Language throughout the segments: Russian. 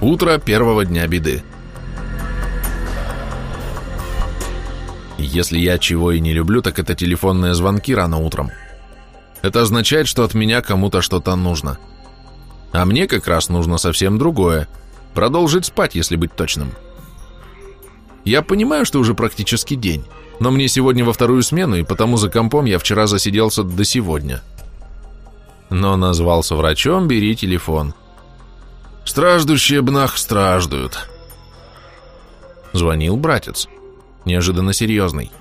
Утро первого дня беды. Если я чего и не люблю, так это телефонные звонки рано утром. Это означает, что от меня кому-то что-то нужно. А мне как раз нужно совсем другое. Продолжить спать, если быть точным. Я понимаю, что уже практически день, но мне сегодня во вторую смену, и потому за компом я вчера засиделся до сегодня. Но назвался врачом, бери телефон. Страждущие бнах страждуют. Звонил братец. Неожиданно серьезный.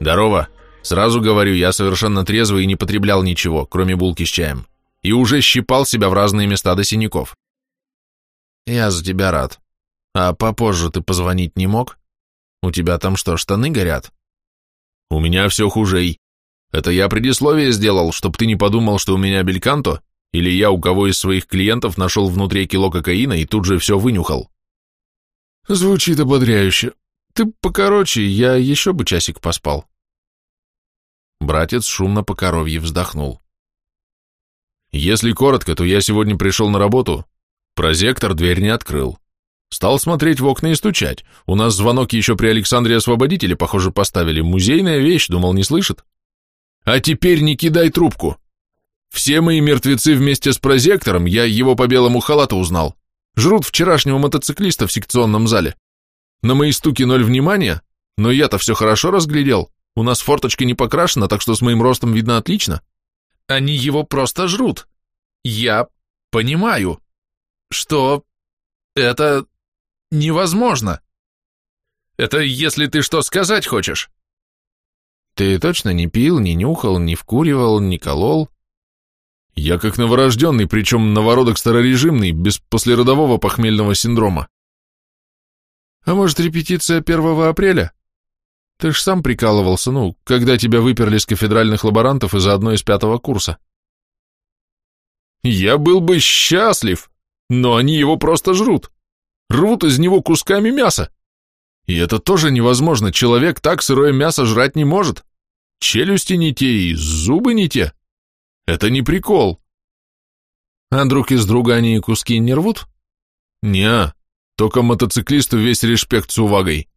Здорово. Сразу говорю, я совершенно трезвый и не потреблял ничего, кроме булки с чаем. И уже щипал себя в разные места до синяков. Я за тебя рад. А попозже ты позвонить не мог? У тебя там что, штаны горят? У меня все хужей. Это я предисловие сделал, чтоб ты не подумал, что у меня бельканто, или я у кого из своих клиентов нашел внутри кило кокаина и тут же все вынюхал. Звучит ободряюще. Ты покороче, я еще бы часик поспал. Братец шумно по коровье вздохнул. Если коротко, то я сегодня пришел на работу. Прозектор дверь не открыл. Стал смотреть в окна и стучать. У нас звонок еще при Александре Освободителе, похоже, поставили. Музейная вещь, думал, не слышит. А теперь не кидай трубку. Все мои мертвецы вместе с прозектором, я его по белому халату узнал, жрут вчерашнего мотоциклиста в секционном зале. На мои стуки ноль внимания, но я-то все хорошо разглядел. У нас форточка не покрашена, так что с моим ростом видно отлично. Они его просто жрут. Я понимаю, что это невозможно. Это если ты что сказать хочешь. Ты точно не пил, не нюхал, не вкуривал, не колол? Я как новорожденный, причем новородок старорежимный, без послеродового похмельного синдрома. А может, репетиция 1 апреля? Ты ж сам прикалывался, ну, когда тебя выперли с кафедральных лаборантов из-за одной из пятого курса. Я был бы счастлив, но они его просто жрут. Рвут из него кусками мяса. И это тоже невозможно, человек так сырое мясо жрать не может. Челюсти не те и зубы не те. Это не прикол. А друг из друга они куски не рвут? Не, только мотоциклисту весь респект с увагой.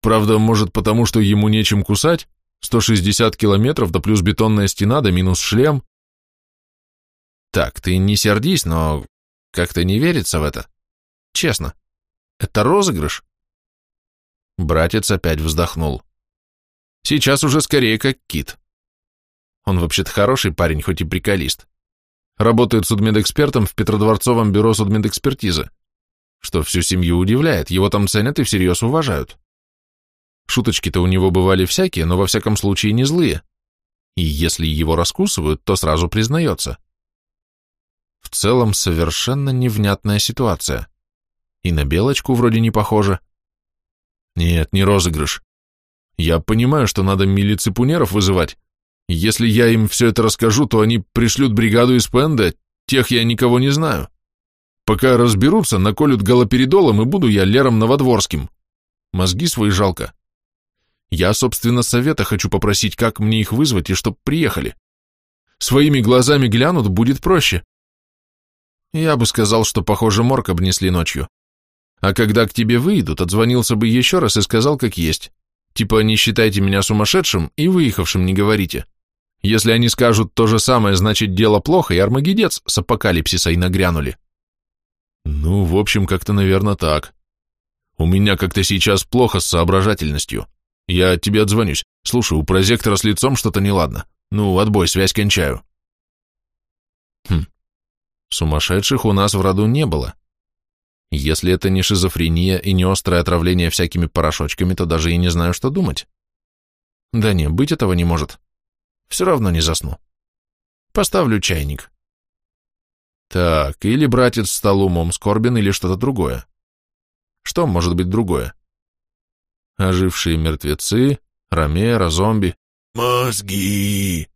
Правда, может потому, что ему нечем кусать? 160 километров, да плюс бетонная стена, да минус шлем. Так, ты не сердись, но как-то не верится в это. Честно. Это розыгрыш? Братец опять вздохнул. Сейчас уже скорее как кит. Он вообще-то хороший парень, хоть и приколист. Работает судмедэкспертом в Петродворцовом бюро судмедэкспертизы. Что всю семью удивляет, его там ценят и всерьез уважают. Шуточки-то у него бывали всякие, но во всяком случае не злые. И если его раскусывают, то сразу признается. В целом совершенно невнятная ситуация. И на Белочку вроде не похоже. Нет, не розыгрыш. Я понимаю, что надо милиципунеров вызывать. Если я им все это расскажу, то они пришлют бригаду из ПНД, тех я никого не знаю. Пока разберутся, наколют галоперидолом, и буду я Лером Новодворским. Мозги свои жалко. Я, собственно, совета хочу попросить, как мне их вызвать и чтоб приехали. Своими глазами глянут, будет проще. Я бы сказал, что, похоже, морг обнесли ночью. А когда к тебе выйдут, отзвонился бы еще раз и сказал, как есть. Типа, не считайте меня сумасшедшим и выехавшим не говорите. Если они скажут то же самое, значит, дело плохо, и армагедец с апокалипсиса и нагрянули. Ну, в общем, как-то, наверное, так. У меня как-то сейчас плохо с соображательностью. Я от тебя отзвонюсь. Слушай, у прозектора с лицом что-то неладно. Ну, отбой, связь кончаю. Хм. Сумасшедших у нас в роду не было. Если это не шизофрения и не острое отравление всякими порошочками, то даже и не знаю, что думать. Да не, быть этого не может. Все равно не засну. Поставлю чайник. Так, или братец стал умом скорбен, или что-то другое. Что может быть другое? Ожившие мертвецы, ромеро, зомби. Мозги!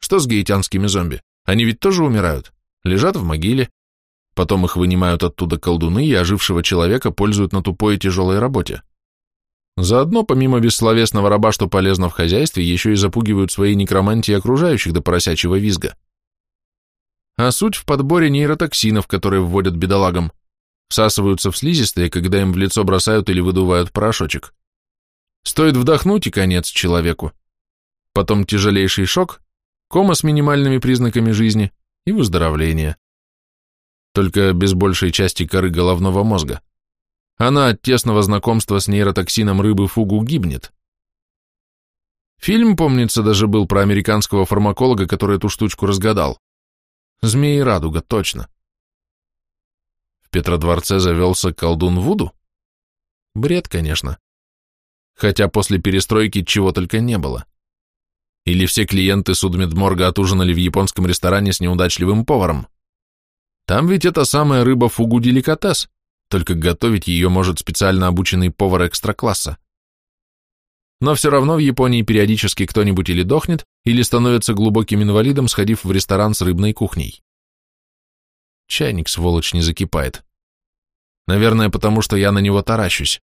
Что с гаитянскими зомби? Они ведь тоже умирают. Лежат в могиле, Потом их вынимают оттуда колдуны и ожившего человека пользуют на тупой и тяжелой работе. Заодно, помимо бессловесного раба, что полезно в хозяйстве, еще и запугивают своей некромантией окружающих до поросячьего визга. а суть в подборе нейротоксинов, которые вводят бедолагам, всасываются в слизистые, когда им в лицо бросают или выдувают порошочек. Стоит вдохнуть и конец человеку. Потом тяжелейший шок, кома с минимальными признаками жизни и выздоровление. Только без большей части коры головного мозга. Она от тесного знакомства с нейротоксином рыбы фугу гибнет. Фильм, помнится, даже был про американского фармаколога, который эту штучку разгадал. Змеи радуга, точно. В Петродворце завелся колдун Вуду? Бред, конечно. Хотя после перестройки чего только не было. Или все клиенты судмедморга отужинали в японском ресторане с неудачливым поваром. Там ведь это самая рыба фугу деликатес, только готовить ее может специально обученный повар экстра-класса. Но все равно в Японии периодически кто-нибудь или дохнет, или становится глубоким инвалидом, сходив в ресторан с рыбной кухней. Чайник, сволочь, не закипает. Наверное, потому что я на него таращусь.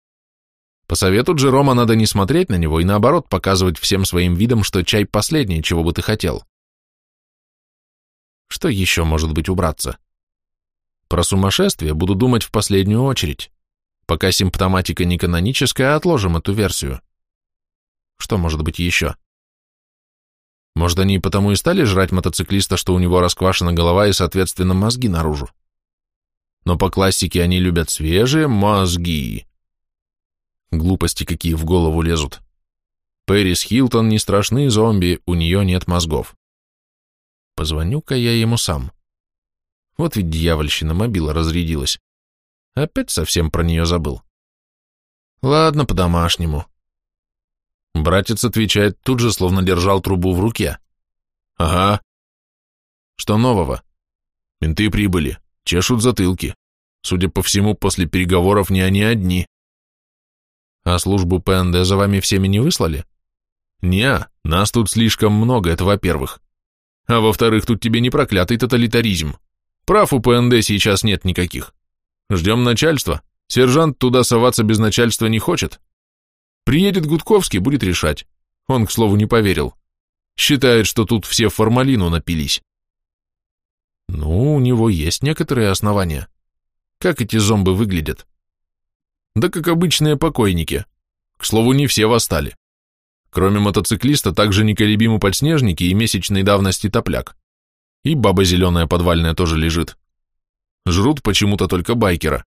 По совету Джерома надо не смотреть на него и наоборот показывать всем своим видом, что чай последнее, чего бы ты хотел. Что еще может быть убраться? Про сумасшествие буду думать в последнюю очередь. Пока симптоматика не каноническая, отложим эту версию. Что может быть еще? Может, они потому и стали жрать мотоциклиста, что у него расквашена голова и, соответственно, мозги наружу. Но по классике они любят свежие мозги. Глупости какие в голову лезут. Пэрис Хилтон не страшные зомби, у нее нет мозгов. Позвоню-ка я ему сам. Вот ведь дьявольщина мобила разрядилась. Опять совсем про нее забыл. Ладно, по-домашнему. Братец отвечает тут же, словно держал трубу в руке. Ага. Что нового? Менты прибыли, чешут затылки. Судя по всему, после переговоров не они одни. А службу ПНД за вами всеми не выслали? Не, нас тут слишком много, это во-первых. А во-вторых, тут тебе не проклятый тоталитаризм. Прав у ПНД сейчас нет никаких. Ждем начальства. Сержант туда соваться без начальства не хочет. Приедет Гудковский, будет решать. Он, к слову, не поверил. Считает, что тут все формалину напились. Ну, у него есть некоторые основания. Как эти зомбы выглядят? Да как обычные покойники. К слову, не все восстали. Кроме мотоциклиста, также неколебимы подснежники и месячной давности топляк. И баба зеленая подвальная тоже лежит. Жрут почему-то только байкера.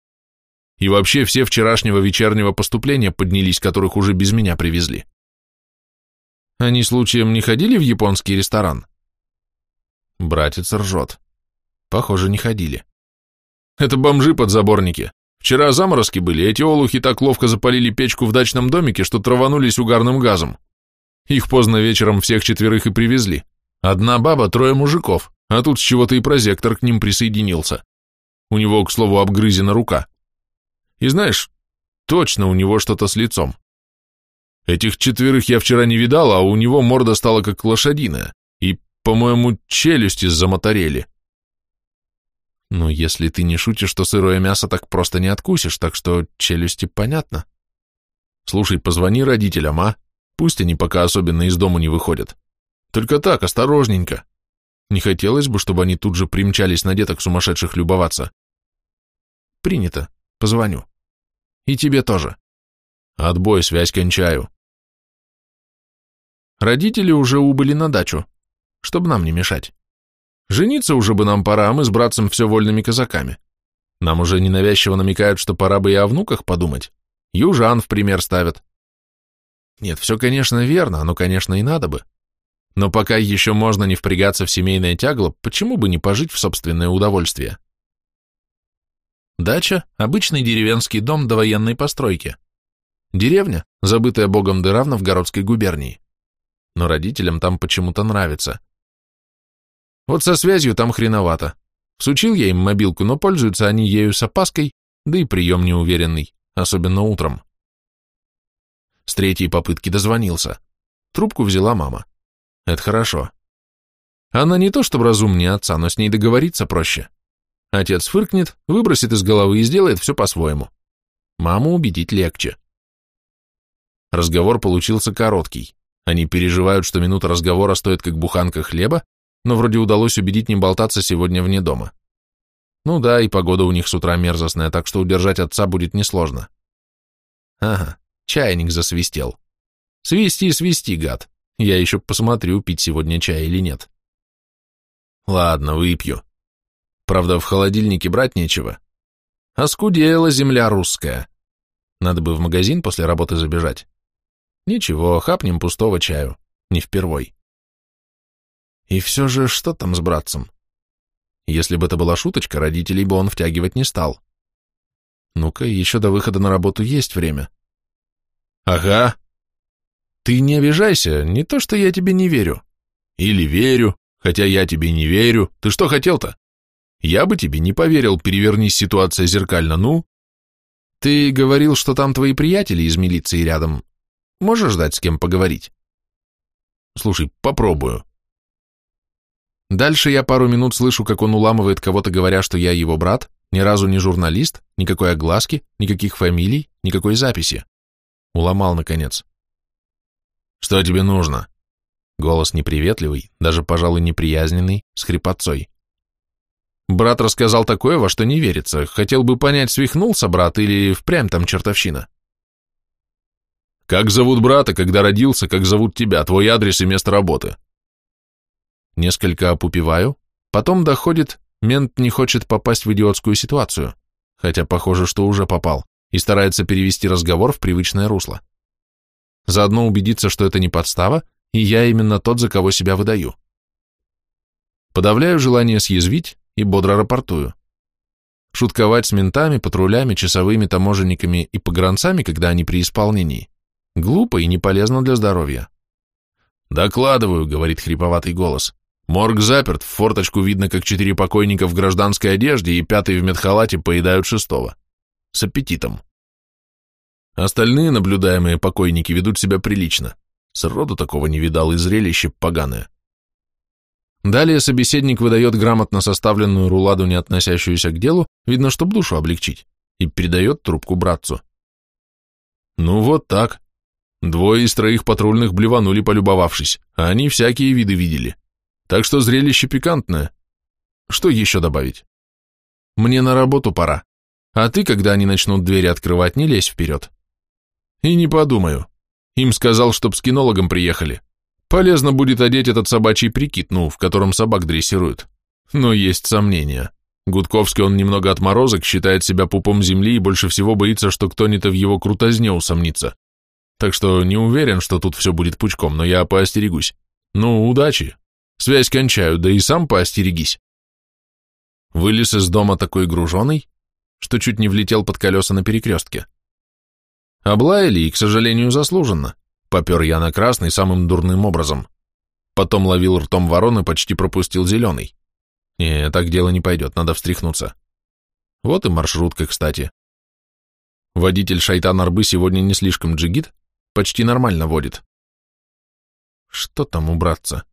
И вообще все вчерашнего вечернего поступления поднялись, которых уже без меня привезли. Они случаем не ходили в японский ресторан? Братец ржет. Похоже, не ходили. Это бомжи-подзаборники. Вчера заморозки были, эти олухи так ловко запалили печку в дачном домике, что траванулись угарным газом. Их поздно вечером всех четверых и привезли. Одна баба, трое мужиков, а тут с чего-то и прозектор к ним присоединился. У него, к слову, обгрызена рука. И знаешь, точно у него что-то с лицом. Этих четверых я вчера не видал, а у него морда стала как лошадиная, и, по-моему, челюсти замоторели. Ну, если ты не шутишь, то сырое мясо так просто не откусишь, так что челюсти понятно. Слушай, позвони родителям, а? Пусть они пока особенно из дому не выходят. Только так, осторожненько. Не хотелось бы, чтобы они тут же примчались на деток сумасшедших любоваться. Принято. Позвоню. И тебе тоже. Отбой, связь кончаю. Родители уже убыли на дачу, чтобы нам не мешать. Жениться уже бы нам пора, а мы с братцем все вольными казаками. Нам уже ненавязчиво намекают, что пора бы и о внуках подумать. Южан в пример ставят. Нет, все, конечно, верно, но, конечно, и надо бы. Но пока еще можно не впрягаться в семейное тягло, почему бы не пожить в собственное удовольствие? Дача – обычный деревенский дом до военной постройки. Деревня, забытая богом дыра в Новгородской губернии. Но родителям там почему-то нравится. Вот со связью там хреновато. Всучил я им мобилку, но пользуются они ею с опаской, да и прием неуверенный, особенно утром. С третьей попытки дозвонился. Трубку взяла мама. Это хорошо. Она не то чтобы разумнее отца, но с ней договориться проще. Отец фыркнет, выбросит из головы и сделает все по-своему. Маму убедить легче. Разговор получился короткий. Они переживают, что минута разговора стоит как буханка хлеба, но вроде удалось убедить не болтаться сегодня вне дома. Ну да, и погода у них с утра мерзостная, так что удержать отца будет несложно. Ага, чайник засвистел. Свисти, свисти, гад. Я еще посмотрю, пить сегодня чай или нет. Ладно, выпью. Правда, в холодильнике брать нечего. Оскудела земля русская. Надо бы в магазин после работы забежать. Ничего, хапнем пустого чаю. Не впервой. И все же, что там с братцем? Если бы это была шуточка, родителей бы он втягивать не стал. Ну-ка, еще до выхода на работу есть время. Ага. Ты не обижайся, не то что я тебе не верю. Или верю, хотя я тебе не верю. Ты что хотел-то? Я бы тебе не поверил, перевернись ситуация зеркально, ну? Ты говорил, что там твои приятели из милиции рядом. Можешь дать с кем поговорить? Слушай, попробую. Дальше я пару минут слышу, как он уламывает кого-то, говоря, что я его брат, ни разу не журналист, никакой огласки, никаких фамилий, никакой записи. Уломал, наконец. «Что тебе нужно?» Голос неприветливый, даже, пожалуй, неприязненный, с хрипотцой. Брат рассказал такое, во что не верится. Хотел бы понять, свихнулся брат или впрямь там чертовщина. «Как зовут брата, когда родился, как зовут тебя, твой адрес и место работы?» Несколько опупеваю, потом доходит, мент не хочет попасть в идиотскую ситуацию, хотя похоже, что уже попал, и старается перевести разговор в привычное русло. Заодно убедиться, что это не подстава, и я именно тот, за кого себя выдаю. Подавляю желание съязвить и бодро рапортую. Шутковать с ментами, патрулями, часовыми, таможенниками и погранцами, когда они при исполнении, глупо и не полезно для здоровья. «Докладываю», — говорит хриповатый голос. Морг заперт, в форточку видно, как четыре покойника в гражданской одежде и пятый в медхалате поедают шестого. С аппетитом. Остальные наблюдаемые покойники ведут себя прилично. Сроду такого не видал, и зрелище поганое. Далее собеседник выдает грамотно составленную руладу, не относящуюся к делу, видно, чтобы душу облегчить, и передает трубку братцу. Ну вот так. Двое из троих патрульных блеванули, полюбовавшись, а они всякие виды видели. Так что зрелище пикантное. Что еще добавить? Мне на работу пора. А ты, когда они начнут двери открывать, не лезь вперед. И не подумаю. Им сказал, чтоб с кинологом приехали. Полезно будет одеть этот собачий прикид, ну, в котором собак дрессируют. Но есть сомнения. Гудковский он немного отморозок, считает себя пупом земли и больше всего боится, что кто-нибудь в его крутозне усомнится. Так что не уверен, что тут все будет пучком, но я поостерегусь. Ну, удачи. Связь кончаю, да и сам поостерегись. Вылез из дома такой груженый, что чуть не влетел под колеса на перекрестке. Облаяли и, к сожалению, заслуженно. Попер я на красный самым дурным образом. Потом ловил ртом ворон и почти пропустил зеленый. Не, так дело не пойдет, надо встряхнуться. Вот и маршрутка, кстати. Водитель Шайтан Арбы сегодня не слишком джигит, почти нормально водит. Что там убраться?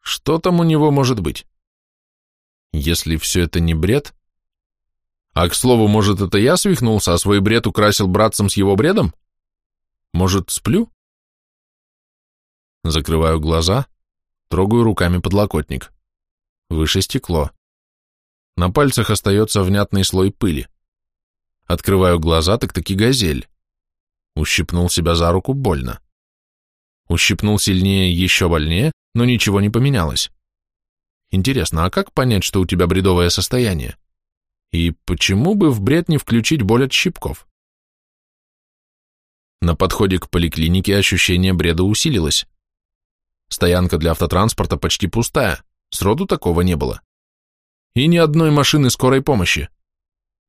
Что там у него может быть? Если все это не бред... А, к слову, может, это я свихнулся, а свой бред украсил братцем с его бредом? Может, сплю? Закрываю глаза, трогаю руками подлокотник. Выше стекло. На пальцах остается внятный слой пыли. Открываю глаза, так таки газель. Ущипнул себя за руку больно. Ущипнул сильнее, еще больнее, но ничего не поменялось. Интересно, а как понять, что у тебя бредовое состояние? И почему бы в бред не включить боль от щипков? На подходе к поликлинике ощущение бреда усилилось. Стоянка для автотранспорта почти пустая, сроду такого не было. И ни одной машины скорой помощи.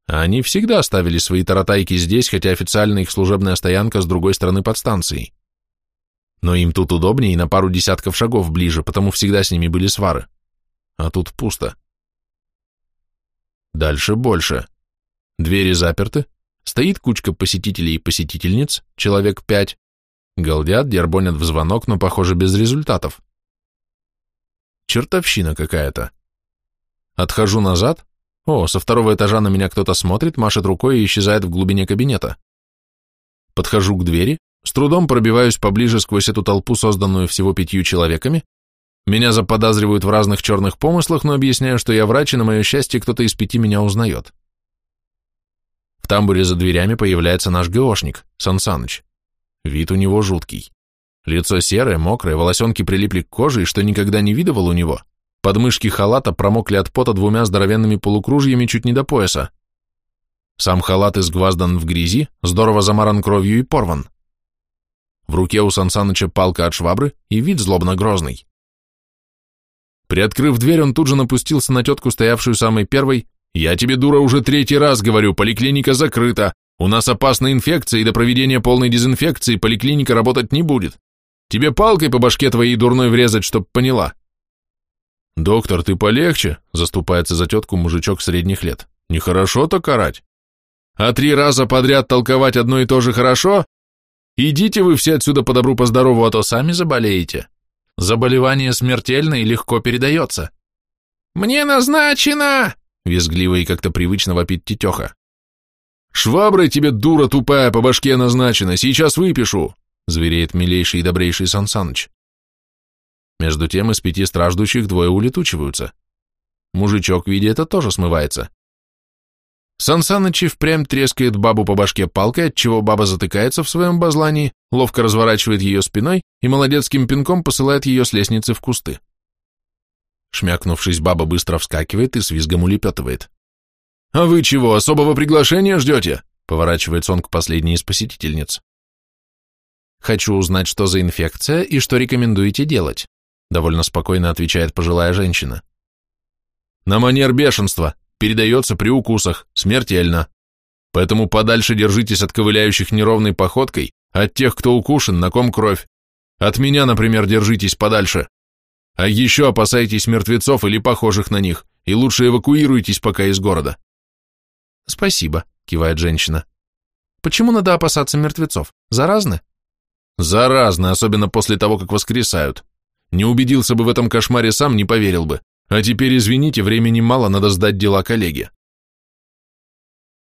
Они всегда оставили свои таратайки здесь, хотя официально их служебная стоянка с другой стороны подстанции но им тут удобнее и на пару десятков шагов ближе, потому всегда с ними были свары. А тут пусто. Дальше больше. Двери заперты, стоит кучка посетителей и посетительниц, человек пять, галдят, дербонят в звонок, но, похоже, без результатов. Чертовщина какая-то. Отхожу назад. О, со второго этажа на меня кто-то смотрит, машет рукой и исчезает в глубине кабинета. Подхожу к двери, с трудом пробиваюсь поближе сквозь эту толпу, созданную всего пятью человеками, Меня заподозривают в разных черных помыслах, но объясняю, что я врач, и на мое счастье кто-то из пяти меня узнает. В тамбуре за дверями появляется наш ГОшник, Сансаныч. Вид у него жуткий. Лицо серое, мокрое, волосенки прилипли к коже, и что никогда не видывал у него. Подмышки халата промокли от пота двумя здоровенными полукружьями чуть не до пояса. Сам халат изгваздан в грязи, здорово замаран кровью и порван. В руке у Сансаныча палка от швабры и вид злобно грозный. Приоткрыв дверь, он тут же напустился на тетку, стоявшую самой первой. «Я тебе, дура, уже третий раз говорю, поликлиника закрыта. У нас опасная инфекция, и до проведения полной дезинфекции поликлиника работать не будет. Тебе палкой по башке твоей дурной врезать, чтоб поняла». «Доктор, ты полегче», — заступается за тетку мужичок средних лет. «Нехорошо-то карать. А три раза подряд толковать одно и то же хорошо? Идите вы все отсюда по добру, по а то сами заболеете». Заболевание смертельно и легко передается. «Мне назначено!» — визгливо и как-то привычно вопит тетеха. «Шваброй тебе, дура тупая, по башке назначена, сейчас выпишу!» — звереет милейший и добрейший Сансаныч. Между тем из пяти страждущих двое улетучиваются. Мужичок, видя это, тоже смывается. Сансаныч и впрямь трескает бабу по башке палкой, отчего баба затыкается в своем базлании, ловко разворачивает ее спиной и молодецким пинком посылает ее с лестницы в кусты. Шмякнувшись, баба быстро вскакивает и с визгом улепетывает. «А вы чего, особого приглашения ждете?» поворачивается он к последней из посетительниц. «Хочу узнать, что за инфекция и что рекомендуете делать», довольно спокойно отвечает пожилая женщина. «На манер бешенства», передается при укусах, смертельно. Поэтому подальше держитесь от ковыляющих неровной походкой, от тех, кто укушен, на ком кровь. От меня, например, держитесь подальше. А еще опасайтесь мертвецов или похожих на них, и лучше эвакуируйтесь пока из города. Спасибо, кивает женщина. Почему надо опасаться мертвецов? Заразны? Заразны, особенно после того, как воскресают. Не убедился бы в этом кошмаре сам, не поверил бы. А теперь, извините, времени мало, надо сдать дела коллеге.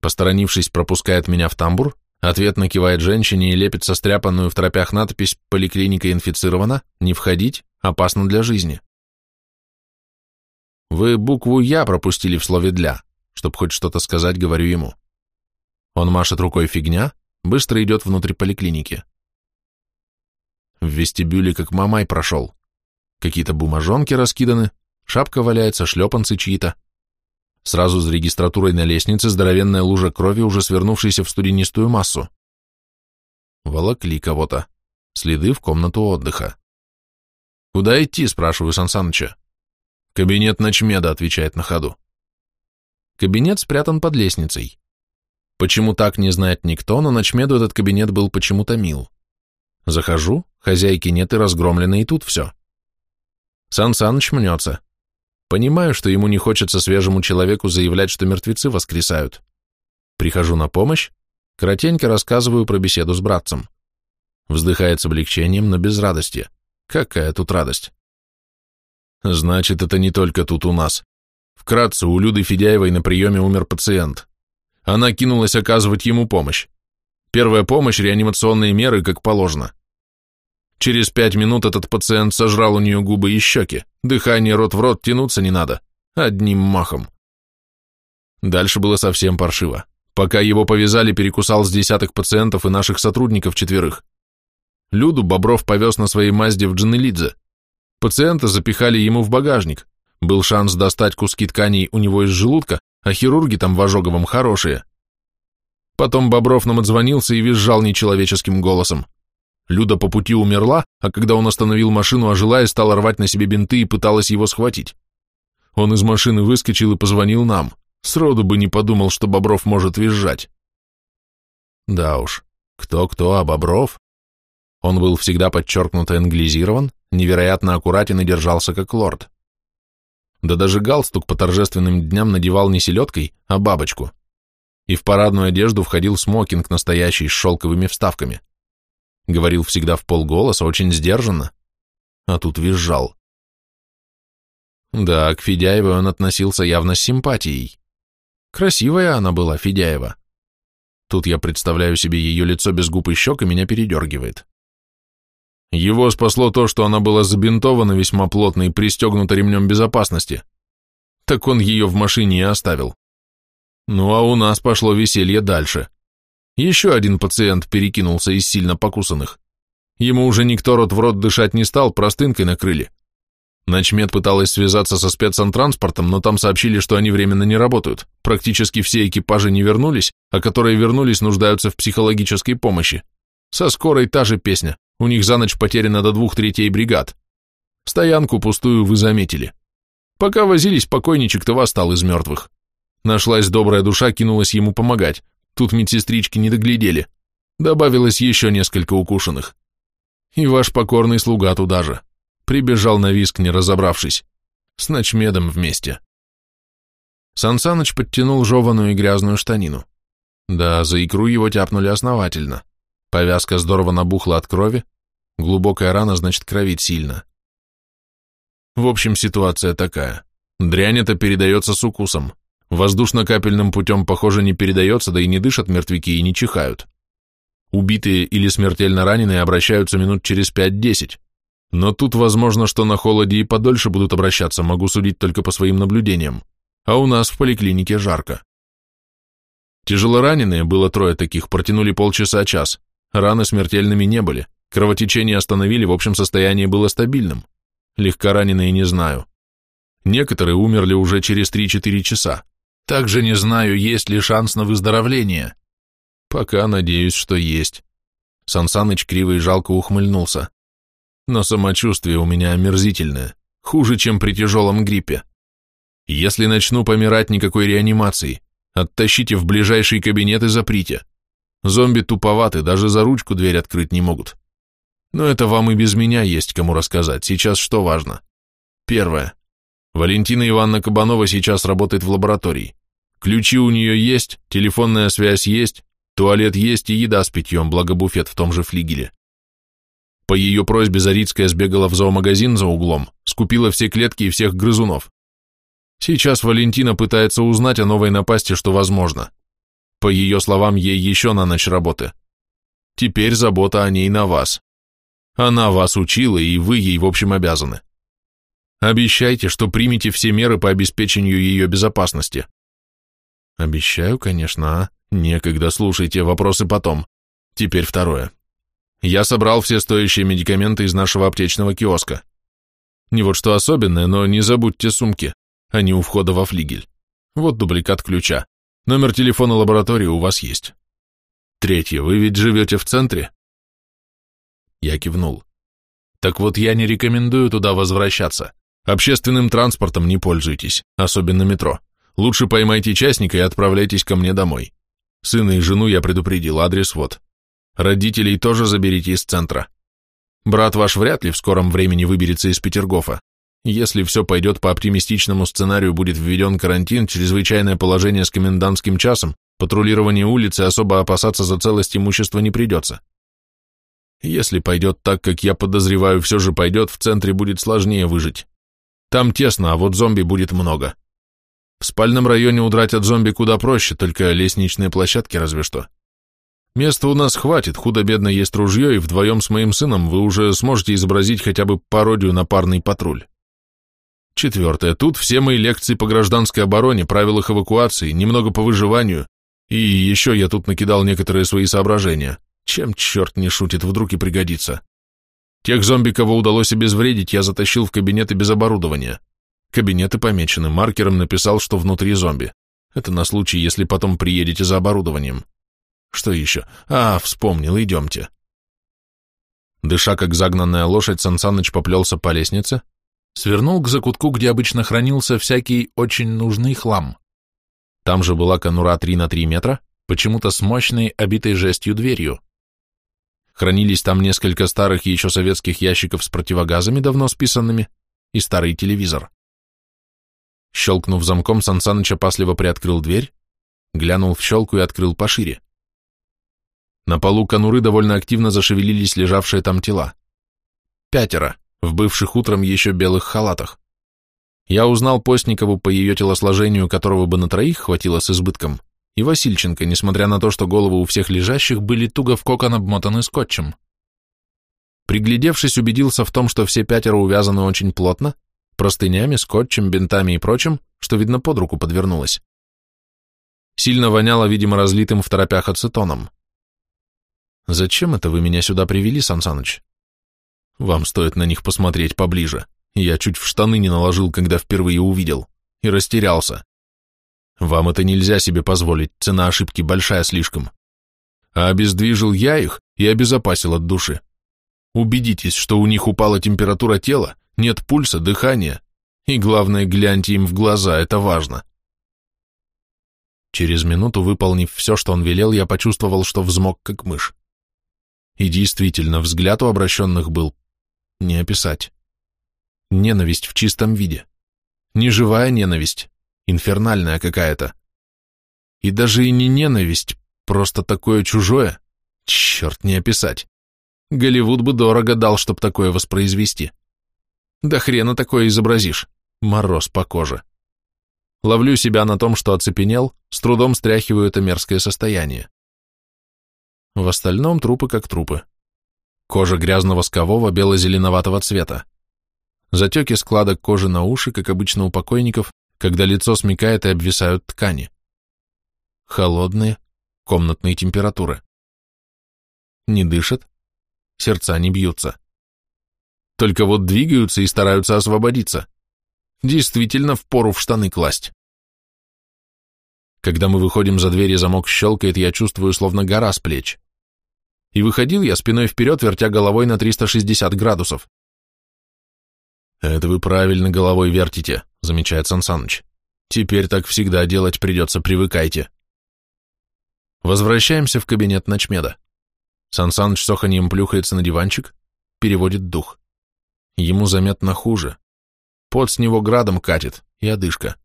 Посторонившись, пропускает меня в тамбур, ответно кивает женщине и лепит состряпанную в тропях надпись «Поликлиника инфицирована, не входить, опасно для жизни». Вы букву «Я» пропустили в слове «для», чтобы хоть что-то сказать, говорю ему. Он машет рукой фигня, быстро идет внутрь поликлиники. В вестибюле как мамай прошел. Какие-то бумажонки раскиданы, Шапка валяется, шлепанцы чьи-то. Сразу за регистратурой на лестнице здоровенная лужа крови, уже свернувшаяся в студенистую массу. Волокли кого-то. Следы в комнату отдыха. «Куда идти?» – спрашиваю Сансаныча. «Кабинет ночмеда», – отвечает на ходу. Кабинет спрятан под лестницей. Почему так, не знает никто, но ночмеду этот кабинет был почему-то мил. Захожу, хозяйки нет и разгромлено, и тут все. Сан Саныч мнется. Понимаю, что ему не хочется свежему человеку заявлять, что мертвецы воскресают. Прихожу на помощь, коротенько рассказываю про беседу с братцем. Вздыхает с облегчением, но без радости. Какая тут радость? Значит, это не только тут у нас. Вкратце, у Люды Федяевой на приеме умер пациент. Она кинулась оказывать ему помощь. Первая помощь, реанимационные меры, как положено. Через пять минут этот пациент сожрал у нее губы и щеки. Дыхание рот в рот тянуться не надо. Одним махом. Дальше было совсем паршиво. Пока его повязали, перекусал с десяток пациентов и наших сотрудников четверых. Люду Бобров повез на своей Мазде в Джанелидзе. Пациента запихали ему в багажник. Был шанс достать куски тканей у него из желудка, а хирурги там в ожоговом хорошие. Потом Бобров нам отзвонился и визжал нечеловеческим голосом. Люда по пути умерла, а когда он остановил машину, ожила и стала рвать на себе бинты и пыталась его схватить. Он из машины выскочил и позвонил нам. Сроду бы не подумал, что Бобров может визжать. Да уж, кто-кто, а Бобров? Он был всегда подчеркнуто англизирован, невероятно аккуратен и держался как лорд. Да даже галстук по торжественным дням надевал не селедкой, а бабочку. И в парадную одежду входил смокинг настоящий с шелковыми вставками. Говорил всегда в полголоса, очень сдержанно. А тут визжал. Да, к Федяевой он относился явно с симпатией. Красивая она была, Федяева. Тут я представляю себе ее лицо без губ и щек, и меня передергивает. Его спасло то, что она была забинтована весьма плотно и пристегнута ремнем безопасности. Так он ее в машине и оставил. Ну а у нас пошло веселье дальше. Еще один пациент перекинулся из сильно покусанных. Ему уже никто рот в рот дышать не стал, простынкой накрыли. Начмед пыталась связаться со спецсантранспортом, но там сообщили, что они временно не работают. Практически все экипажи не вернулись, а которые вернулись, нуждаются в психологической помощи. Со скорой та же песня. У них за ночь потеряно до двух третей бригад. Стоянку пустую вы заметили. Пока возились, покойничек-то восстал из мертвых. Нашлась добрая душа, кинулась ему помогать. Тут медсестрички не доглядели. Добавилось еще несколько укушенных. И ваш покорный слуга туда же. Прибежал на виск, не разобравшись. С ночмедом вместе. Сансаныч подтянул жеваную и грязную штанину. Да, за икру его тяпнули основательно. Повязка здорово набухла от крови. Глубокая рана, значит, кровит сильно. В общем, ситуация такая. Дрянь это передается с укусом. Воздушно-капельным путем, похоже, не передается, да и не дышат мертвяки и не чихают. Убитые или смертельно раненые обращаются минут через 5-10. Но тут возможно, что на холоде и подольше будут обращаться, могу судить только по своим наблюдениям. А у нас в поликлинике жарко. Тяжелораненые, было трое таких, протянули полчаса-час. Раны смертельными не были. Кровотечение остановили, в общем состояние было стабильным. Легкораненые не знаю. Некоторые умерли уже через 3-4 часа. Также не знаю, есть ли шанс на выздоровление. Пока надеюсь, что есть. Сансаныч криво и жалко ухмыльнулся. Но самочувствие у меня омерзительное, хуже, чем при тяжелом гриппе. Если начну помирать, никакой реанимации. Оттащите в ближайший кабинет и заприте. Зомби туповаты, даже за ручку дверь открыть не могут. Но это вам и без меня есть кому рассказать. Сейчас что важно? Первое. Валентина Ивановна Кабанова сейчас работает в лаборатории. Ключи у нее есть, телефонная связь есть, туалет есть и еда с питьем, благо буфет в том же флигеле. По ее просьбе Зарицкая сбегала в зоомагазин за углом, скупила все клетки и всех грызунов. Сейчас Валентина пытается узнать о новой напасти, что возможно. По ее словам, ей еще на ночь работы. Теперь забота о ней на вас. Она вас учила, и вы ей, в общем, обязаны. Обещайте, что примете все меры по обеспечению ее безопасности. Обещаю, конечно, а? Некогда, слушайте, вопросы потом. Теперь второе. Я собрал все стоящие медикаменты из нашего аптечного киоска. Не вот что особенное, но не забудьте сумки. Они у входа во флигель. Вот дубликат ключа. Номер телефона лаборатории у вас есть. Третье. Вы ведь живете в центре? Я кивнул. Так вот, я не рекомендую туда возвращаться. Общественным транспортом не пользуйтесь, особенно метро. Лучше поймайте частника и отправляйтесь ко мне домой. Сына и жену я предупредил, адрес вот. Родителей тоже заберите из центра. Брат ваш вряд ли в скором времени выберется из Петергофа. Если все пойдет по оптимистичному сценарию, будет введен карантин, чрезвычайное положение с комендантским часом, патрулирование улицы, особо опасаться за целость имущества не придется. Если пойдет так, как я подозреваю, все же пойдет, в центре будет сложнее выжить. Там тесно, а вот зомби будет много. В спальном районе удрать от зомби куда проще, только лестничные площадки разве что. Места у нас хватит, худо-бедно есть ружье, и вдвоем с моим сыном вы уже сможете изобразить хотя бы пародию на парный патруль. Четвертое. Тут все мои лекции по гражданской обороне, правилах эвакуации, немного по выживанию, и еще я тут накидал некоторые свои соображения. Чем черт не шутит, вдруг и пригодится. Тех зомби, кого удалось обезвредить, я затащил в кабинеты без оборудования. Кабинеты помечены, маркером написал, что внутри зомби. Это на случай, если потом приедете за оборудованием. Что еще? А, вспомнил, идемте. Дыша, как загнанная лошадь, Сансаныч поплелся по лестнице, свернул к закутку, где обычно хранился всякий очень нужный хлам. Там же была конура 3 на 3 метра, почему-то с мощной, обитой жестью дверью. Хранились там несколько старых еще советских ящиков с противогазами, давно списанными, и старый телевизор. Щелкнув замком, Сансаныч опасливо приоткрыл дверь, глянул в щелку и открыл пошире. На полу конуры довольно активно зашевелились лежавшие там тела. Пятеро, в бывших утром еще белых халатах. Я узнал Постникову по ее телосложению, которого бы на троих хватило с избытком, и Васильченко, несмотря на то, что головы у всех лежащих были туго в кокон обмотаны скотчем. Приглядевшись, убедился в том, что все пятеро увязаны очень плотно, простынями, скотчем, бинтами и прочим, что, видно, под руку подвернулось. Сильно воняло, видимо, разлитым в торопях ацетоном. «Зачем это вы меня сюда привели, Сансаныч?» «Вам стоит на них посмотреть поближе. Я чуть в штаны не наложил, когда впервые увидел, и растерялся. Вам это нельзя себе позволить, цена ошибки большая слишком. А обездвижил я их и обезопасил от души. Убедитесь, что у них упала температура тела, нет пульса, дыхания, и главное, гляньте им в глаза, это важно. Через минуту, выполнив все, что он велел, я почувствовал, что взмок, как мышь. И действительно, взгляд у обращенных был не описать. Ненависть в чистом виде. Неживая ненависть, инфернальная какая-то. И даже и не ненависть, просто такое чужое. Черт, не описать. Голливуд бы дорого дал, чтоб такое воспроизвести. Да хрена такое изобразишь. Мороз по коже. Ловлю себя на том, что оцепенел, с трудом стряхиваю это мерзкое состояние. В остальном трупы как трупы. Кожа грязно-воскового бело-зеленоватого цвета. Затеки складок кожи на уши, как обычно у покойников, когда лицо смекает и обвисают ткани. Холодные, комнатные температуры. Не дышат, сердца не бьются. Только вот двигаются и стараются освободиться. Действительно, впору в штаны класть. Когда мы выходим за дверь и замок щелкает, я чувствую, словно гора с плеч. И выходил я спиной вперед, вертя головой на 360 градусов. «Это вы правильно головой вертите», — замечает Сансаныч. «Теперь так всегда делать придется, привыкайте». Возвращаемся в кабинет ночмеда. Сансаныч с оханьем плюхается на диванчик, переводит дух. Ему заметно хуже. Пот с него градом катит и одышка.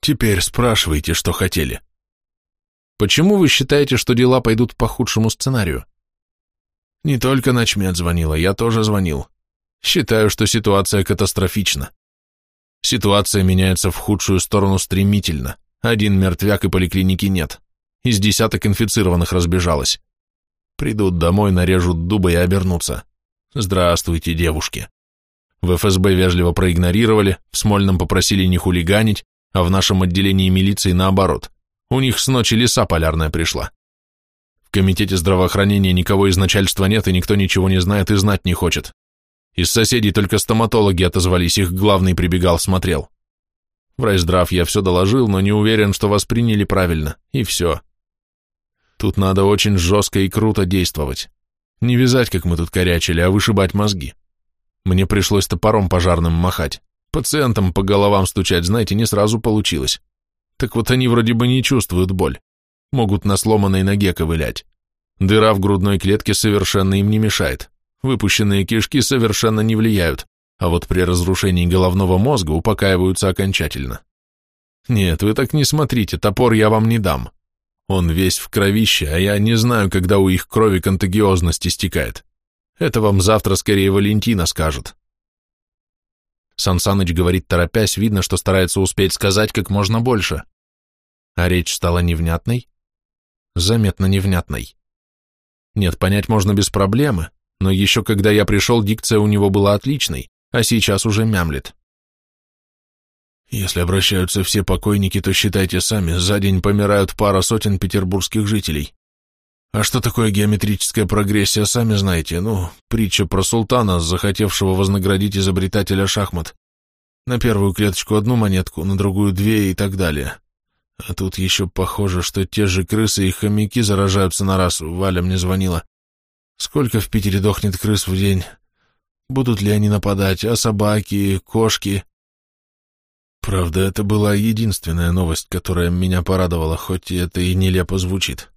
Теперь спрашивайте, что хотели. Почему вы считаете, что дела пойдут по худшему сценарию? Не только ночмед звонила, я тоже звонил. Считаю, что ситуация катастрофична. Ситуация меняется в худшую сторону стремительно. Один мертвяк и поликлиники нет. Из десяток инфицированных разбежалось. Придут домой, нарежут дуба и обернутся. Здравствуйте, девушки. В ФСБ вежливо проигнорировали, в Смольном попросили не хулиганить, а в нашем отделении милиции наоборот. У них с ночи леса полярная пришла. В комитете здравоохранения никого из начальства нет, и никто ничего не знает и знать не хочет. Из соседей только стоматологи отозвались, их главный прибегал, смотрел. В райздрав я все доложил, но не уверен, что восприняли правильно, и все. Тут надо очень жестко и круто действовать. Не вязать, как мы тут корячили, а вышибать мозги. Мне пришлось топором пожарным махать. Пациентам по головам стучать, знаете, не сразу получилось. Так вот они вроде бы не чувствуют боль. Могут на сломанной ноге ковылять. Дыра в грудной клетке совершенно им не мешает. Выпущенные кишки совершенно не влияют, а вот при разрушении головного мозга упокаиваются окончательно. Нет, вы так не смотрите, топор я вам не дам. Он весь в кровище, а я не знаю, когда у их крови контагиозность истекает. Это вам завтра скорее Валентина скажет. Сансаныч говорит торопясь, видно, что старается успеть сказать как можно больше. А речь стала невнятной? Заметно невнятной. Нет, понять можно без проблемы, но еще когда я пришел, дикция у него была отличной, а сейчас уже мямлет. Если обращаются все покойники, то считайте сами, за день помирают пара сотен петербургских жителей. А что такое геометрическая прогрессия, сами знаете, ну, притча про султана, захотевшего вознаградить изобретателя шахмат. На первую клеточку одну монетку, на другую две и так далее. А тут еще похоже, что те же крысы и хомяки заражаются на раз, Валя мне звонила. Сколько в Питере дохнет крыс в день? Будут ли они нападать, а собаки, кошки? Правда, это была единственная новость, которая меня порадовала, хоть это и нелепо звучит.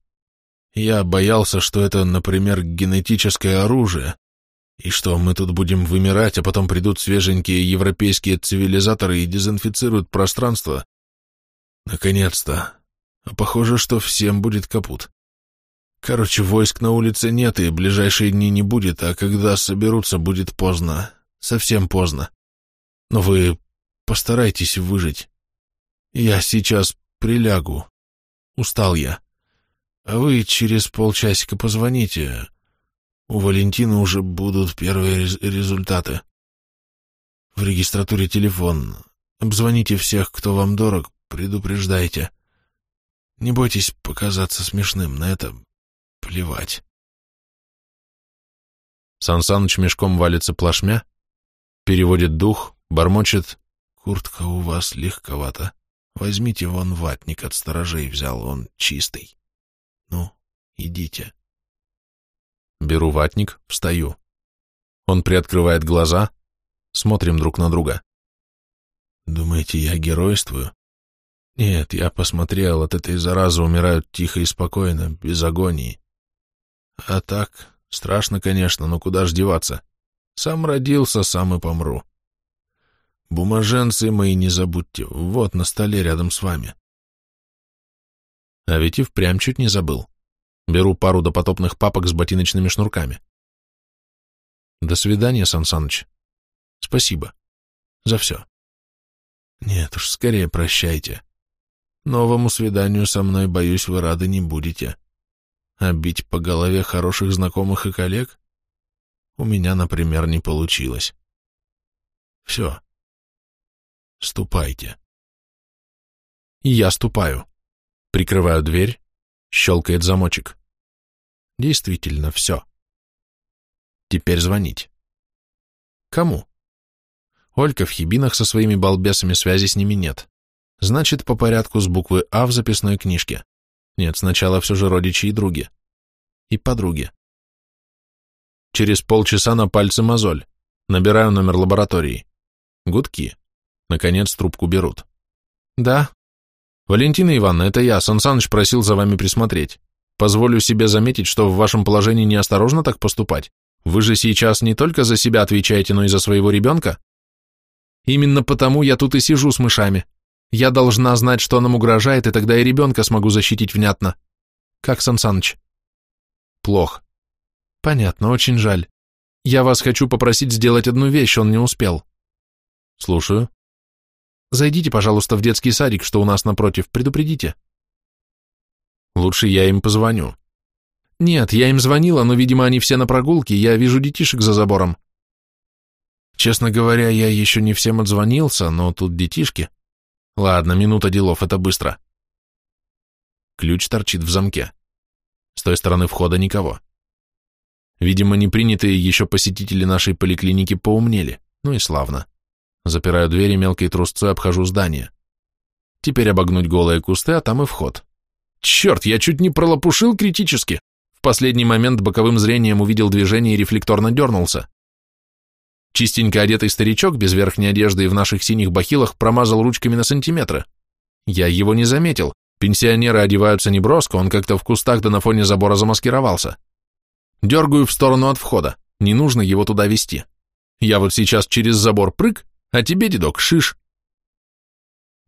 Я боялся, что это, например, генетическое оружие, и что мы тут будем вымирать, а потом придут свеженькие европейские цивилизаторы и дезинфицируют пространство. Наконец-то. А похоже, что всем будет капут. Короче, войск на улице нет и ближайшие дни не будет, а когда соберутся, будет поздно. Совсем поздно. Но вы постарайтесь выжить. Я сейчас прилягу. Устал я. А вы через полчасика позвоните. У Валентины уже будут первые рез результаты. В регистратуре телефон. Обзвоните всех, кто вам дорог, предупреждайте. Не бойтесь показаться смешным, на это плевать. Сан Саныч мешком валится плашмя, переводит дух, бормочет. Куртка у вас легковата. Возьмите вон ватник от сторожей взял, он чистый. Ну, идите. Беру ватник, встаю. Он приоткрывает глаза, смотрим друг на друга. Думаете, я геройствую? Нет, я посмотрел, от этой заразы умирают тихо и спокойно, без агонии. А так, страшно, конечно, но куда ж деваться? Сам родился, сам и помру. Бумаженцы мои не забудьте, вот на столе рядом с вами. А ведь и впрямь чуть не забыл. Беру пару допотопных папок с ботиночными шнурками. До свидания, Сан Саныч. Спасибо. За все. Нет уж, скорее прощайте. Новому свиданию со мной, боюсь, вы рады не будете. А бить по голове хороших знакомых и коллег? У меня, например, не получилось. Все. Ступайте. Я ступаю. Прикрываю дверь, щелкает замочек. Действительно, все. Теперь звонить. Кому? Олька в Хибинах со своими балбесами связи с ними нет. Значит, по порядку с буквы А в записной книжке. Нет, сначала все же родичи и други. И подруги. Через полчаса на пальце мозоль. Набираю номер лаборатории. Гудки. Наконец трубку берут. Да. Валентина Ивановна, это я. Сан Саныч просил за вами присмотреть. Позволю себе заметить, что в вашем положении неосторожно так поступать. Вы же сейчас не только за себя отвечаете, но и за своего ребенка. Именно потому я тут и сижу с мышами. Я должна знать, что нам угрожает, и тогда и ребенка смогу защитить внятно. Как, Сан Саныч? Плохо. Понятно, очень жаль. Я вас хочу попросить сделать одну вещь, он не успел. Слушаю. Зайдите, пожалуйста, в детский садик, что у нас напротив, предупредите. Лучше я им позвоню. Нет, я им звонила, но, видимо, они все на прогулке, я вижу детишек за забором. Честно говоря, я еще не всем отзвонился, но тут детишки. Ладно, минута делов, это быстро. Ключ торчит в замке. С той стороны входа никого. Видимо, непринятые еще посетители нашей поликлиники поумнели. Ну и славно. Запираю дверь и мелкой трусцой обхожу здание. Теперь обогнуть голые кусты, а там и вход. Черт, я чуть не пролопушил критически. В последний момент боковым зрением увидел движение и рефлекторно дернулся. Чистенько одетый старичок без верхней одежды и в наших синих бахилах промазал ручками на сантиметры. Я его не заметил. Пенсионеры одеваются неброско, он как-то в кустах да на фоне забора замаскировался. Дергаю в сторону от входа. Не нужно его туда вести. Я вот сейчас через забор прыг, а тебе, дедок, шиш.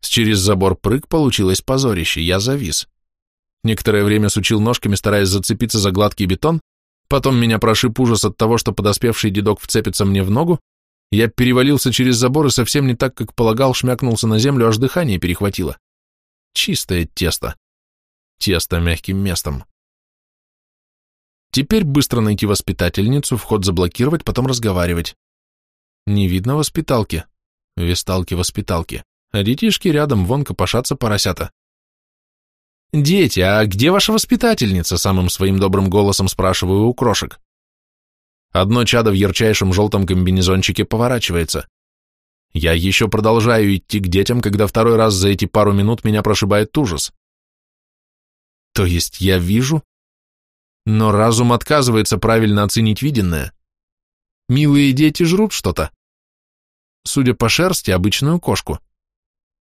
С через забор прыг получилось позорище, я завис. Некоторое время сучил ножками, стараясь зацепиться за гладкий бетон, потом меня прошиб ужас от того, что подоспевший дедок вцепится мне в ногу, я перевалился через забор и совсем не так, как полагал, шмякнулся на землю, аж дыхание перехватило. Чистое тесто. Тесто мягким местом. Теперь быстро найти воспитательницу, вход заблокировать, потом разговаривать. Не видно воспиталки. Весталки-воспиталки. А детишки рядом, вон копошатся поросята. «Дети, а где ваша воспитательница?» самым своим добрым голосом спрашиваю у крошек. Одно чадо в ярчайшем желтом комбинезончике поворачивается. Я еще продолжаю идти к детям, когда второй раз за эти пару минут меня прошибает ужас. То есть я вижу, но разум отказывается правильно оценить виденное. Милые дети жрут что-то. Судя по шерсти, обычную кошку.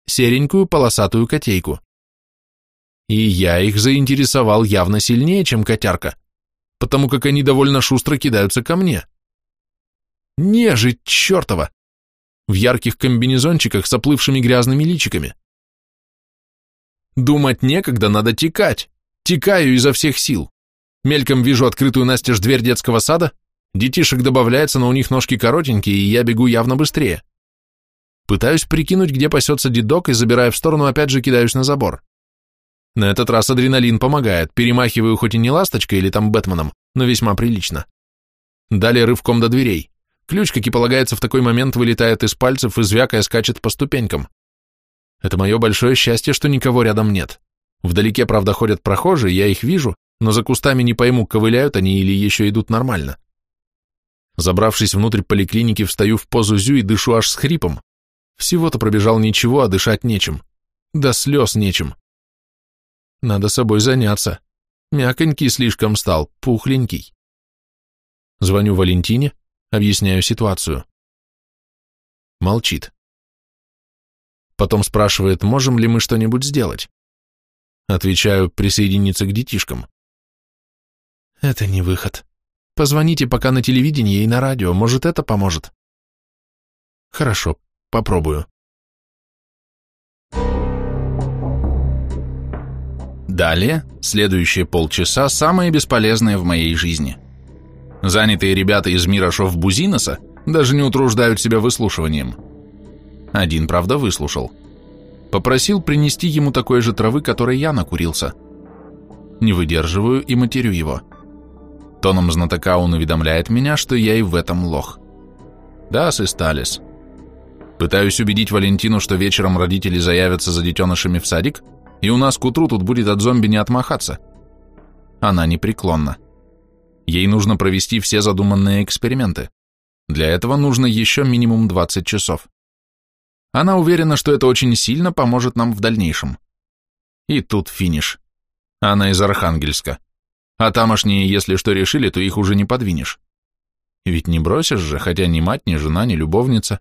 Серенькую полосатую котейку. И я их заинтересовал явно сильнее, чем котярка, потому как они довольно шустро кидаются ко мне. Нежить чертова! В ярких комбинезончиках с оплывшими грязными личиками. Думать некогда, надо текать. Текаю изо всех сил. Мельком вижу открытую настежь дверь детского сада, детишек добавляется, но у них ножки коротенькие, и я бегу явно быстрее. Пытаюсь прикинуть, где пасется дедок, и, забирая в сторону, опять же кидаюсь на забор. На этот раз адреналин помогает, перемахиваю хоть и не ласточкой или там Бэтменом, но весьма прилично. Далее рывком до дверей. Ключ, как и полагается, в такой момент вылетает из пальцев и звякая скачет по ступенькам. Это мое большое счастье, что никого рядом нет. Вдалеке, правда, ходят прохожие, я их вижу, но за кустами не пойму, ковыляют они или еще идут нормально. Забравшись внутрь поликлиники, встаю в позу зю и дышу аж с хрипом. Всего-то пробежал ничего, а дышать нечем. Да слез нечем. Надо собой заняться. Мяконький слишком стал, пухленький. Звоню Валентине, объясняю ситуацию. Молчит. Потом спрашивает, можем ли мы что-нибудь сделать. Отвечаю, присоединиться к детишкам. Это не выход. Позвоните пока на телевидении и на радио, может, это поможет. Хорошо, попробую. Далее, следующие полчаса самые бесполезные в моей жизни. Занятые ребята из мира Шофбузиноса даже не утруждают себя выслушиванием. Один, правда, выслушал. Попросил принести ему такой же травы, которой я накурился. Не выдерживаю и матерю его. Тоном знатока он уведомляет меня, что я и в этом лох. Да, сысталис. Пытаюсь убедить Валентину, что вечером родители заявятся за детенышами в садик, и у нас к утру тут будет от зомби не отмахаться. Она непреклонна. Ей нужно провести все задуманные эксперименты. Для этого нужно еще минимум 20 часов. Она уверена, что это очень сильно поможет нам в дальнейшем. И тут финиш. Она из Архангельска. А тамошние, если что решили, то их уже не подвинешь. Ведь не бросишь же, хотя ни мать, ни жена, ни любовница.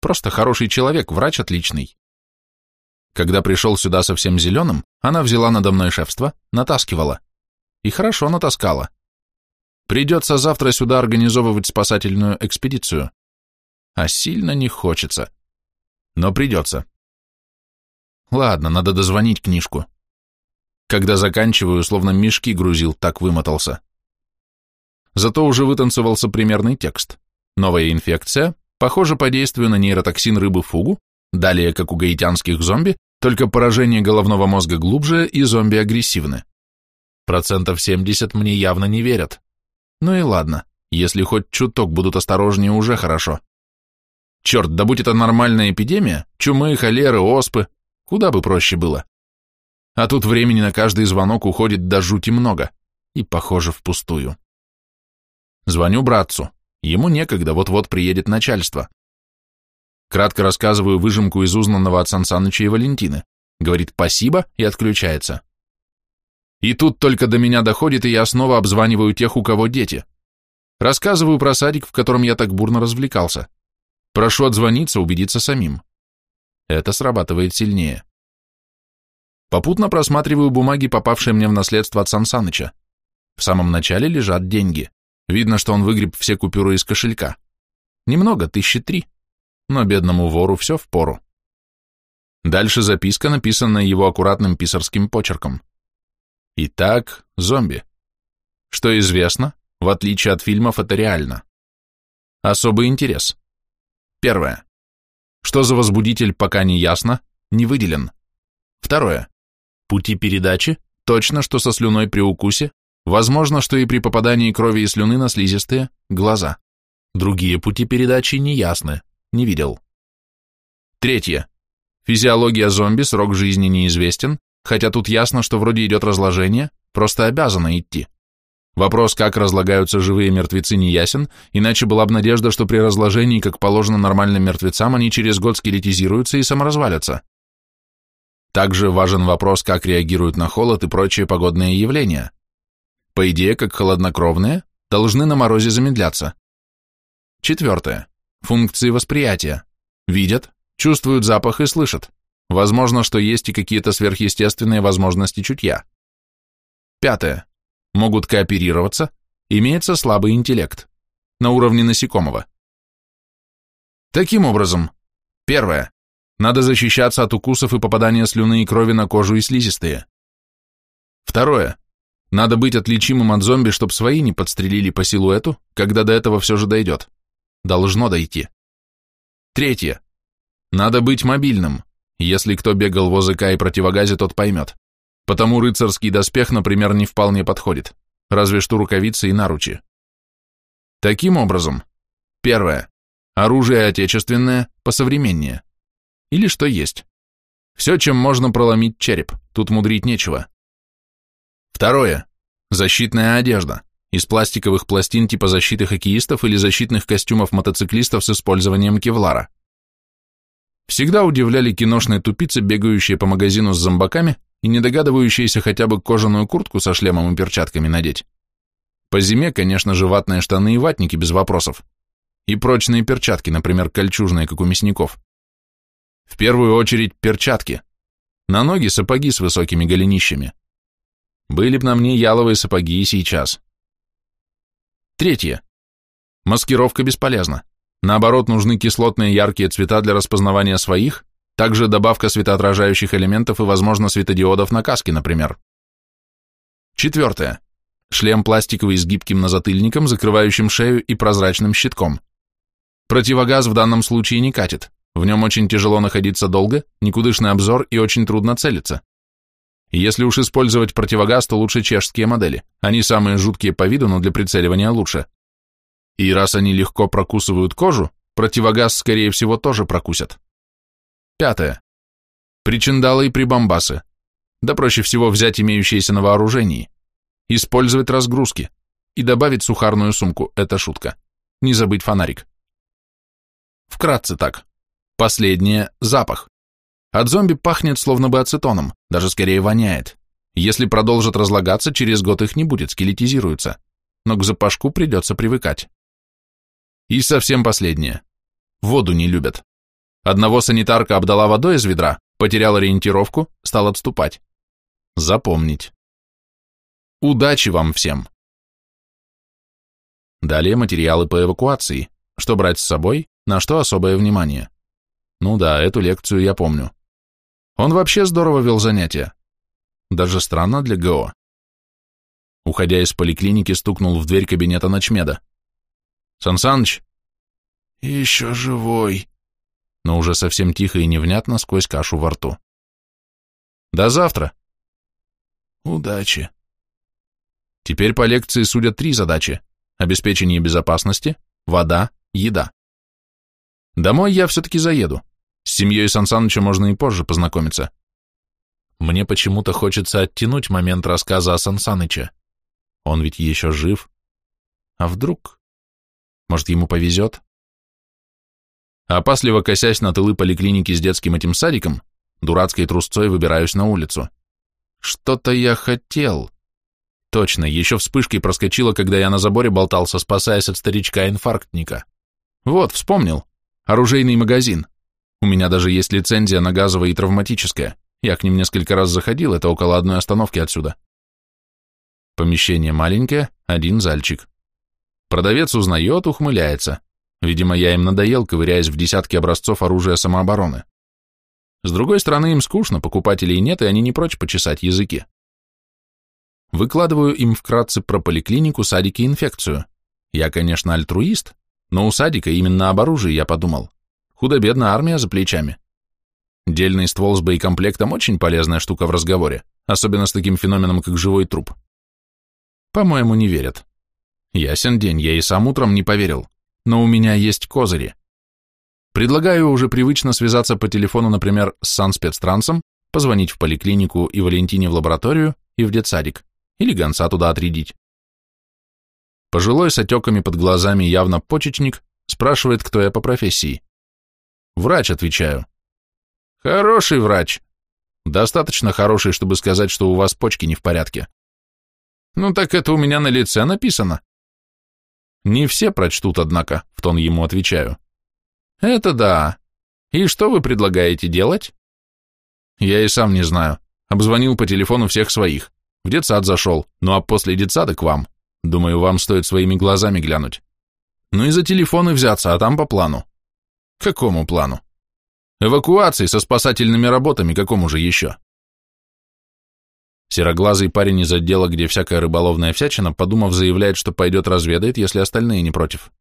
Просто хороший человек, врач отличный. Когда пришел сюда совсем зеленым, она взяла надо мной шефство, натаскивала. И хорошо натаскала. Придется завтра сюда организовывать спасательную экспедицию. А сильно не хочется но придется. Ладно, надо дозвонить книжку. Когда заканчиваю, словно мешки грузил, так вымотался. Зато уже вытанцевался примерный текст. Новая инфекция, похоже по действию на нейротоксин рыбы фугу, далее, как у гаитянских зомби, только поражение головного мозга глубже и зомби агрессивны. Процентов 70 мне явно не верят. Ну и ладно, если хоть чуток будут осторожнее, уже хорошо. Черт, да будь это нормальная эпидемия, чумы, холеры, оспы, куда бы проще было. А тут времени на каждый звонок уходит до жути много, и, похоже, впустую. Звоню братцу, ему некогда, вот-вот приедет начальство. Кратко рассказываю выжимку из узнанного от Сансаныча и Валентины, говорит «спасибо» и отключается. И тут только до меня доходит, и я снова обзваниваю тех, у кого дети. Рассказываю про садик, в котором я так бурно развлекался. Прошу отзвониться, убедиться самим. Это срабатывает сильнее. Попутно просматриваю бумаги, попавшие мне в наследство от Сансаныча. В самом начале лежат деньги. Видно, что он выгреб все купюры из кошелька. Немного, тысячи три. Но бедному вору все впору. Дальше записка, написанная его аккуратным писарским почерком. Итак, зомби. Что известно, в отличие от фильмов, это реально. Особый интерес. Первое. Что за возбудитель, пока не ясно, не выделен. Второе. Пути передачи, точно, что со слюной при укусе, возможно, что и при попадании крови и слюны на слизистые, глаза. Другие пути передачи не ясны, не видел. Третье. Физиология зомби, срок жизни неизвестен, хотя тут ясно, что вроде идет разложение, просто обязано идти. Вопрос, как разлагаются живые мертвецы, не ясен, иначе была бы надежда, что при разложении, как положено нормальным мертвецам, они через год скелетизируются и саморазвалятся. Также важен вопрос, как реагируют на холод и прочие погодные явления. По идее, как холоднокровные, должны на морозе замедляться. Четвертое. Функции восприятия. Видят, чувствуют запах и слышат. Возможно, что есть и какие-то сверхъестественные возможности чутья. Пятое могут кооперироваться, имеется слабый интеллект, на уровне насекомого. Таким образом, первое, надо защищаться от укусов и попадания слюны и крови на кожу и слизистые. Второе, надо быть отличимым от зомби, чтобы свои не подстрелили по силуэту, когда до этого все же дойдет. Должно дойти. Третье, надо быть мобильным. Если кто бегал в ОЗК и противогазе, тот поймет. Потому рыцарский доспех, например, не вполне подходит, разве что рукавицы и наручи. Таким образом, первое. Оружие отечественное, посовременнее. Или что есть. Все, чем можно проломить череп, тут мудрить нечего. Второе. Защитная одежда. Из пластиковых пластин типа защиты хоккеистов или защитных костюмов мотоциклистов с использованием кевлара. Всегда удивляли киношные тупицы, бегающие по магазину с зомбаками и не догадывающиеся хотя бы кожаную куртку со шлемом и перчатками надеть. По зиме, конечно же, ватные штаны и ватники без вопросов. И прочные перчатки, например, кольчужные, как у мясников. В первую очередь перчатки. На ноги сапоги с высокими голенищами. Были б на мне яловые сапоги и сейчас. Третье. Маскировка бесполезна. Наоборот, нужны кислотные яркие цвета для распознавания своих, также добавка светоотражающих элементов и, возможно, светодиодов на каске, например. Четвертое. Шлем пластиковый с гибким назатыльником, закрывающим шею и прозрачным щитком. Противогаз в данном случае не катит. В нем очень тяжело находиться долго, никудышный обзор и очень трудно целиться. Если уж использовать противогаз, то лучше чешские модели. Они самые жуткие по виду, но для прицеливания лучше. И раз они легко прокусывают кожу, противогаз, скорее всего, тоже прокусят. Пятое. Причиндалы и прибамбасы. Да проще всего взять имеющиеся на вооружении. Использовать разгрузки. И добавить сухарную сумку, это шутка. Не забыть фонарик. Вкратце так. Последнее – запах. От зомби пахнет словно бы ацетоном, даже скорее воняет. Если продолжат разлагаться, через год их не будет, скелетизируются. Но к запашку придется привыкать. И совсем последнее. Воду не любят. Одного санитарка обдала водой из ведра, потерял ориентировку, стал отступать. Запомнить. Удачи вам всем! Далее материалы по эвакуации. Что брать с собой, на что особое внимание. Ну да, эту лекцию я помню. Он вообще здорово вел занятия. Даже странно для ГО. Уходя из поликлиники, стукнул в дверь кабинета ночмеда. «Сан Саныч?» «Еще живой», но уже совсем тихо и невнятно сквозь кашу во рту. «До завтра!» «Удачи!» Теперь по лекции судят три задачи – обеспечение безопасности, вода, еда. Домой я все-таки заеду. С семьей Сан можно и позже познакомиться. Мне почему-то хочется оттянуть момент рассказа о Сан Саныче. Он ведь еще жив. А вдруг? Может, ему повезет? Опасливо косясь на тылы поликлиники с детским этим садиком, дурацкой трусцой выбираюсь на улицу. Что-то я хотел. Точно, еще вспышкой проскочила, когда я на заборе болтался, спасаясь от старичка-инфарктника. Вот, вспомнил. Оружейный магазин. У меня даже есть лицензия на газовое и травматическое. Я к ним несколько раз заходил, это около одной остановки отсюда. Помещение маленькое, один зальчик. Продавец узнает, ухмыляется. Видимо, я им надоел, ковыряясь в десятке образцов оружия самообороны. С другой стороны, им скучно, покупателей нет, и они не прочь почесать языки. Выкладываю им вкратце про поликлинику, садики и инфекцию. Я, конечно, альтруист, но у садика именно об оружии я подумал. Худо-бедно армия за плечами. Дельный ствол с боекомплектом очень полезная штука в разговоре, особенно с таким феноменом, как живой труп. По-моему, не верят. Ясен день, я и сам утром не поверил, но у меня есть козыри. Предлагаю уже привычно связаться по телефону, например, с санспецтрансом, позвонить в поликлинику и Валентине в лабораторию и в детсадик, или гонца туда отрядить. Пожилой с отеками под глазами явно почечник спрашивает, кто я по профессии. Врач, отвечаю. Хороший врач. Достаточно хороший, чтобы сказать, что у вас почки не в порядке. Ну так это у меня на лице написано. Не все прочтут, однако, в тон ему отвечаю. Это да. И что вы предлагаете делать? Я и сам не знаю. Обзвонил по телефону всех своих. В детсад зашел, ну а после детсада к вам. Думаю, вам стоит своими глазами глянуть. Ну и за телефоны взяться, а там по плану. Какому плану? Эвакуации со спасательными работами, какому же еще? Сероглазый парень из отдела, где всякая рыболовная всячина, подумав, заявляет, что пойдет разведает, если остальные не против.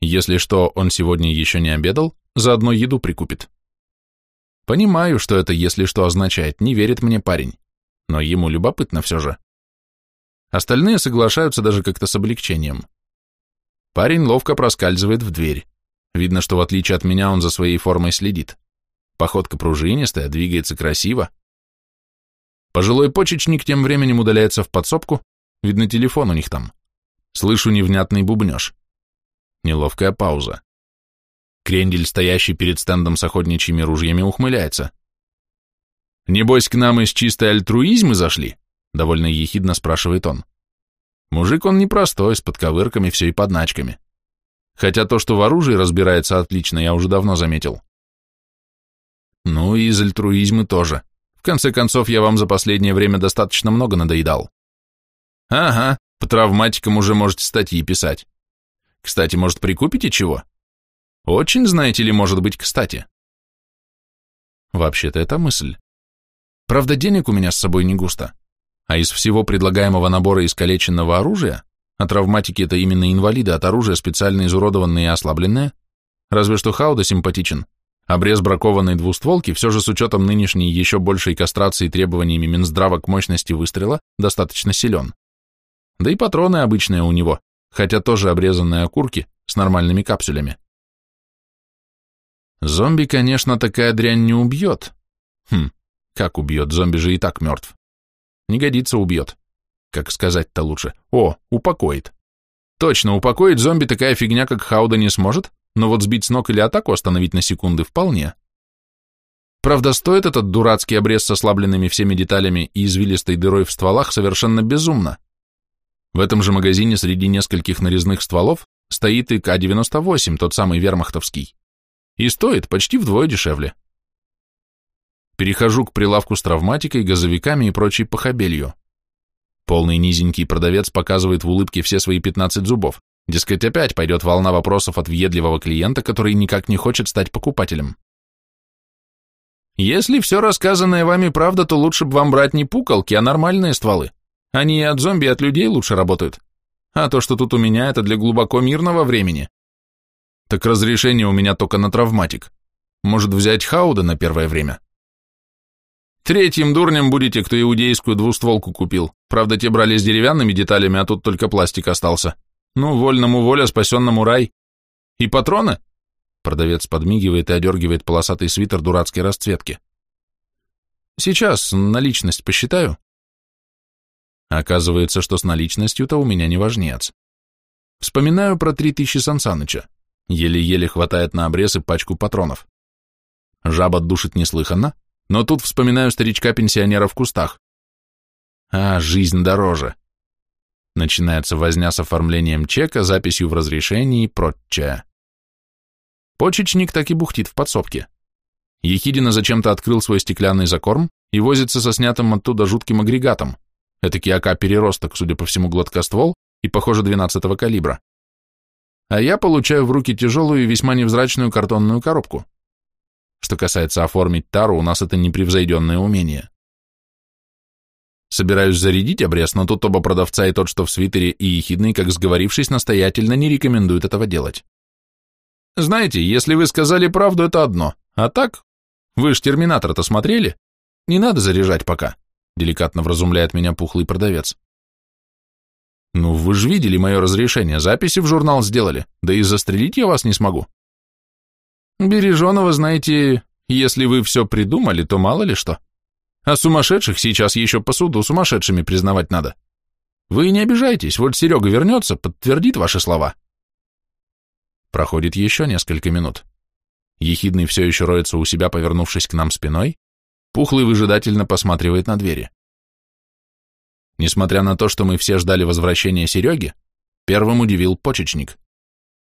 Если что, он сегодня еще не обедал, заодно еду прикупит. Понимаю, что это «если что» означает, не верит мне парень, но ему любопытно все же. Остальные соглашаются даже как-то с облегчением. Парень ловко проскальзывает в дверь. Видно, что в отличие от меня он за своей формой следит. Походка пружинистая, двигается красиво. Пожилой почечник тем временем удаляется в подсобку, видно, телефон у них там. Слышу невнятный бубнеж. Неловкая пауза. Крендель, стоящий перед стендом с охотничьими ружьями, ухмыляется. «Небось, к нам из чистой альтруизмы зашли?» — довольно ехидно спрашивает он. Мужик он непростой, с подковырками, все и подначками. Хотя то, что в оружии разбирается отлично, я уже давно заметил. Ну и из альтруизмы тоже. В конце концов, я вам за последнее время достаточно много надоедал. Ага, по травматикам уже можете статьи писать. Кстати, может, прикупите чего? Очень, знаете ли, может быть, кстати. Вообще-то это мысль. Правда, денег у меня с собой не густо. А из всего предлагаемого набора искалеченного оружия, а травматики это именно инвалиды от оружия, специально изуродованные и ослабленные, разве что Хауда симпатичен, обрез бракованной двустволки все же с учетом нынешней еще большей кастрации требованиями Минздрава к мощности выстрела достаточно силен. Да и патроны обычные у него, хотя тоже обрезанные окурки с нормальными капсулями. Зомби, конечно, такая дрянь не убьет. Хм, как убьет, зомби же и так мертв. Не годится, убьет. Как сказать-то лучше? О, упокоит. Точно, упокоить зомби такая фигня, как Хауда, не сможет, но вот сбить с ног или атаку остановить на секунды вполне. Правда, стоит этот дурацкий обрез с ослабленными всеми деталями и извилистой дырой в стволах совершенно безумно. В этом же магазине среди нескольких нарезных стволов стоит и К-98, тот самый вермахтовский и стоит почти вдвое дешевле. Перехожу к прилавку с травматикой, газовиками и прочей похабелью. Полный низенький продавец показывает в улыбке все свои 15 зубов. Дескать, опять пойдет волна вопросов от въедливого клиента, который никак не хочет стать покупателем. Если все рассказанное вами правда, то лучше бы вам брать не пукалки, а нормальные стволы. Они и от зомби, и от людей лучше работают. А то, что тут у меня, это для глубоко мирного времени. Так разрешение у меня только на травматик. Может взять Хауда на первое время? Третьим дурнем будете, кто иудейскую двустволку купил. Правда, те брали с деревянными деталями, а тут только пластик остался. Ну, вольному воля, спасенному рай. И патроны? Продавец подмигивает и одергивает полосатый свитер дурацкой расцветки. Сейчас наличность посчитаю. Оказывается, что с наличностью-то у меня не важнец. Вспоминаю про три тысячи Сансаныча. Еле-еле хватает на обрез и пачку патронов. Жаба душит неслыханно, но тут вспоминаю старичка-пенсионера в кустах. А, жизнь дороже. Начинается возня с оформлением чека, записью в разрешении и прочее. Почечник так и бухтит в подсобке. Ехидина зачем-то открыл свой стеклянный закорм и возится со снятым оттуда жутким агрегатом. Этакий АК-переросток, судя по всему, гладкоствол и, похоже, 12-го калибра а я получаю в руки тяжелую и весьма невзрачную картонную коробку. Что касается оформить тару, у нас это непревзойденное умение. Собираюсь зарядить обрез, но тут оба продавца и тот, что в свитере, и ехидный, как сговорившись, настоятельно не рекомендуют этого делать. Знаете, если вы сказали правду, это одно, а так, вы ж Терминатора-то смотрели? Не надо заряжать пока, деликатно вразумляет меня пухлый продавец. Ну, вы же видели мое разрешение, записи в журнал сделали, да и застрелить я вас не смогу. Береженого, знаете, если вы все придумали, то мало ли что. А сумасшедших сейчас еще по суду сумасшедшими признавать надо. Вы не обижайтесь, вот Серега вернется, подтвердит ваши слова. Проходит еще несколько минут. Ехидный все еще роется у себя, повернувшись к нам спиной, Пухлый выжидательно посматривает на двери. Несмотря на то, что мы все ждали возвращения Сереги, первым удивил почечник.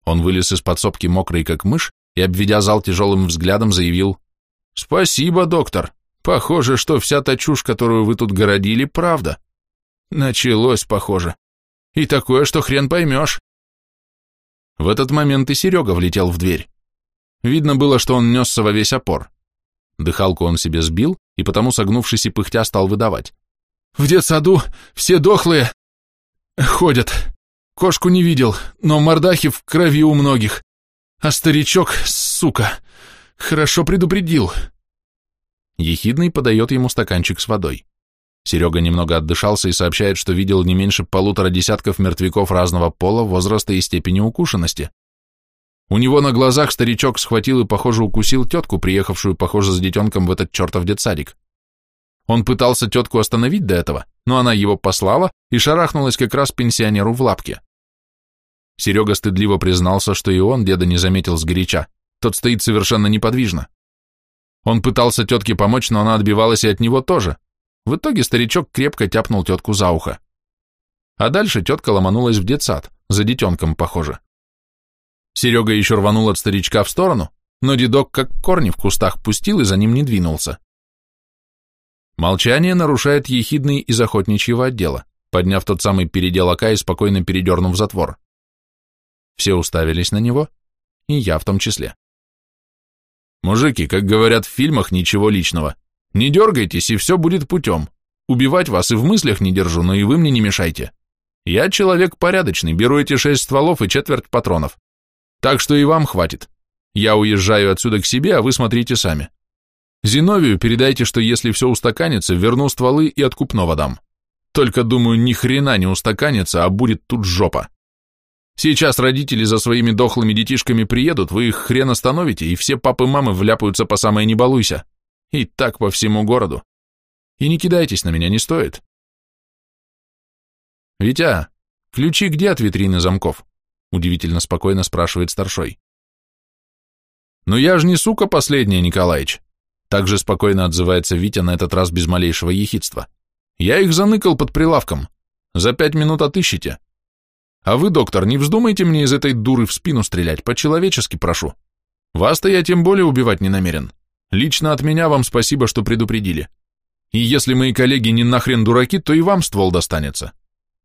Он вылез из подсобки мокрый, как мышь, и, обведя зал тяжелым взглядом, заявил «Спасибо, доктор. Похоже, что вся та чушь, которую вы тут городили, правда. Началось, похоже. И такое, что хрен поймешь». В этот момент и Серега влетел в дверь. Видно было, что он несся во весь опор. Дыхалку он себе сбил, и потому, согнувшись и пыхтя, стал выдавать. В детсаду все дохлые ходят. Кошку не видел, но мордахи в крови у многих. А старичок, сука, хорошо предупредил. Ехидный подает ему стаканчик с водой. Серега немного отдышался и сообщает, что видел не меньше полутора десятков мертвяков разного пола, возраста и степени укушенности. У него на глазах старичок схватил и, похоже, укусил тетку, приехавшую, похоже, с детенком в этот чертов детсадик. Он пытался тетку остановить до этого, но она его послала и шарахнулась как раз пенсионеру в лапке. Серега стыдливо признался, что и он деда не заметил сгоряча, тот стоит совершенно неподвижно. Он пытался тетке помочь, но она отбивалась и от него тоже, в итоге старичок крепко тяпнул тетку за ухо. А дальше тетка ломанулась в детсад, за детенком, похоже. Серега еще рванул от старичка в сторону, но дедок как корни в кустах пустил и за ним не двинулся. Молчание нарушает ехидный из охотничьего отдела, подняв тот самый передел ока и спокойно передернув затвор. Все уставились на него, и я в том числе. Мужики, как говорят в фильмах, ничего личного. Не дергайтесь, и все будет путем. Убивать вас и в мыслях не держу, но и вы мне не мешайте. Я человек порядочный, беру эти шесть стволов и четверть патронов. Так что и вам хватит. Я уезжаю отсюда к себе, а вы смотрите сами. Зиновию передайте, что если все устаканится, верну стволы и откупного дам. Только, думаю, ни хрена не устаканится, а будет тут жопа. Сейчас родители за своими дохлыми детишками приедут, вы их хрен остановите, и все папы-мамы вляпаются по самое не балуйся. И так по всему городу. И не кидайтесь на меня, не стоит. Витя, ключи где от витрины замков? Удивительно спокойно спрашивает старшой. Ну я ж не сука последняя, Николаич. Также спокойно отзывается Витя на этот раз без малейшего ехидства. Я их заныкал под прилавком. За пять минут отыщите. А вы, доктор, не вздумайте мне из этой дуры в спину стрелять, по-человечески прошу. Вас-то я тем более убивать не намерен. Лично от меня вам спасибо, что предупредили. И если мои коллеги не нахрен дураки, то и вам ствол достанется.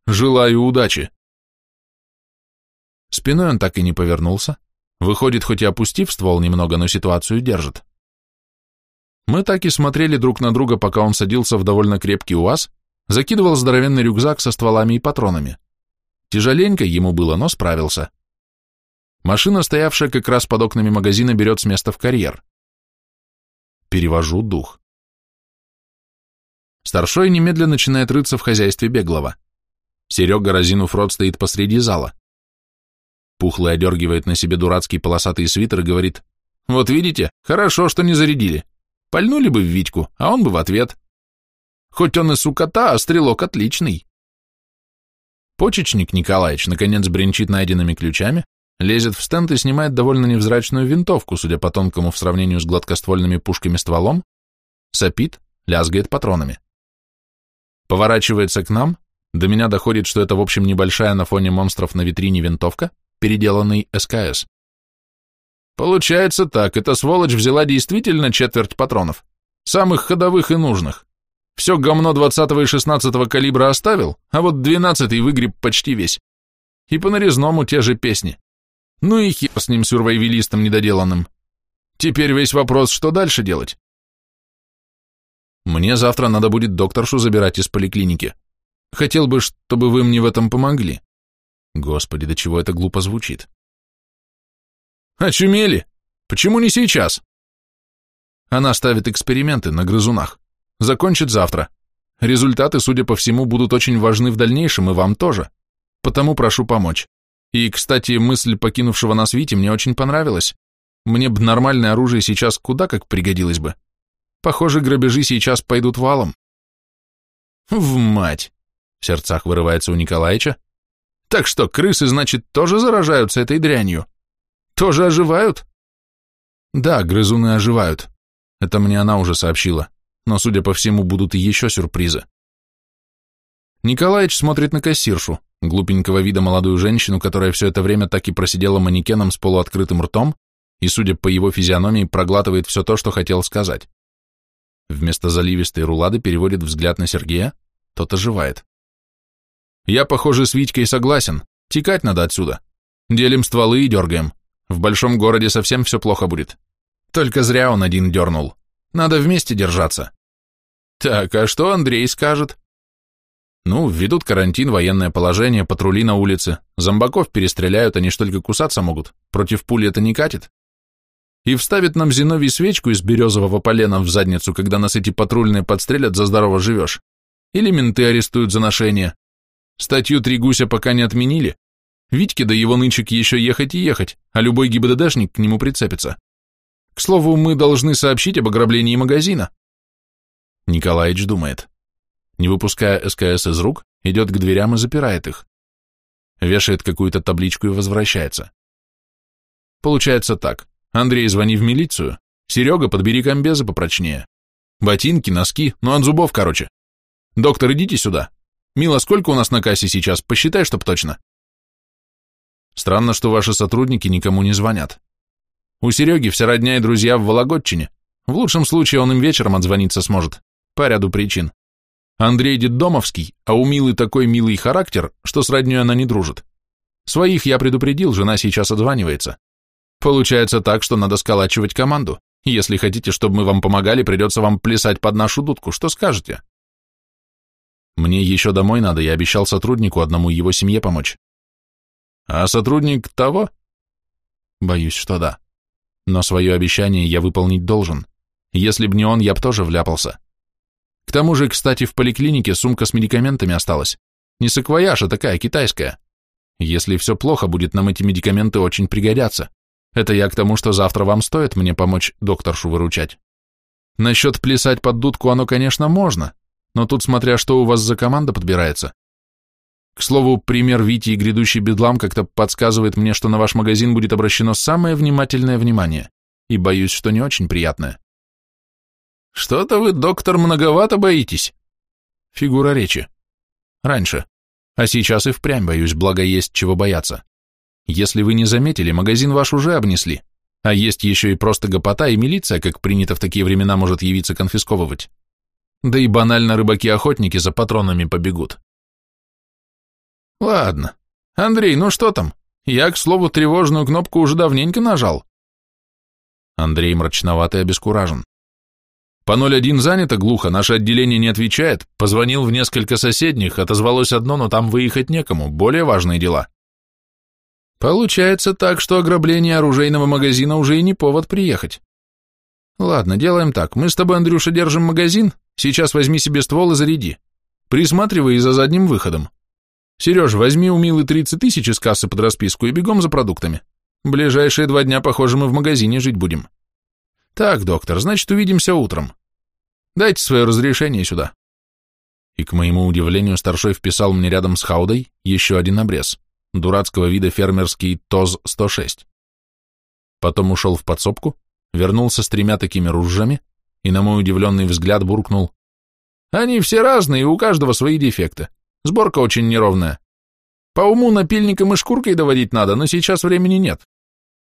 Желаю удачи. Спиной он так и не повернулся. Выходит, хоть и опустив ствол немного, но ситуацию держит. Мы так и смотрели друг на друга, пока он садился в довольно крепкий УАЗ, закидывал здоровенный рюкзак со стволами и патронами. Тяжеленько ему было, но справился. Машина, стоявшая как раз под окнами магазина, берет с места в карьер. Перевожу дух. Старшой немедленно начинает рыться в хозяйстве беглого. Серега, разинув рот, стоит посреди зала. Пухлый одергивает на себе дурацкий полосатый свитер и говорит, «Вот видите, хорошо, что не зарядили. Пальнули бы в Витьку, а он бы в ответ. Хоть он и сукота, а стрелок отличный». Почечник Николаевич наконец бренчит найденными ключами, лезет в стенд и снимает довольно невзрачную винтовку, судя по тонкому в сравнении с гладкоствольными пушками стволом, сопит, лязгает патронами. Поворачивается к нам, до меня доходит, что это в общем небольшая на фоне монстров на витрине винтовка, переделанный СКС. Получается так, эта сволочь взяла действительно четверть патронов, самых ходовых и нужных. Все говно 20 и 16 калибра оставил, а вот 12 выгреб почти весь. И по нарезному те же песни. Ну и хер с ним сюрвайвелистом недоделанным. Теперь весь вопрос, что дальше делать? Мне завтра надо будет докторшу забирать из поликлиники. Хотел бы, чтобы вы мне в этом помогли. Господи, до чего это глупо звучит. Очумели? Почему не сейчас? Она ставит эксперименты на грызунах. Закончит завтра. Результаты, судя по всему, будут очень важны в дальнейшем и вам тоже. Потому прошу помочь. И, кстати, мысль покинувшего нас Вити мне очень понравилась. Мне бы нормальное оружие сейчас куда как пригодилось бы. Похоже, грабежи сейчас пойдут валом. В мать! В сердцах вырывается у Николаевича. Так что, крысы, значит, тоже заражаются этой дрянью? Тоже оживают? Да, грызуны оживают. Это мне она уже сообщила. Но, судя по всему, будут и еще сюрпризы. Николаевич смотрит на кассиршу глупенького вида молодую женщину, которая все это время так и просидела манекеном с полуоткрытым ртом и, судя по его физиономии, проглатывает все то, что хотел сказать. Вместо заливистой рулады переводит взгляд на Сергея, тот оживает. «Я, похоже, с Витькой согласен. Текать надо отсюда. Делим стволы и дергаем. В большом городе совсем все плохо будет. Только зря он один дернул. Надо вместе держаться». «Так, а что Андрей скажет?» Ну, введут карантин, военное положение, патрули на улице. Зомбаков перестреляют, они ж только кусаться могут. Против пули это не катит. И вставит нам Зиновий свечку из березового полена в задницу, когда нас эти патрульные подстрелят, за здорово живешь. Или менты арестуют за ношение. Статью «Три гуся» пока не отменили. Витьке до его нынчик еще ехать и ехать, а любой ГИБДДшник к нему прицепится. К слову, мы должны сообщить об ограблении магазина. Николаевич думает. Не выпуская СКС из рук, идет к дверям и запирает их. Вешает какую-то табличку и возвращается. Получается так. Андрей, звони в милицию. Серега, подбери комбезы попрочнее. Ботинки, носки, ну от зубов, короче. Доктор, идите сюда. Мила, сколько у нас на кассе сейчас? Посчитай, чтоб точно. Странно, что ваши сотрудники никому не звонят. У Сереги вся родня и друзья в Вологодчине. В лучшем случае он им вечером отзвониться сможет. По ряду причин. Андрей Детдомовский, а у Милы такой милый характер, что с родней она не дружит. Своих я предупредил, жена сейчас отзванивается. Получается так, что надо сколачивать команду. Если хотите, чтобы мы вам помогали, придется вам плясать под нашу дудку. Что скажете? Мне еще домой надо, я обещал сотруднику одному его семье помочь. А сотрудник того? Боюсь, что да. Но свое обещание я выполнить должен. Если б не он, я б тоже вляпался. К тому же, кстати, в поликлинике сумка с медикаментами осталась. Не саквояж, а такая, китайская. Если все плохо, будет нам эти медикаменты очень пригодятся. Это я к тому, что завтра вам стоит мне помочь докторшу выручать. Насчет плясать под дудку оно, конечно, можно, но тут смотря что у вас за команда подбирается. К слову, пример Вити и грядущий бедлам как-то подсказывает мне, что на ваш магазин будет обращено самое внимательное внимание, и боюсь, что не очень приятное. Что-то вы, доктор, многовато боитесь. Фигура речи. Раньше. А сейчас и впрямь боюсь, благо есть чего бояться. Если вы не заметили, магазин ваш уже обнесли, а есть еще и просто гопота, и милиция, как принято в такие времена, может явиться конфисковывать. Да и банально рыбаки-охотники за патронами побегут. Ладно. Андрей, ну что там? Я, к слову, тревожную кнопку уже давненько нажал. Андрей мрачноватый обескуражен. По 01 занято глухо, наше отделение не отвечает, позвонил в несколько соседних, отозвалось одно, но там выехать некому, более важные дела. Получается так, что ограбление оружейного магазина уже и не повод приехать. Ладно, делаем так. Мы с тобой, Андрюша, держим магазин. Сейчас возьми себе ствол и заряди. Присматривай за задним выходом. Сереж, возьми у Милы 30 тысяч из кассы под расписку и бегом за продуктами. Ближайшие два дня, похоже, мы в магазине жить будем. Так, доктор, значит, увидимся утром. Дайте свое разрешение сюда. И, к моему удивлению, старшой вписал мне рядом с Хаудой еще один обрез дурацкого вида фермерский ТОЗ-106. Потом ушел в подсобку, вернулся с тремя такими ружьями и, на мой удивленный взгляд, буркнул. «Они все разные, у каждого свои дефекты. Сборка очень неровная. По уму напильником и шкуркой доводить надо, но сейчас времени нет.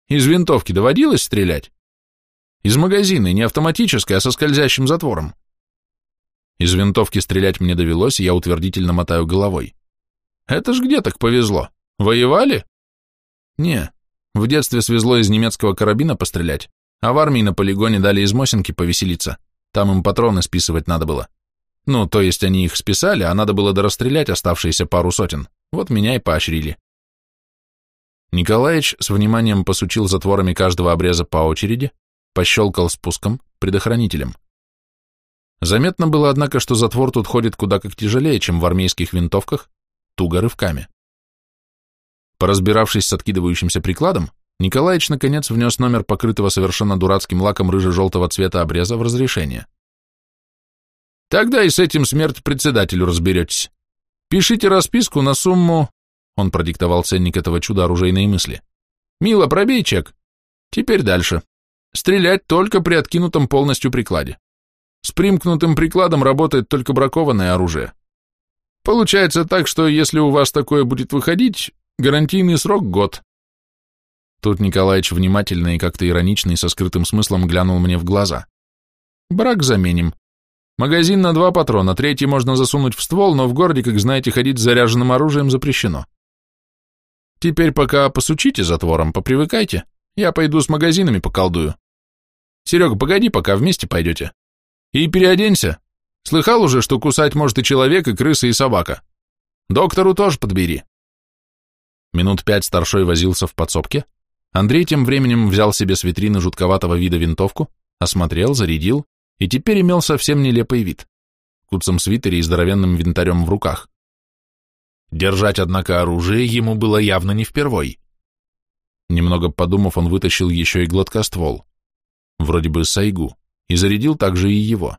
Из винтовки доводилось стрелять? Из магазина, не автоматической, а со скользящим затвором. Из винтовки стрелять мне довелось, и я утвердительно мотаю головой. Это ж где так повезло? Воевали? Не, в детстве свезло из немецкого карабина пострелять, а в армии на полигоне дали из Мосинки повеселиться. Там им патроны списывать надо было. Ну, то есть они их списали, а надо было дорасстрелять оставшиеся пару сотен. Вот меня и поощрили. Николаевич с вниманием посучил затворами каждого обреза по очереди, пощелкал спуском, предохранителем. Заметно было, однако, что затвор тут ходит куда как тяжелее, чем в армейских винтовках, туго рывками. Поразбиравшись с откидывающимся прикладом, Николаевич наконец внес номер покрытого совершенно дурацким лаком рыже-желтого цвета обреза в разрешение. Тогда и с этим смерть председателю разберетесь. Пишите расписку на сумму... Он продиктовал ценник этого чуда оружейной мысли. Мило, пробей чек. Теперь дальше. Стрелять только при откинутом полностью прикладе. С примкнутым прикладом работает только бракованное оружие. Получается так, что если у вас такое будет выходить, Гарантийный срок — год. Тут Николаевич внимательно и как-то иронично и со скрытым смыслом глянул мне в глаза. Брак заменим. Магазин на два патрона, третий можно засунуть в ствол, но в городе, как знаете, ходить с заряженным оружием запрещено. Теперь пока посучите затвором, попривыкайте. Я пойду с магазинами поколдую. Серега, погоди, пока вместе пойдете. И переоденься. Слыхал уже, что кусать может и человек, и крыса, и собака. Доктору тоже подбери. Минут пять старшой возился в подсобке. Андрей тем временем взял себе с витрины жутковатого вида винтовку, осмотрел, зарядил, и теперь имел совсем нелепый вид. куцом свитере и здоровенным винтарем в руках. Держать, однако, оружие ему было явно не впервой. Немного подумав, он вытащил еще и гладкоствол, вроде бы сайгу, и зарядил также и его.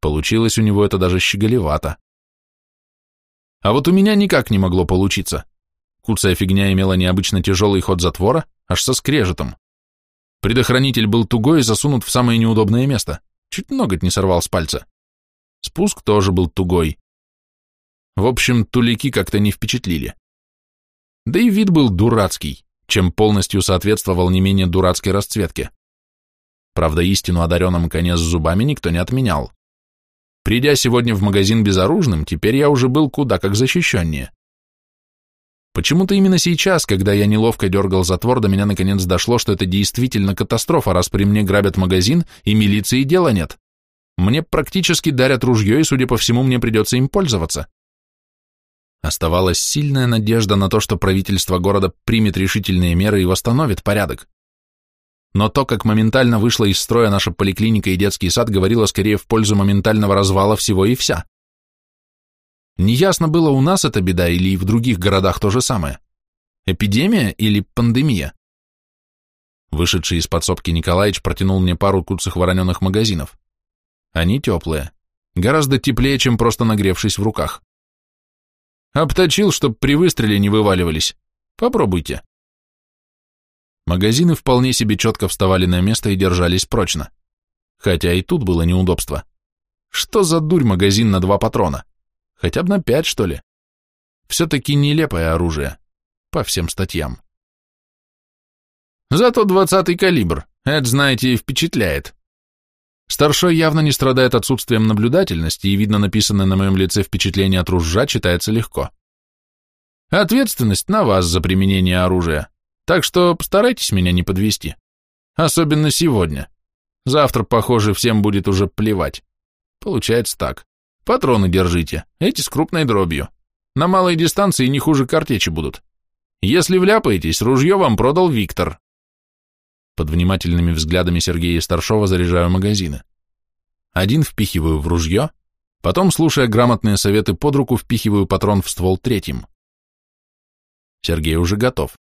Получилось у него это даже щеголевато. А вот у меня никак не могло получиться. Куцая фигня имела необычно тяжелый ход затвора, аж со скрежетом. Предохранитель был тугой и засунут в самое неудобное место. Чуть ноготь не сорвал с пальца. Спуск тоже был тугой. В общем, тулики как-то не впечатлили. Да и вид был дурацкий, чем полностью соответствовал не менее дурацкой расцветке. Правда, истину одаренным конец с зубами никто не отменял. Придя сегодня в магазин безоружным, теперь я уже был куда как защищеннее. Почему-то именно сейчас, когда я неловко дергал затвор, до меня наконец дошло, что это действительно катастрофа, раз при мне грабят магазин, и милиции дела нет. Мне практически дарят ружье, и, судя по всему, мне придется им пользоваться. Оставалась сильная надежда на то, что правительство города примет решительные меры и восстановит порядок. Но то, как моментально вышла из строя наша поликлиника и детский сад, говорило скорее в пользу моментального развала всего и вся. Неясно было, у нас это беда или и в других городах то же самое. Эпидемия или пандемия? Вышедший из подсобки Николаевич протянул мне пару куцых вороненых магазинов. Они теплые, гораздо теплее, чем просто нагревшись в руках. Обточил, чтоб при выстреле не вываливались. Попробуйте. Магазины вполне себе четко вставали на место и держались прочно. Хотя и тут было неудобство. Что за дурь магазин на два патрона? Хотя бы на пять, что ли. Все-таки нелепое оружие. По всем статьям. Зато двадцатый калибр. Это, знаете, впечатляет. Старшой явно не страдает отсутствием наблюдательности, и, видно, написанное на моем лице впечатление от ружжа читается легко. Ответственность на вас за применение оружия, так что постарайтесь меня не подвести. Особенно сегодня. Завтра, похоже, всем будет уже плевать. Получается так. Патроны держите, эти с крупной дробью. На малой дистанции не хуже картечи будут. Если вляпаетесь, ружье вам продал Виктор. Под внимательными взглядами Сергея Старшова заряжаю магазины. Один впихиваю в ружье, потом, слушая грамотные советы под руку, впихиваю патрон в ствол третьим. Сергей уже готов.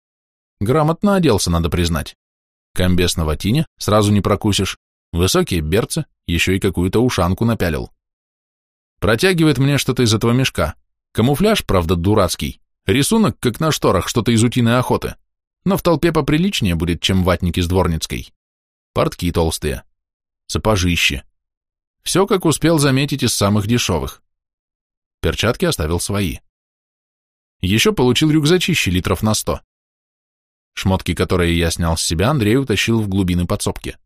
Грамотно оделся, надо признать. Комбез на ватине, сразу не прокусишь, высокие берцы, еще и какую-то ушанку напялил. Протягивает мне что-то из этого мешка. Камуфляж, правда, дурацкий. Рисунок, как на шторах, что-то из утиной охоты. Но в толпе поприличнее будет, чем ватники с дворницкой. Портки толстые. Сапожище. Все, как успел заметить, из самых дешевых. Перчатки оставил свои. Еще получил рюкзачище литров на сто. Шмотки, которые я снял с себя, Андрей утащил в глубины подсобки.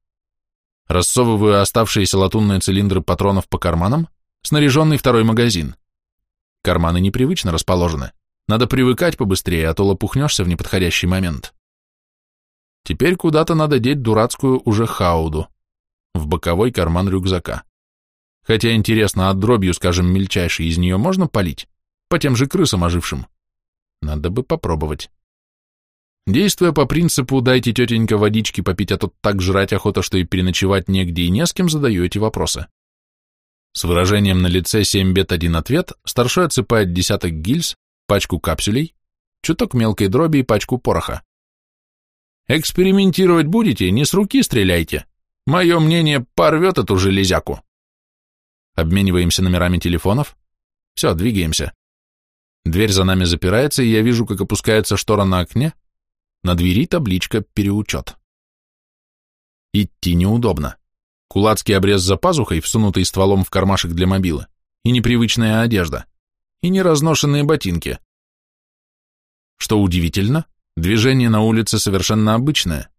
Рассовываю оставшиеся латунные цилиндры патронов по карманам, снаряженный второй магазин. Карманы непривычно расположены. Надо привыкать побыстрее, а то лопухнешься в неподходящий момент. Теперь куда-то надо деть дурацкую уже хауду в боковой карман рюкзака. Хотя интересно, а дробью, скажем, мельчайшей из нее можно полить? По тем же крысам ожившим? Надо бы попробовать. Действуя по принципу «дайте тетенька водички попить, а тут так жрать охота, что и переночевать негде и не с кем», задаю эти вопросы. С выражением на лице 7 бет один ответ, старшой отсыпает десяток гильз, пачку капсулей, чуток мелкой дроби и пачку пороха. Экспериментировать будете, не с руки стреляйте. Мое мнение, порвет эту железяку. Обмениваемся номерами телефонов. Все, двигаемся. Дверь за нами запирается, и я вижу, как опускается штора на окне. На двери табличка «Переучет». Идти неудобно кулацкий обрез за пазухой, всунутый стволом в кармашек для мобилы, и непривычная одежда, и неразношенные ботинки. Что удивительно, движение на улице совершенно обычное.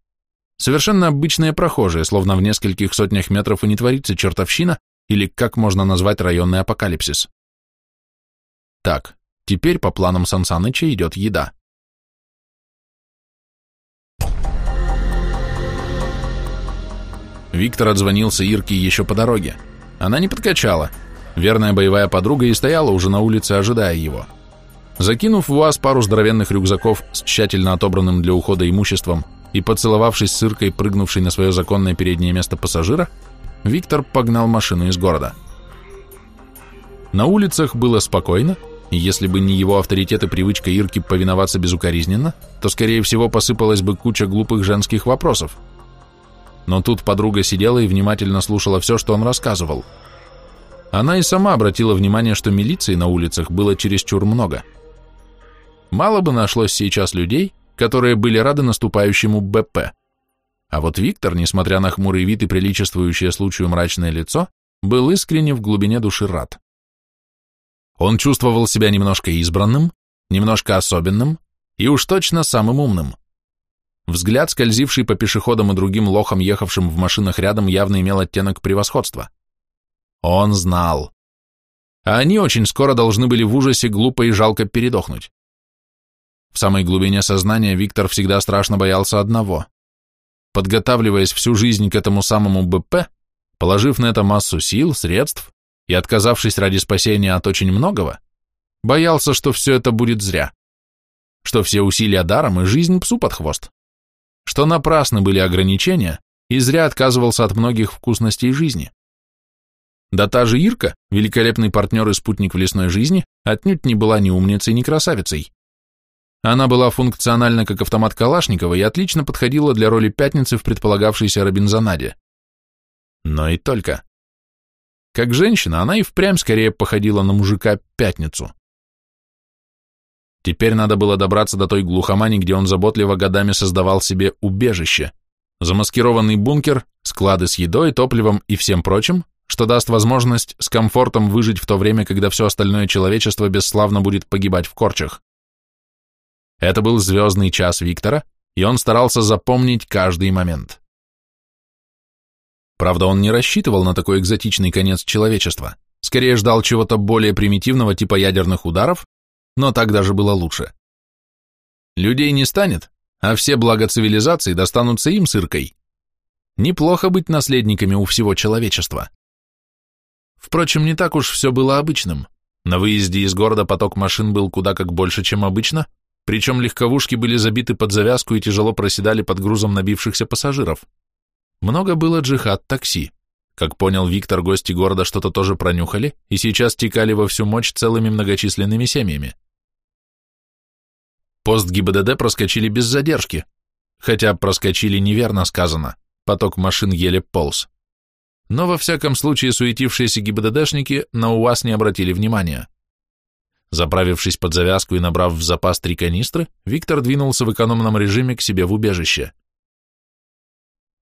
Совершенно обычные прохожие, словно в нескольких сотнях метров и не творится чертовщина, или как можно назвать районный апокалипсис. Так, теперь по планам Сансаныча идет еда. Виктор отзвонился Ирке еще по дороге. Она не подкачала. Верная боевая подруга и стояла уже на улице, ожидая его. Закинув в УАЗ пару здоровенных рюкзаков с тщательно отобранным для ухода имуществом и поцеловавшись с Иркой, прыгнувшей на свое законное переднее место пассажира, Виктор погнал машину из города. На улицах было спокойно, и если бы не его авторитет и привычка Ирки повиноваться безукоризненно, то, скорее всего, посыпалась бы куча глупых женских вопросов. Но тут подруга сидела и внимательно слушала все, что он рассказывал. Она и сама обратила внимание, что милиции на улицах было чересчур много. Мало бы нашлось сейчас людей, которые были рады наступающему БП. А вот Виктор, несмотря на хмурый вид и приличествующее случаю мрачное лицо, был искренне в глубине души рад. Он чувствовал себя немножко избранным, немножко особенным и уж точно самым умным. Взгляд, скользивший по пешеходам и другим лохам, ехавшим в машинах рядом, явно имел оттенок превосходства. Он знал. А они очень скоро должны были в ужасе глупо и жалко передохнуть. В самой глубине сознания Виктор всегда страшно боялся одного. Подготавливаясь всю жизнь к этому самому БП, положив на это массу сил, средств, и, отказавшись ради спасения от очень многого, боялся, что все это будет зря, что все усилия даром и жизнь псу под хвост, что напрасны были ограничения и зря отказывался от многих вкусностей жизни. Да та же Ирка, великолепный партнер и спутник в лесной жизни, отнюдь не была ни умницей, ни красавицей. Она была функциональна как автомат Калашникова и отлично подходила для роли пятницы в предполагавшейся Робинзонаде. Но и только. Как женщина, она и впрямь скорее походила на мужика-пятницу. Теперь надо было добраться до той глухомани, где он заботливо годами создавал себе убежище, замаскированный бункер, склады с едой, топливом и всем прочим, что даст возможность с комфортом выжить в то время, когда все остальное человечество бесславно будет погибать в корчах. Это был звездный час Виктора, и он старался запомнить каждый момент. Правда, он не рассчитывал на такой экзотичный конец человечества, скорее ждал чего-то более примитивного типа ядерных ударов, но так даже было лучше. Людей не станет, а все блага цивилизации достанутся им сыркой. Неплохо быть наследниками у всего человечества. Впрочем, не так уж все было обычным. На выезде из города поток машин был куда как больше, чем обычно, причем легковушки были забиты под завязку и тяжело проседали под грузом набившихся пассажиров. Много было джихад-такси. Как понял Виктор, гости города что-то тоже пронюхали и сейчас текали во всю мощь целыми многочисленными семьями. Пост ГИБДД проскочили без задержки, хотя проскочили неверно сказано, поток машин еле полз. Но во всяком случае суетившиеся ГИБДДшники на УАЗ не обратили внимания. Заправившись под завязку и набрав в запас три канистры, Виктор двинулся в экономном режиме к себе в убежище.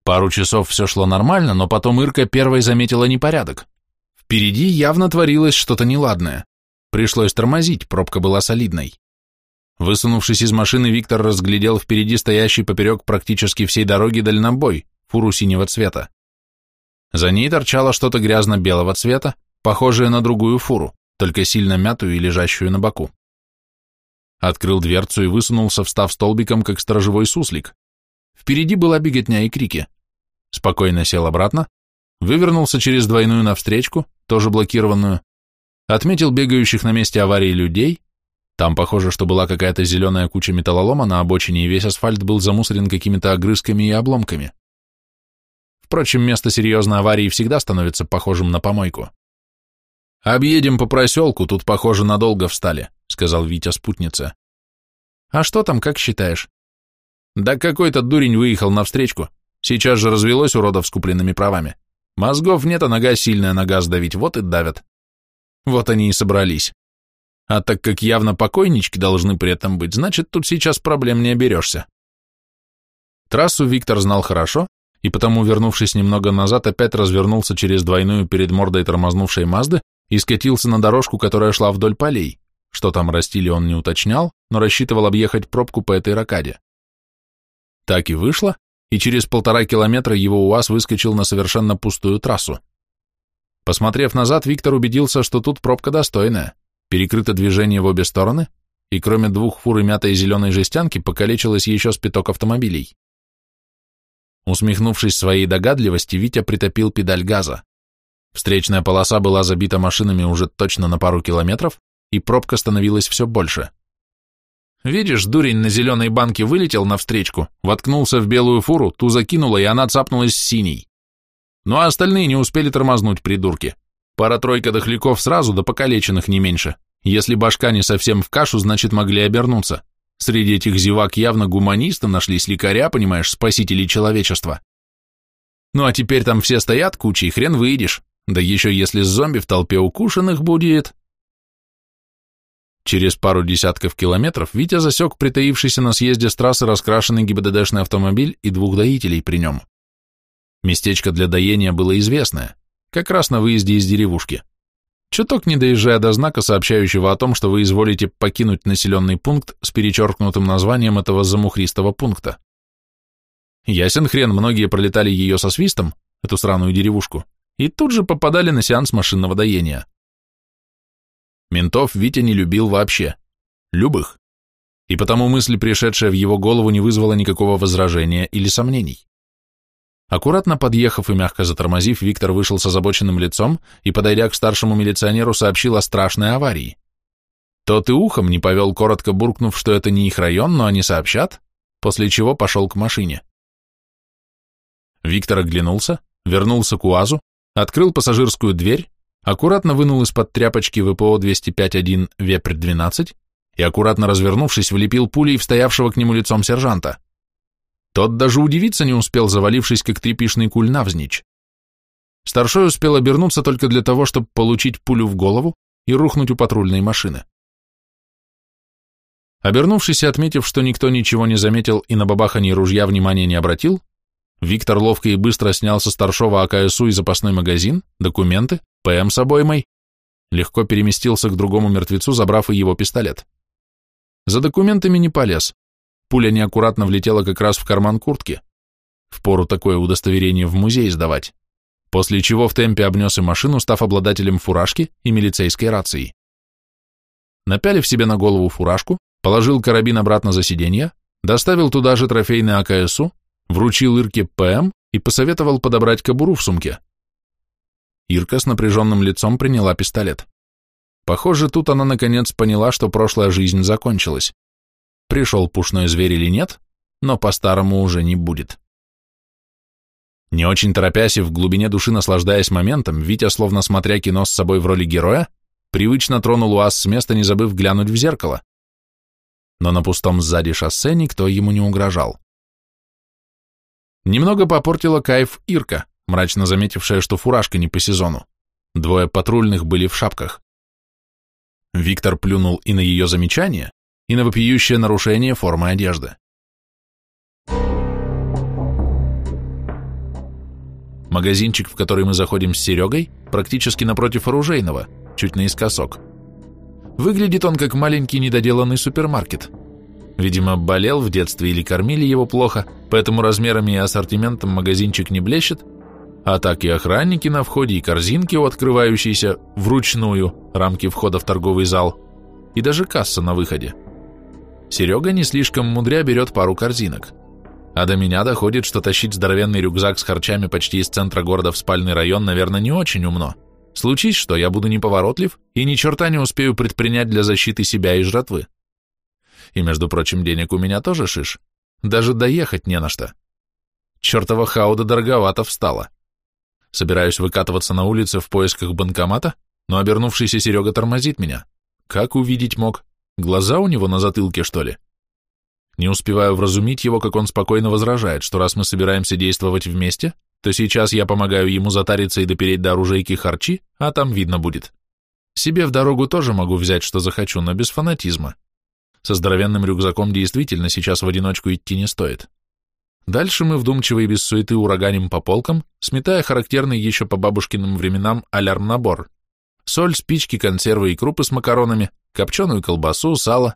Пару часов все шло нормально, но потом Ирка первой заметила непорядок. Впереди явно творилось что-то неладное. Пришлось тормозить, пробка была солидной. Высунувшись из машины, Виктор разглядел впереди стоящий поперек практически всей дороги дальнобой, фуру синего цвета. За ней торчало что-то грязно-белого цвета, похожее на другую фуру, только сильно мятую и лежащую на боку. Открыл дверцу и высунулся, встав столбиком, как сторожевой суслик. Впереди была беготня и крики спокойно сел обратно, вывернулся через двойную навстречку, тоже блокированную, отметил бегающих на месте аварии людей, там похоже, что была какая-то зеленая куча металлолома на обочине, и весь асфальт был замусорен какими-то огрызками и обломками. Впрочем, место серьезной аварии всегда становится похожим на помойку. «Объедем по проселку, тут, похоже, надолго встали», — сказал Витя спутница. «А что там, как считаешь?» «Да какой-то дурень выехал навстречку, Сейчас же развелось уродов с купленными правами. Мозгов нет, а нога сильная на газ давить, вот и давят. Вот они и собрались. А так как явно покойнички должны при этом быть, значит, тут сейчас проблем не оберешься. Трассу Виктор знал хорошо, и потому, вернувшись немного назад, опять развернулся через двойную перед мордой тормознувшей Мазды и скатился на дорожку, которая шла вдоль полей. Что там растили, он не уточнял, но рассчитывал объехать пробку по этой ракаде. Так и вышло, и через полтора километра его УАЗ выскочил на совершенно пустую трассу. Посмотрев назад, Виктор убедился, что тут пробка достойная, перекрыто движение в обе стороны, и кроме двух фур и мятой зеленой жестянки покалечилось еще с пяток автомобилей. Усмехнувшись своей догадливости, Витя притопил педаль газа. Встречная полоса была забита машинами уже точно на пару километров, и пробка становилась все больше. Видишь, дурень на зеленой банке вылетел навстречку, воткнулся в белую фуру, ту закинула, и она цапнулась с синей. Ну а остальные не успели тормознуть, придурки. Пара-тройка дохляков сразу, да покалеченных не меньше. Если башка не совсем в кашу, значит могли обернуться. Среди этих зевак явно гуманисты нашлись лекаря, понимаешь, спасители человечества. Ну а теперь там все стоят кучей, хрен выйдешь. Да еще если зомби в толпе укушенных будет. Через пару десятков километров Витя засек притаившийся на съезде с трассы раскрашенный ГИБДДшный автомобиль и двух доителей при нем. Местечко для доения было известное, как раз на выезде из деревушки. Чуток не доезжая до знака, сообщающего о том, что вы изволите покинуть населенный пункт с перечеркнутым названием этого замухристого пункта. Ясен хрен, многие пролетали ее со свистом, эту сраную деревушку, и тут же попадали на сеанс машинного доения. Ментов Витя не любил вообще. Любых. И потому мысль, пришедшая в его голову, не вызвала никакого возражения или сомнений. Аккуратно подъехав и мягко затормозив, Виктор вышел с озабоченным лицом и, подойдя к старшему милиционеру, сообщил о страшной аварии. Тот и ухом не повел, коротко буркнув, что это не их район, но они сообщат, после чего пошел к машине. Виктор оглянулся, вернулся к УАЗу, открыл пассажирскую дверь аккуратно вынул из-под тряпочки ВПО 205-1 Вепрь-12 и, аккуратно развернувшись, влепил пулей в стоявшего к нему лицом сержанта. Тот даже удивиться не успел, завалившись, как трепишный куль навзничь. Старшой успел обернуться только для того, чтобы получить пулю в голову и рухнуть у патрульной машины. Обернувшись и отметив, что никто ничего не заметил и на бабаханье ружья внимания не обратил, Виктор ловко и быстро снял со старшова АКСУ и запасной магазин, документы, ПМ с обоймой, легко переместился к другому мертвецу, забрав и его пистолет. За документами не полез. Пуля неаккуратно влетела как раз в карман куртки. Впору такое удостоверение в музей сдавать. После чего в темпе обнес и машину, став обладателем фуражки и милицейской рации. Напялив себе на голову фуражку, положил карабин обратно за сиденье, доставил туда же трофейный АКСУ, вручил Ирке ПМ и посоветовал подобрать кобуру в сумке. Ирка с напряженным лицом приняла пистолет. Похоже, тут она наконец поняла, что прошлая жизнь закончилась. Пришел пушной зверь или нет, но по-старому уже не будет. Не очень торопясь и в глубине души наслаждаясь моментом, Витя, словно смотря кино с собой в роли героя, привычно тронул УАЗ с места, не забыв глянуть в зеркало. Но на пустом сзади шоссе никто ему не угрожал. Немного попортила кайф Ирка, мрачно заметившая, что фуражка не по сезону. Двое патрульных были в шапках. Виктор плюнул и на ее замечание, и на вопиющее нарушение формы одежды. Магазинчик, в который мы заходим с Серегой, практически напротив оружейного, чуть наискосок. Выглядит он как маленький недоделанный супермаркет. Видимо, болел в детстве или кормили его плохо, поэтому размерами и ассортиментом магазинчик не блещет, а так и охранники на входе, и корзинки у открывающейся вручную рамки входа в торговый зал, и даже касса на выходе. Серега не слишком мудря берет пару корзинок. А до меня доходит, что тащить здоровенный рюкзак с харчами почти из центра города в спальный район, наверное, не очень умно. Случись что, я буду неповоротлив и ни черта не успею предпринять для защиты себя и жратвы. И, между прочим, денег у меня тоже шиш. Даже доехать не на что. Чертова хауда дороговато встала. Собираюсь выкатываться на улице в поисках банкомата, но обернувшийся Серега тормозит меня. Как увидеть мог? Глаза у него на затылке, что ли? Не успеваю вразумить его, как он спокойно возражает, что раз мы собираемся действовать вместе, то сейчас я помогаю ему затариться и допереть до оружейки харчи, а там видно будет. Себе в дорогу тоже могу взять, что захочу, но без фанатизма. Со здоровенным рюкзаком действительно сейчас в одиночку идти не стоит. Дальше мы вдумчиво и без суеты ураганим по полкам, сметая характерный еще по бабушкиным временам алярм-набор. Соль, спички, консервы и крупы с макаронами, копченую колбасу, сало.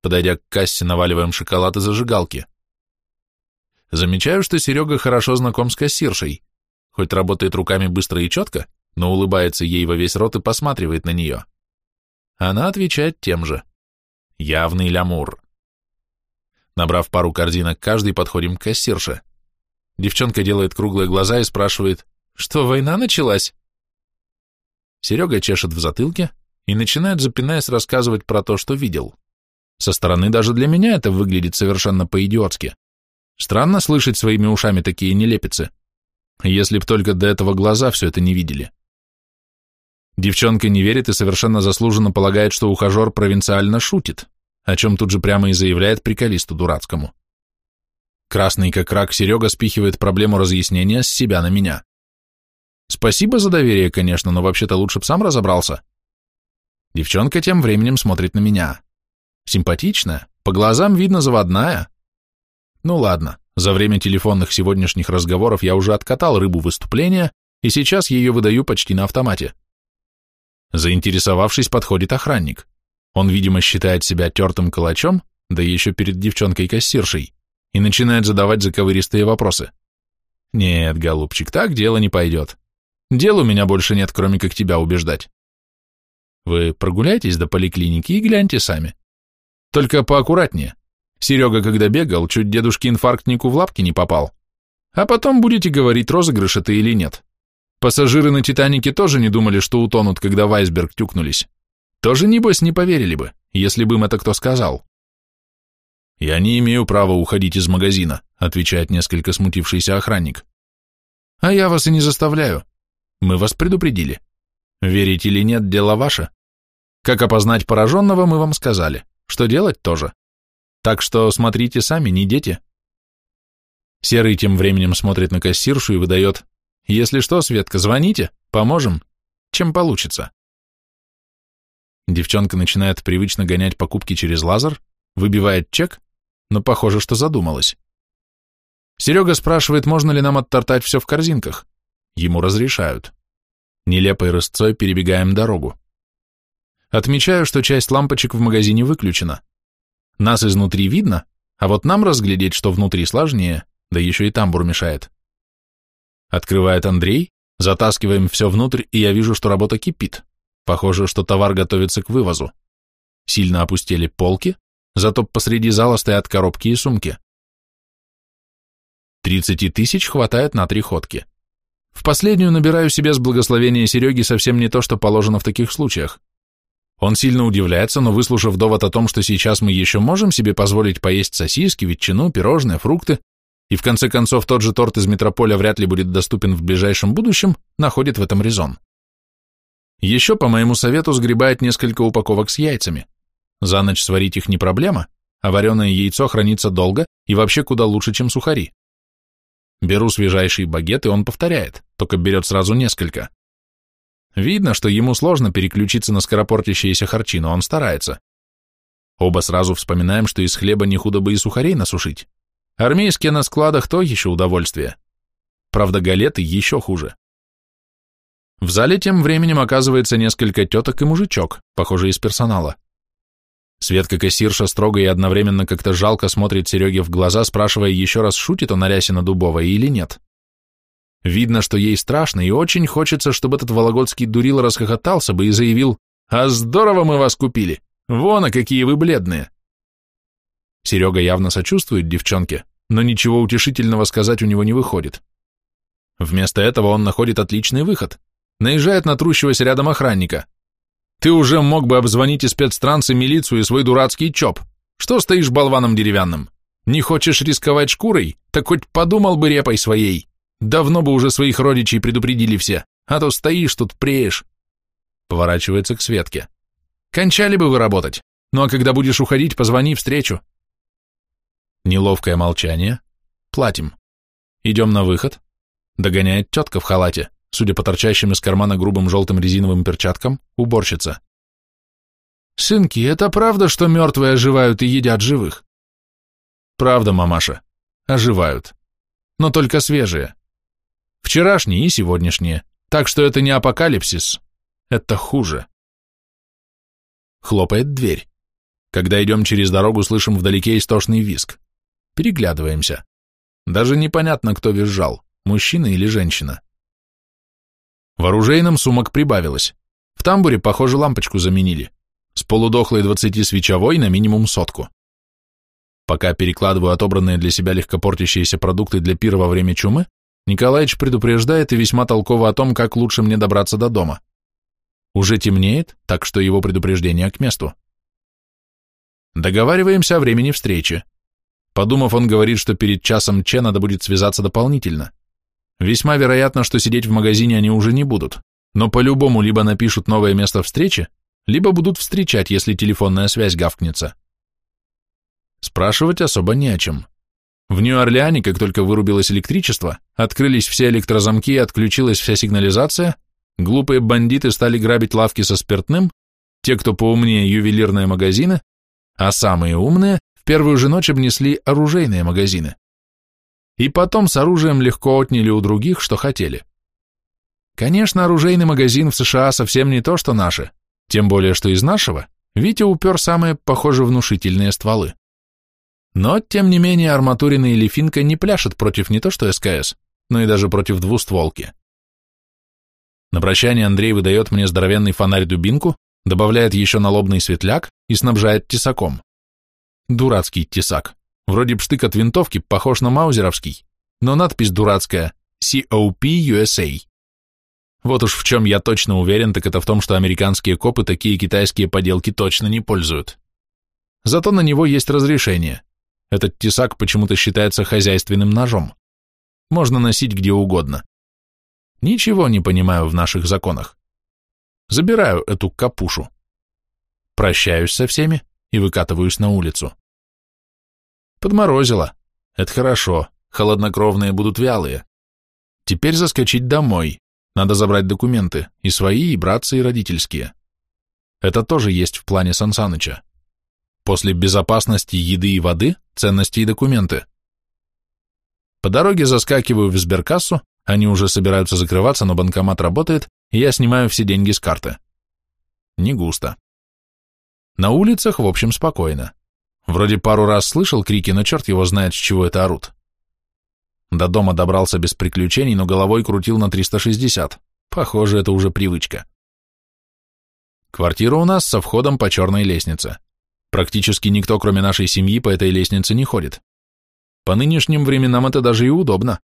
Подойдя к кассе, наваливаем шоколад и зажигалки. Замечаю, что Серега хорошо знаком с кассиршей. Хоть работает руками быстро и четко, но улыбается ей во весь рот и посматривает на нее. Она отвечает тем же. Явный лямур. Набрав пару корзинок каждый, подходим к кассирше. Девчонка делает круглые глаза и спрашивает, что война началась? Серега чешет в затылке и начинает, запинаясь, рассказывать про то, что видел. Со стороны даже для меня это выглядит совершенно по-идиотски. Странно слышать своими ушами такие нелепицы. Если б только до этого глаза все это не видели. Девчонка не верит и совершенно заслуженно полагает, что ухажер провинциально шутит, о чем тут же прямо и заявляет приколисту дурацкому. Красный как рак Серега спихивает проблему разъяснения с себя на меня. Спасибо за доверие, конечно, но вообще-то лучше б сам разобрался. Девчонка тем временем смотрит на меня. Симпатичная, по глазам видно заводная. Ну ладно, за время телефонных сегодняшних разговоров я уже откатал рыбу выступления, и сейчас ее выдаю почти на автомате. Заинтересовавшись, подходит охранник. Он, видимо, считает себя тертым калачом, да еще перед девчонкой-кассиршей, и начинает задавать заковыристые вопросы. Нет, голубчик, так дело не пойдет. Дел у меня больше нет, кроме как тебя убеждать. Вы прогуляйтесь до поликлиники и гляньте сами. Только поаккуратнее. Серега, когда бегал, чуть дедушке инфарктнику в лапки не попал. А потом будете говорить, розыгрыш это или нет. Пассажиры на Титанике тоже не думали, что утонут, когда в айсберг тюкнулись. Тоже, небось, не поверили бы, если бы им это кто сказал. «Я не имею права уходить из магазина», отвечает несколько смутившийся охранник. «А я вас и не заставляю. Мы вас предупредили. Верить или нет, дело ваше. Как опознать пораженного, мы вам сказали. Что делать тоже. Так что смотрите сами, не дети». Серый тем временем смотрит на кассиршу и выдает если что, Светка, звоните, поможем. Чем получится. Девчонка начинает привычно гонять покупки через лазер, выбивает чек, но похоже, что задумалась. Серега спрашивает, можно ли нам оттортать все в корзинках. Ему разрешают. Нелепой рысцой перебегаем дорогу. Отмечаю, что часть лампочек в магазине выключена. Нас изнутри видно, а вот нам разглядеть, что внутри сложнее, да еще и тамбур мешает. Открывает Андрей, затаскиваем все внутрь, и я вижу, что работа кипит. Похоже, что товар готовится к вывозу. Сильно опустили полки, зато посреди зала стоят коробки и сумки. Тридцати тысяч хватает на три ходки. В последнюю набираю себе с благословения Сереги совсем не то, что положено в таких случаях. Он сильно удивляется, но выслушав довод о том, что сейчас мы еще можем себе позволить поесть сосиски, ветчину, пирожные, фрукты, и в конце концов тот же торт из метрополя вряд ли будет доступен в ближайшем будущем, находит в этом резон. Еще по моему совету сгребает несколько упаковок с яйцами. За ночь сварить их не проблема, а вареное яйцо хранится долго и вообще куда лучше, чем сухари. Беру свежайший багет, и он повторяет, только берет сразу несколько. Видно, что ему сложно переключиться на скоропортящиеся харчи, но он старается. Оба сразу вспоминаем, что из хлеба не худо бы и сухарей насушить. Армейские на складах то еще удовольствие. Правда, галеты еще хуже. В зале тем временем оказывается несколько теток и мужичок, похоже, из персонала. Светка-кассирша строго и одновременно как-то жалко смотрит Сереге в глаза, спрашивая еще раз, шутит он о Рясина Дубовой или нет. Видно, что ей страшно, и очень хочется, чтобы этот вологодский дурил расхохотался бы и заявил «А здорово мы вас купили! Вон, а какие вы бледные!» Серега явно сочувствует девчонке, но ничего утешительного сказать у него не выходит. Вместо этого он находит отличный выход. Наезжает на трущегося рядом охранника. «Ты уже мог бы обзвонить и спецтранс, и милицию, и свой дурацкий ЧОП. Что стоишь болваном деревянным? Не хочешь рисковать шкурой? Так хоть подумал бы репой своей. Давно бы уже своих родичей предупредили все, а то стоишь тут преешь». Поворачивается к Светке. «Кончали бы вы работать. Ну а когда будешь уходить, позвони встречу. Неловкое молчание. Платим. Идем на выход. Догоняет тетка в халате, судя по торчащим из кармана грубым желтым резиновым перчаткам, уборщица. «Сынки, это правда, что мертвые оживают и едят живых?» «Правда, мамаша. Оживают. Но только свежие. Вчерашние и сегодняшние. Так что это не апокалипсис. Это хуже». Хлопает дверь. Когда идем через дорогу, слышим вдалеке истошный виск. Переглядываемся. Даже непонятно, кто визжал, мужчина или женщина. В оружейном сумок прибавилось. В тамбуре, похоже, лампочку заменили. С полудохлой двадцати-свечевой на минимум сотку. Пока перекладываю отобранные для себя легкопортящиеся продукты для пира во время чумы, Николаевич предупреждает и весьма толково о том, как лучше мне добраться до дома. Уже темнеет, так что его предупреждение к месту. Договариваемся о времени встречи. Подумав, он говорит, что перед часом Че надо будет связаться дополнительно. Весьма вероятно, что сидеть в магазине они уже не будут. но по-любому либо напишут новое место встречи, либо будут встречать, если телефонная связь гавкнется. Спрашивать особо не о чем. В Нью-Орлеане, как только вырубилось электричество, открылись все электрозамки и отключилась вся сигнализация, глупые бандиты стали грабить лавки со спиртным, те, кто поумнее, ювелирные магазины, а самые умные в первую же ночь обнесли оружейные магазины. И потом с оружием легко отняли у других, что хотели. Конечно, оружейный магазин в США совсем не то, что наши, тем более, что из нашего Витя упер самые, похоже, внушительные стволы. Но, тем не менее, арматурина или финка не пляшет против не то что СКС, но и даже против двустволки. На прощание Андрей выдает мне здоровенный фонарь-дубинку, добавляет еще налобный светляк и снабжает тесаком. Дурацкий тесак. Вроде пштык от винтовки, похож на маузеровский, но надпись дурацкая COP USA. Вот уж в чем я точно уверен, так это в том, что американские копы такие китайские поделки точно не пользуют. Зато на него есть разрешение. Этот тесак почему-то считается хозяйственным ножом. Можно носить где угодно. Ничего не понимаю в наших законах. Забираю эту капушу. Прощаюсь со всеми и выкатываюсь на улицу. Подморозило. Это хорошо, холоднокровные будут вялые. Теперь заскочить домой. Надо забрать документы, и свои, и братцы, и родительские. Это тоже есть в плане Сансаныча. После безопасности еды и воды – ценности и документы. По дороге заскакиваю в сберкассу, они уже собираются закрываться, но банкомат работает, и я снимаю все деньги с карты. Не густо. На улицах, в общем, спокойно. Вроде пару раз слышал крики, но черт его знает, с чего это орут. До дома добрался без приключений, но головой крутил на 360. Похоже, это уже привычка. Квартира у нас со входом по черной лестнице. Практически никто, кроме нашей семьи, по этой лестнице не ходит. По нынешним временам это даже и удобно.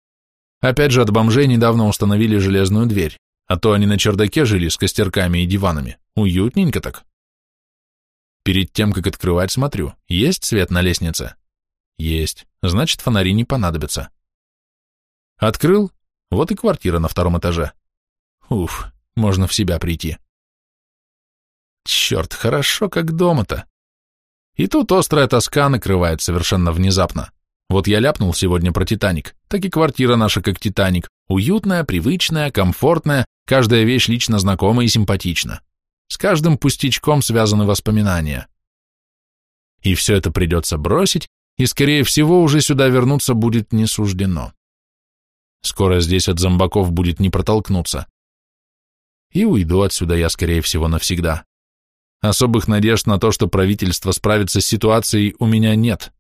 Опять же, от бомжей недавно установили железную дверь, а то они на чердаке жили с костерками и диванами. Уютненько так. Перед тем, как открывать, смотрю, есть свет на лестнице? Есть, значит, фонари не понадобятся. Открыл, вот и квартира на втором этаже. Уф, можно в себя прийти. Черт, хорошо, как дома-то. И тут острая тоска накрывает совершенно внезапно. Вот я ляпнул сегодня про Титаник, так и квартира наша как Титаник. Уютная, привычная, комфортная, каждая вещь лично знакома и симпатична. С каждым пустячком связаны воспоминания. И все это придется бросить, и, скорее всего, уже сюда вернуться будет не суждено. Скоро здесь от зомбаков будет не протолкнуться. И уйду отсюда я, скорее всего, навсегда. Особых надежд на то, что правительство справится с ситуацией, у меня нет.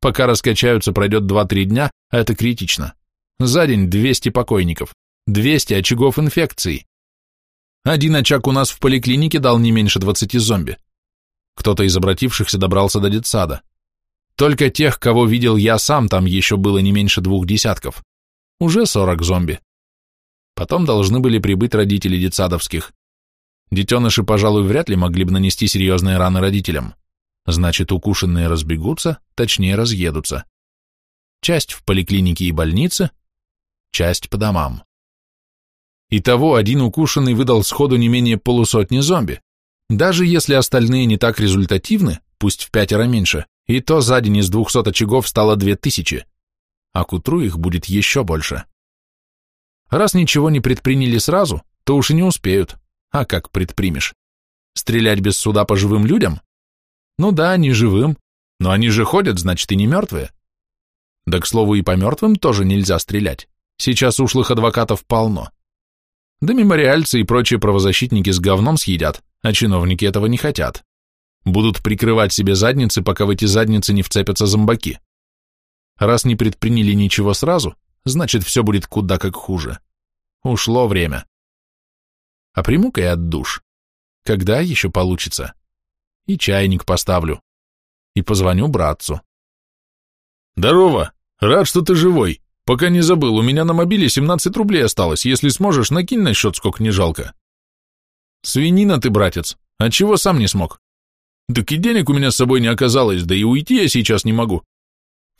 Пока раскачаются, пройдет 2-3 дня, а это критично. За день 200 покойников, 200 очагов инфекции. Один очаг у нас в поликлинике дал не меньше 20 зомби. Кто-то из обратившихся добрался до детсада. Только тех, кого видел я сам, там еще было не меньше двух десятков. Уже 40 зомби. Потом должны были прибыть родители детсадовских. Детеныши, пожалуй, вряд ли могли бы нанести серьезные раны родителям. Значит, укушенные разбегутся, точнее разъедутся. Часть в поликлинике и больнице, часть по домам. Итого один укушенный выдал сходу не менее полусотни зомби. Даже если остальные не так результативны, пусть в пятеро меньше, и то за день из двухсот очагов стало две тысячи, а к утру их будет еще больше. Раз ничего не предприняли сразу, то уж и не успеют. А как предпримешь? Стрелять без суда по живым людям? Ну да, не живым, но они же ходят, значит, и не мертвые. Да, к слову, и по мертвым тоже нельзя стрелять. Сейчас ушлых адвокатов полно. Да мемориальцы и прочие правозащитники с говном съедят, а чиновники этого не хотят. Будут прикрывать себе задницы, пока в эти задницы не вцепятся зомбаки. Раз не предприняли ничего сразу, значит, все будет куда как хуже. Ушло время. А приму-ка я от душ. Когда еще получится? И чайник поставлю. И позвоню братцу. Здорово! Рад, что ты живой. Пока не забыл, у меня на мобиле 17 рублей осталось. Если сможешь, накинь на счет, сколько не жалко. Свинина ты, братец. А чего сам не смог? Так и денег у меня с собой не оказалось, да и уйти я сейчас не могу.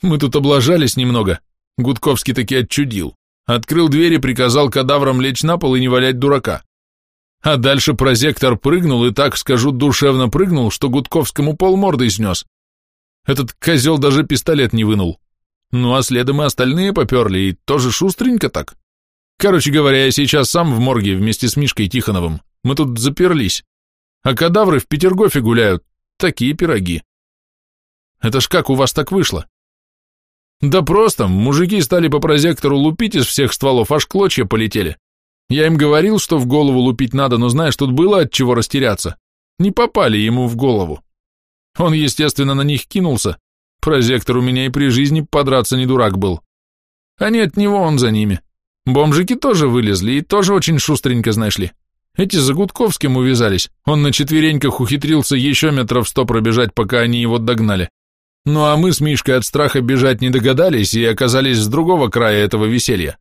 Мы тут облажались немного. Гудковский таки отчудил. Открыл дверь и приказал кадаврам лечь на пол и не валять дурака. А дальше прозектор прыгнул и так, скажу, душевно прыгнул, что Гудковскому полмордой снес. Этот козел даже пистолет не вынул. Ну а следом и остальные поперли, и тоже шустренько так. Короче говоря, я сейчас сам в морге вместе с Мишкой Тихоновым. Мы тут заперлись. А кадавры в Петергофе гуляют. Такие пироги. Это ж как у вас так вышло? Да просто, мужики стали по прозектору лупить из всех стволов, аж клочья полетели. Я им говорил, что в голову лупить надо, но знаешь, тут было от чего растеряться. Не попали ему в голову. Он, естественно, на них кинулся. Прозектор у меня и при жизни подраться не дурак был. А не от него он за ними. Бомжики тоже вылезли и тоже очень шустренько, знаешь ли. Эти за Гудковским увязались. Он на четвереньках ухитрился еще метров сто пробежать, пока они его догнали. Ну а мы с Мишкой от страха бежать не догадались и оказались с другого края этого веселья.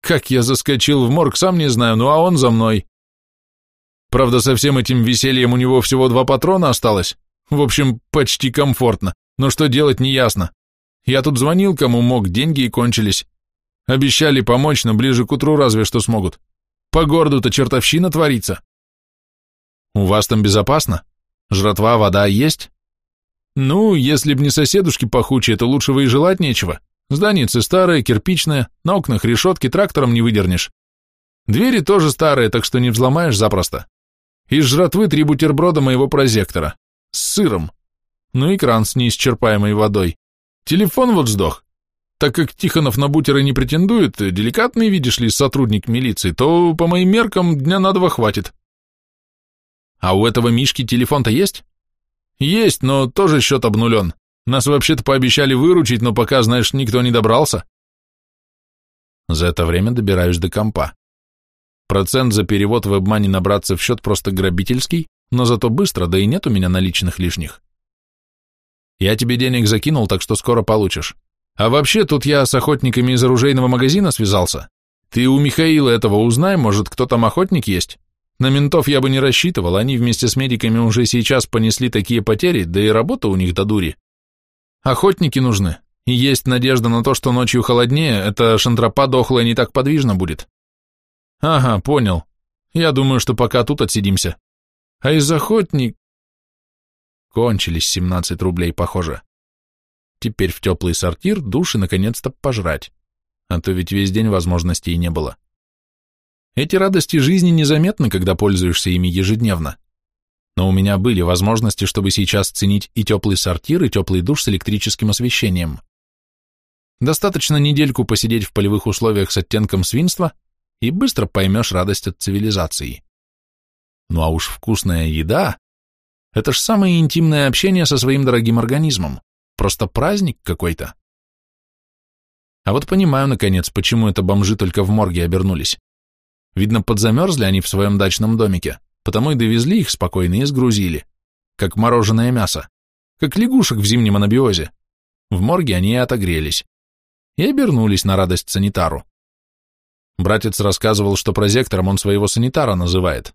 Как я заскочил в морг, сам не знаю, ну а он за мной. Правда, со всем этим весельем у него всего два патрона осталось. В общем, почти комфортно, но что делать неясно. Я тут звонил, кому мог, деньги и кончились. Обещали помочь, но ближе к утру разве что смогут. По городу-то чертовщина творится. У вас там безопасно? Жратва, вода есть? Ну, если б не соседушки пахучие, то лучшего и желать нечего. Зданицы старые, кирпичные, на окнах решетки, трактором не выдернешь. Двери тоже старые, так что не взломаешь запросто. Из жратвы три бутерброда моего прозектора. С сыром. Ну и кран с неисчерпаемой водой. Телефон вот сдох. Так как Тихонов на бутеры не претендует, деликатный, видишь ли, сотрудник милиции, то, по моим меркам, дня на два хватит. А у этого Мишки телефон-то есть? Есть, но тоже счет обнулен. Нас вообще-то пообещали выручить, но пока, знаешь, никто не добрался. За это время добираюсь до компа. Процент за перевод в обмане набраться в счет просто грабительский, но зато быстро, да и нет у меня наличных лишних. Я тебе денег закинул, так что скоро получишь. А вообще, тут я с охотниками из оружейного магазина связался. Ты у Михаила этого узнай, может, кто там охотник есть? На ментов я бы не рассчитывал, они вместе с медиками уже сейчас понесли такие потери, да и работа у них до дури. Охотники нужны, и есть надежда на то, что ночью холоднее, эта шантропа дохлая не так подвижно будет. Ага, понял. Я думаю, что пока тут отсидимся. А из охотник... Кончились 17 рублей, похоже. Теперь в теплый сортир, душ и, наконец-то, пожрать. А то ведь весь день возможностей не было. Эти радости жизни незаметны, когда пользуешься ими ежедневно. Но у меня были возможности, чтобы сейчас ценить и теплый сортир, и теплый душ с электрическим освещением. Достаточно недельку посидеть в полевых условиях с оттенком свинства, и быстро поймешь радость от цивилизации. Ну а уж вкусная еда – это ж самое интимное общение со своим дорогим организмом, просто праздник какой-то. А вот понимаю, наконец, почему это бомжи только в морге обернулись. Видно, подзамерзли они в своем дачном домике, потому и довезли их спокойно и сгрузили, как мороженое мясо, как лягушек в зимнем анабиозе. В морге они и отогрелись. И обернулись на радость санитару. Братец рассказывал, что прозектором он своего санитара называет.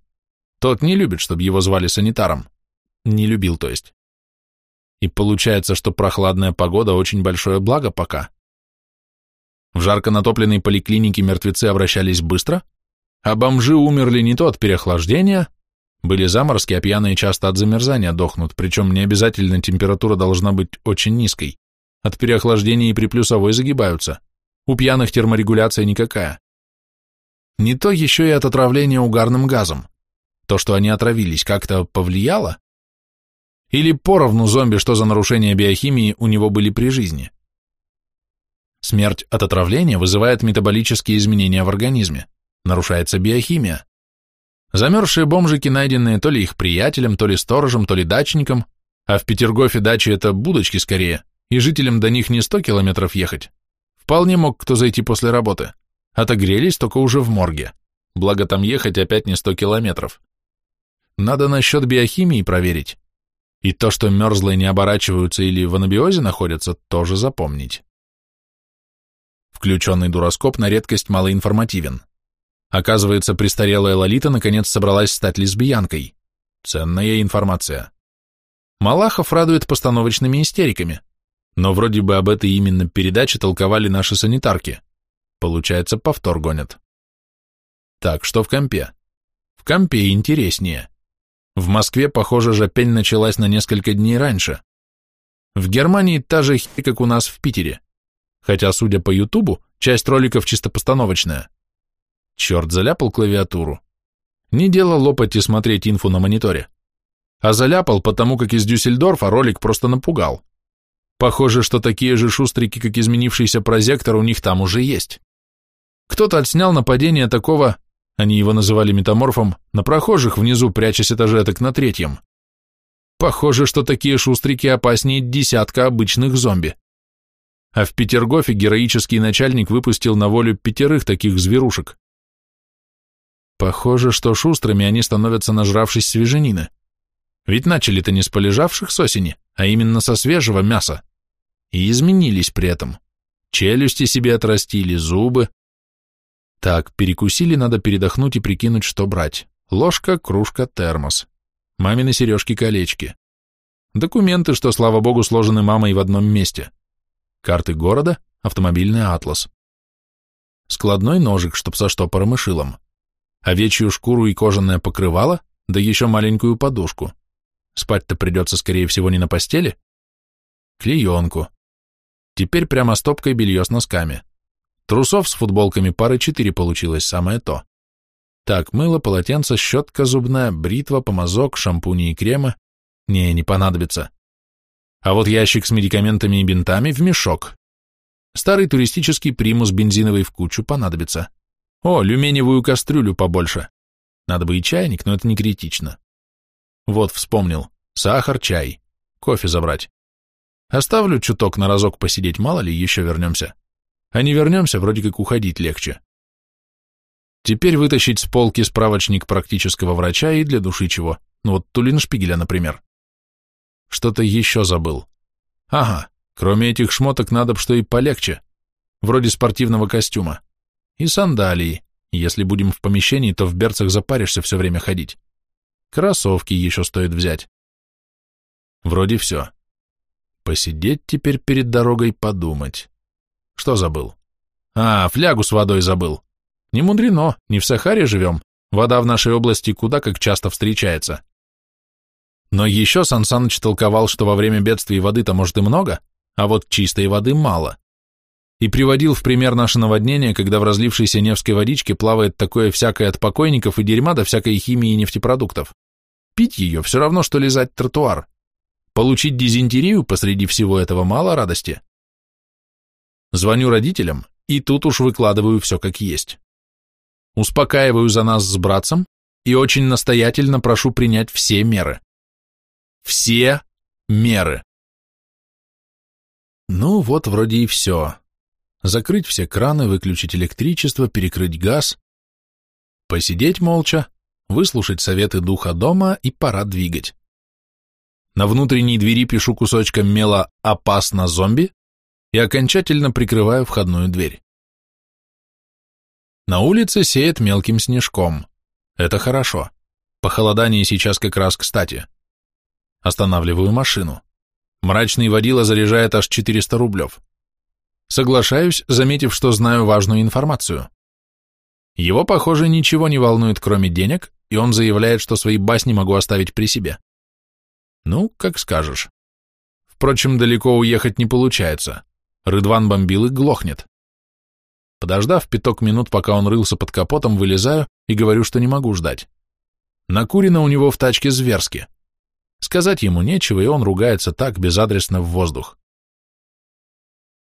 Тот не любит, чтобы его звали санитаром. Не любил, то есть. И получается, что прохладная погода очень большое благо пока. В жарко натопленной поликлинике мертвецы обращались быстро, а бомжи умерли не то от переохлаждения, были заморозки, а пьяные часто от замерзания дохнут, причем не обязательно температура должна быть очень низкой. От переохлаждения и при плюсовой загибаются. У пьяных терморегуляция никакая. Не то еще и от отравления угарным газом. То, что они отравились, как-то повлияло? Или поровну зомби, что за нарушение биохимии у него были при жизни? Смерть от отравления вызывает метаболические изменения в организме нарушается биохимия. Замерзшие бомжики, найденные то ли их приятелем, то ли сторожем, то ли дачником, а в Петергофе дачи это будочки скорее, и жителям до них не сто километров ехать. Вполне мог кто зайти после работы. Отогрелись только уже в морге. Благо там ехать опять не сто километров. Надо насчет биохимии проверить. И то, что мерзлые не оборачиваются или в анабиозе находятся, тоже запомнить. Включенный дуроскоп на редкость малоинформативен. Оказывается, престарелая Лолита наконец собралась стать лесбиянкой. Ценная информация. Малахов радует постановочными истериками. Но вроде бы об этой именно передаче толковали наши санитарки. Получается, повтор гонят. Так, что в компе? В компе интереснее. В Москве, похоже, же пень началась на несколько дней раньше. В Германии та же хи, как у нас в Питере. Хотя, судя по Ютубу, часть роликов чисто постановочная. Черт, заляпал клавиатуру. Не дело лопать и смотреть инфу на мониторе. А заляпал, потому как из Дюссельдорфа ролик просто напугал. Похоже, что такие же шустрики, как изменившийся прозектор, у них там уже есть. Кто-то отснял нападение такого, они его называли метаморфом, на прохожих внизу, прячась этажеток на третьем. Похоже, что такие шустрики опаснее десятка обычных зомби. А в Петергофе героический начальник выпустил на волю пятерых таких зверушек. Похоже, что шустрыми они становятся, нажравшись свеженины. Ведь начали-то не с полежавших с осени, а именно со свежего мяса. И изменились при этом. Челюсти себе отрастили, зубы. Так, перекусили, надо передохнуть и прикинуть, что брать. Ложка, кружка, термос. Мамины сережки-колечки. Документы, что, слава богу, сложены мамой в одном месте. Карты города, автомобильный атлас. Складной ножик, чтоб со штопором и шилом. Овечью шкуру и кожаное покрывало, да еще маленькую подушку. Спать-то придется, скорее всего, не на постели. Клеенку. Теперь прямо стопкой белье с носками. Трусов с футболками пары четыре получилось, самое то. Так, мыло, полотенце, щетка зубная, бритва, помазок, шампуни и кремы. Не, не понадобится. А вот ящик с медикаментами и бинтами в мешок. Старый туристический примус бензиновый в кучу понадобится. О, люменевую кастрюлю побольше. Надо бы и чайник, но это не критично. Вот, вспомнил. Сахар, чай. Кофе забрать. Оставлю чуток на разок посидеть, мало ли, еще вернемся. А не вернемся, вроде как уходить легче. Теперь вытащить с полки справочник практического врача и для души чего. Ну вот Тулиншпигеля, например. Что-то еще забыл. Ага, кроме этих шмоток надо бы что и полегче. Вроде спортивного костюма. И сандалии. Если будем в помещении, то в берцах запаришься все время ходить. Кроссовки еще стоит взять. Вроде все. Посидеть теперь перед дорогой подумать. Что забыл? А, флягу с водой забыл. Не мудрено, не в Сахаре живем. Вода в нашей области куда как часто встречается. Но еще Сан Саныч толковал, что во время бедствий воды-то может и много, а вот чистой воды мало. И приводил в пример наше наводнение, когда в разлившейся Невской водичке плавает такое всякое от покойников и дерьма до всякой химии и нефтепродуктов. Пить ее все равно, что лизать тротуар. Получить дизентерию посреди всего этого мало радости. Звоню родителям, и тут уж выкладываю все как есть. Успокаиваю за нас с братцем и очень настоятельно прошу принять все меры. Все меры. Ну вот вроде и все. Закрыть все краны, выключить электричество, перекрыть газ. Посидеть молча, выслушать советы духа дома и пора двигать. На внутренней двери пишу кусочком мела «Опасно зомби» и окончательно прикрываю входную дверь. На улице сеет мелким снежком. Это хорошо. Похолодание сейчас как раз кстати. Останавливаю машину. Мрачный водила заряжает аж 400 рублев. Соглашаюсь, заметив, что знаю важную информацию. Его, похоже, ничего не волнует, кроме денег, и он заявляет, что свои басни могу оставить при себе. Ну, как скажешь. Впрочем, далеко уехать не получается. Рыдван бомбил и глохнет. Подождав пяток минут, пока он рылся под капотом, вылезаю и говорю, что не могу ждать. Накурено у него в тачке зверски. Сказать ему нечего, и он ругается так, безадресно в воздух.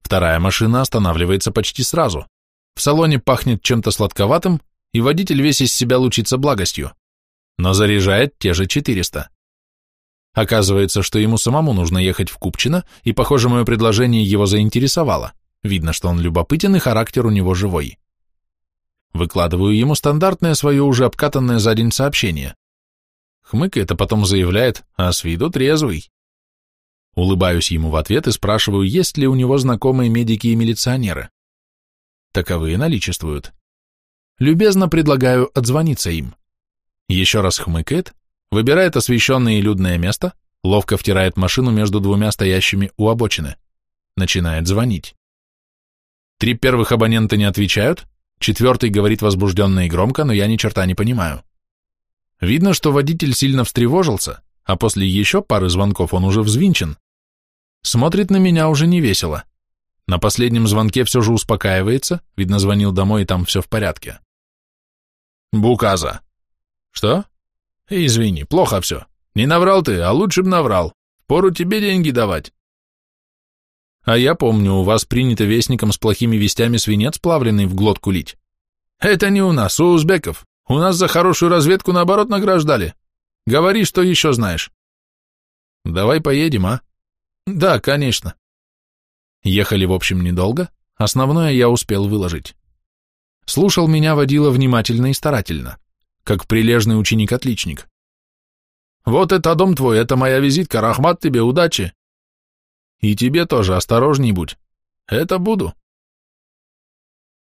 Вторая машина останавливается почти сразу. В салоне пахнет чем-то сладковатым, и водитель весь из себя лучится благостью, но заряжает те же 400. Оказывается, что ему самому нужно ехать в Купчино, и, похоже, мое предложение его заинтересовало. Видно, что он любопытен, и характер у него живой. Выкладываю ему стандартное свое уже обкатанное за день сообщение. Хмыкает, а потом заявляет, а с виду трезвый. Улыбаюсь ему в ответ и спрашиваю, есть ли у него знакомые медики и милиционеры. Таковые наличествуют. Любезно предлагаю отзвониться им. Еще раз хмыкает, Выбирает освещенное и людное место, ловко втирает машину между двумя стоящими у обочины. Начинает звонить. Три первых абонента не отвечают, четвертый говорит возбужденно и громко, но я ни черта не понимаю. Видно, что водитель сильно встревожился, а после еще пары звонков он уже взвинчен. Смотрит на меня уже не весело. На последнем звонке все же успокаивается, видно, звонил домой, и там все в порядке. Буказа. Что? Извини, плохо все. Не наврал ты, а лучше б наврал. Пору тебе деньги давать. А я помню, у вас принято вестником с плохими вестями свинец плавленый в глотку лить. Это не у нас, у узбеков. У нас за хорошую разведку наоборот награждали. Говори, что еще знаешь. Давай поедем, а? Да, конечно. Ехали, в общем, недолго. Основное я успел выложить. Слушал меня водила внимательно и старательно, как прилежный ученик-отличник. Вот это дом твой, это моя визитка, рахмат тебе, удачи. И тебе тоже, осторожней будь. Это буду.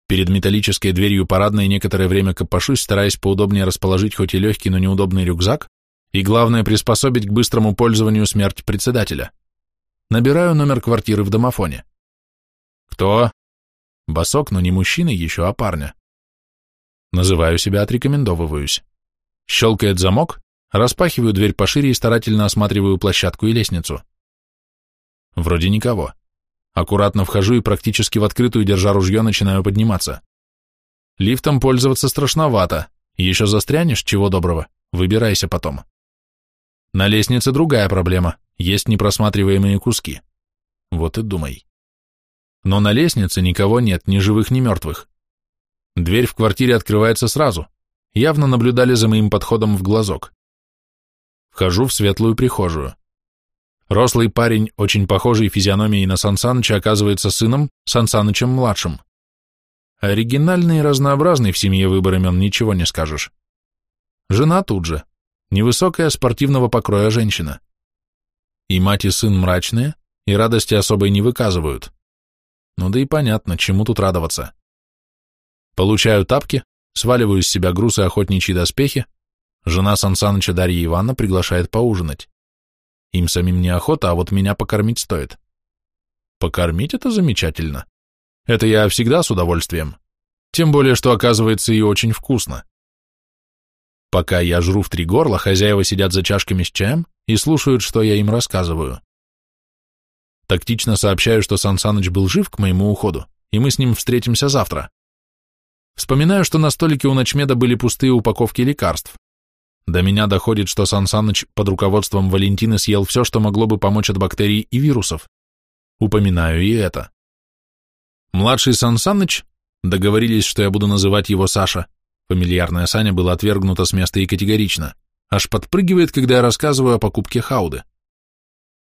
Перед металлической дверью парадной некоторое время копошусь, стараясь поудобнее расположить хоть и легкий, но неудобный рюкзак, и главное приспособить к быстрому пользованию смерть председателя. Набираю номер квартиры в домофоне. Кто? Босок, но не мужчина еще, а парня. Называю себя, отрекомендовываюсь. Щелкает замок, распахиваю дверь пошире и старательно осматриваю площадку и лестницу. Вроде никого. Аккуратно вхожу и практически в открытую, держа ружье, начинаю подниматься. Лифтом пользоваться страшновато. Еще застрянешь, чего доброго, выбирайся потом. На лестнице другая проблема, есть непросматриваемые куски. Вот и думай. Но на лестнице никого нет, ни живых, ни мертвых. Дверь в квартире открывается сразу. Явно наблюдали за моим подходом в глазок. Вхожу в светлую прихожую. Рослый парень, очень похожий физиономией на Сансаныча, оказывается сыном Сансанычем-младшим. Оригинальный и разнообразный в семье выбор имен, ничего не скажешь. Жена тут же, невысокая, спортивного покроя женщина. И мать и сын мрачные, и радости особой не выказывают. Ну да и понятно, чему тут радоваться. Получаю тапки, сваливаю с себя груз и охотничьи доспехи, жена Сансаныча Дарья Ивановна приглашает поужинать. Им самим неохота, а вот меня покормить стоит. Покормить — это замечательно. Это я всегда с удовольствием. Тем более, что оказывается и очень вкусно. Пока я жру в три горла, хозяева сидят за чашками с чаем и слушают, что я им рассказываю. Тактично сообщаю, что Сан Саныч был жив к моему уходу, и мы с ним встретимся завтра. Вспоминаю, что на столике у ночмеда были пустые упаковки лекарств. До меня доходит, что Сан Саныч под руководством Валентины съел все, что могло бы помочь от бактерий и вирусов. Упоминаю и это. Младший Сан Саныч, договорились, что я буду называть его Саша, фамильярная Саня была отвергнута с места и категорично, аж подпрыгивает, когда я рассказываю о покупке хауды.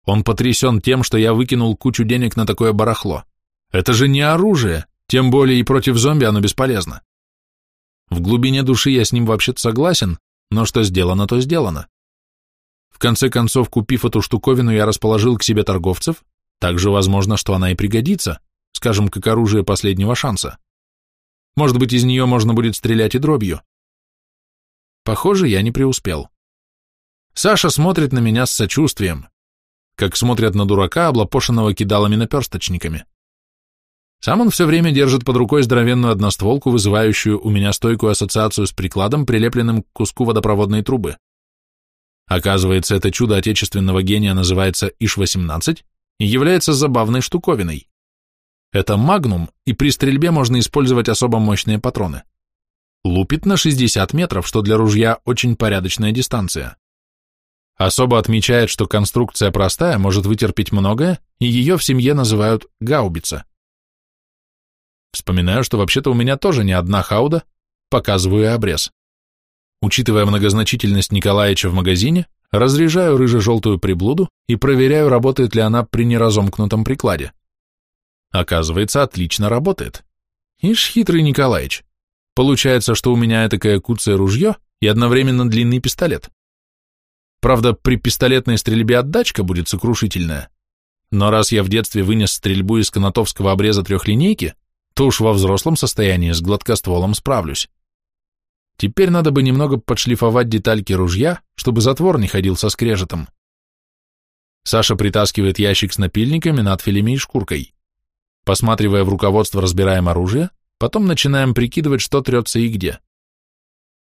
Он потрясен тем, что я выкинул кучу денег на такое барахло. Это же не оружие, тем более и против зомби оно бесполезно. В глубине души я с ним вообще-то согласен, но что сделано, то сделано. В конце концов, купив эту штуковину, я расположил к себе торговцев, также возможно, что она и пригодится, скажем, как оружие последнего шанса. Может быть, из нее можно будет стрелять и дробью. Похоже, я не преуспел. Саша смотрит на меня с сочувствием, как смотрят на дурака, облапошенного кидалами наперсточниками. Сам он все время держит под рукой здоровенную одностволку, вызывающую у меня стойкую ассоциацию с прикладом, прилепленным к куску водопроводной трубы. Оказывается, это чудо отечественного гения называется ИШ-18 и является забавной штуковиной. Это магнум, и при стрельбе можно использовать особо мощные патроны. Лупит на 60 метров, что для ружья очень порядочная дистанция. Особо отмечает, что конструкция простая, может вытерпеть многое, и ее в семье называют гаубица. Вспоминаю, что вообще-то у меня тоже не одна хауда, показываю обрез. Учитывая многозначительность Николаевича в магазине, разряжаю рыже-желтую приблуду и проверяю, работает ли она при неразомкнутом прикладе. Оказывается, отлично работает. Ишь, хитрый Николаевич. Получается, что у меня этакое куцое ружье и одновременно длинный пистолет. Правда, при пистолетной стрельбе отдачка будет сокрушительная. Но раз я в детстве вынес стрельбу из канатовского обреза трехлинейки, то уж во взрослом состоянии с гладкостволом справлюсь. Теперь надо бы немного подшлифовать детальки ружья, чтобы затвор не ходил со скрежетом. Саша притаскивает ящик с напильниками, надфилями и шкуркой. Посматривая в руководство, разбираем оружие, потом начинаем прикидывать, что трется и где.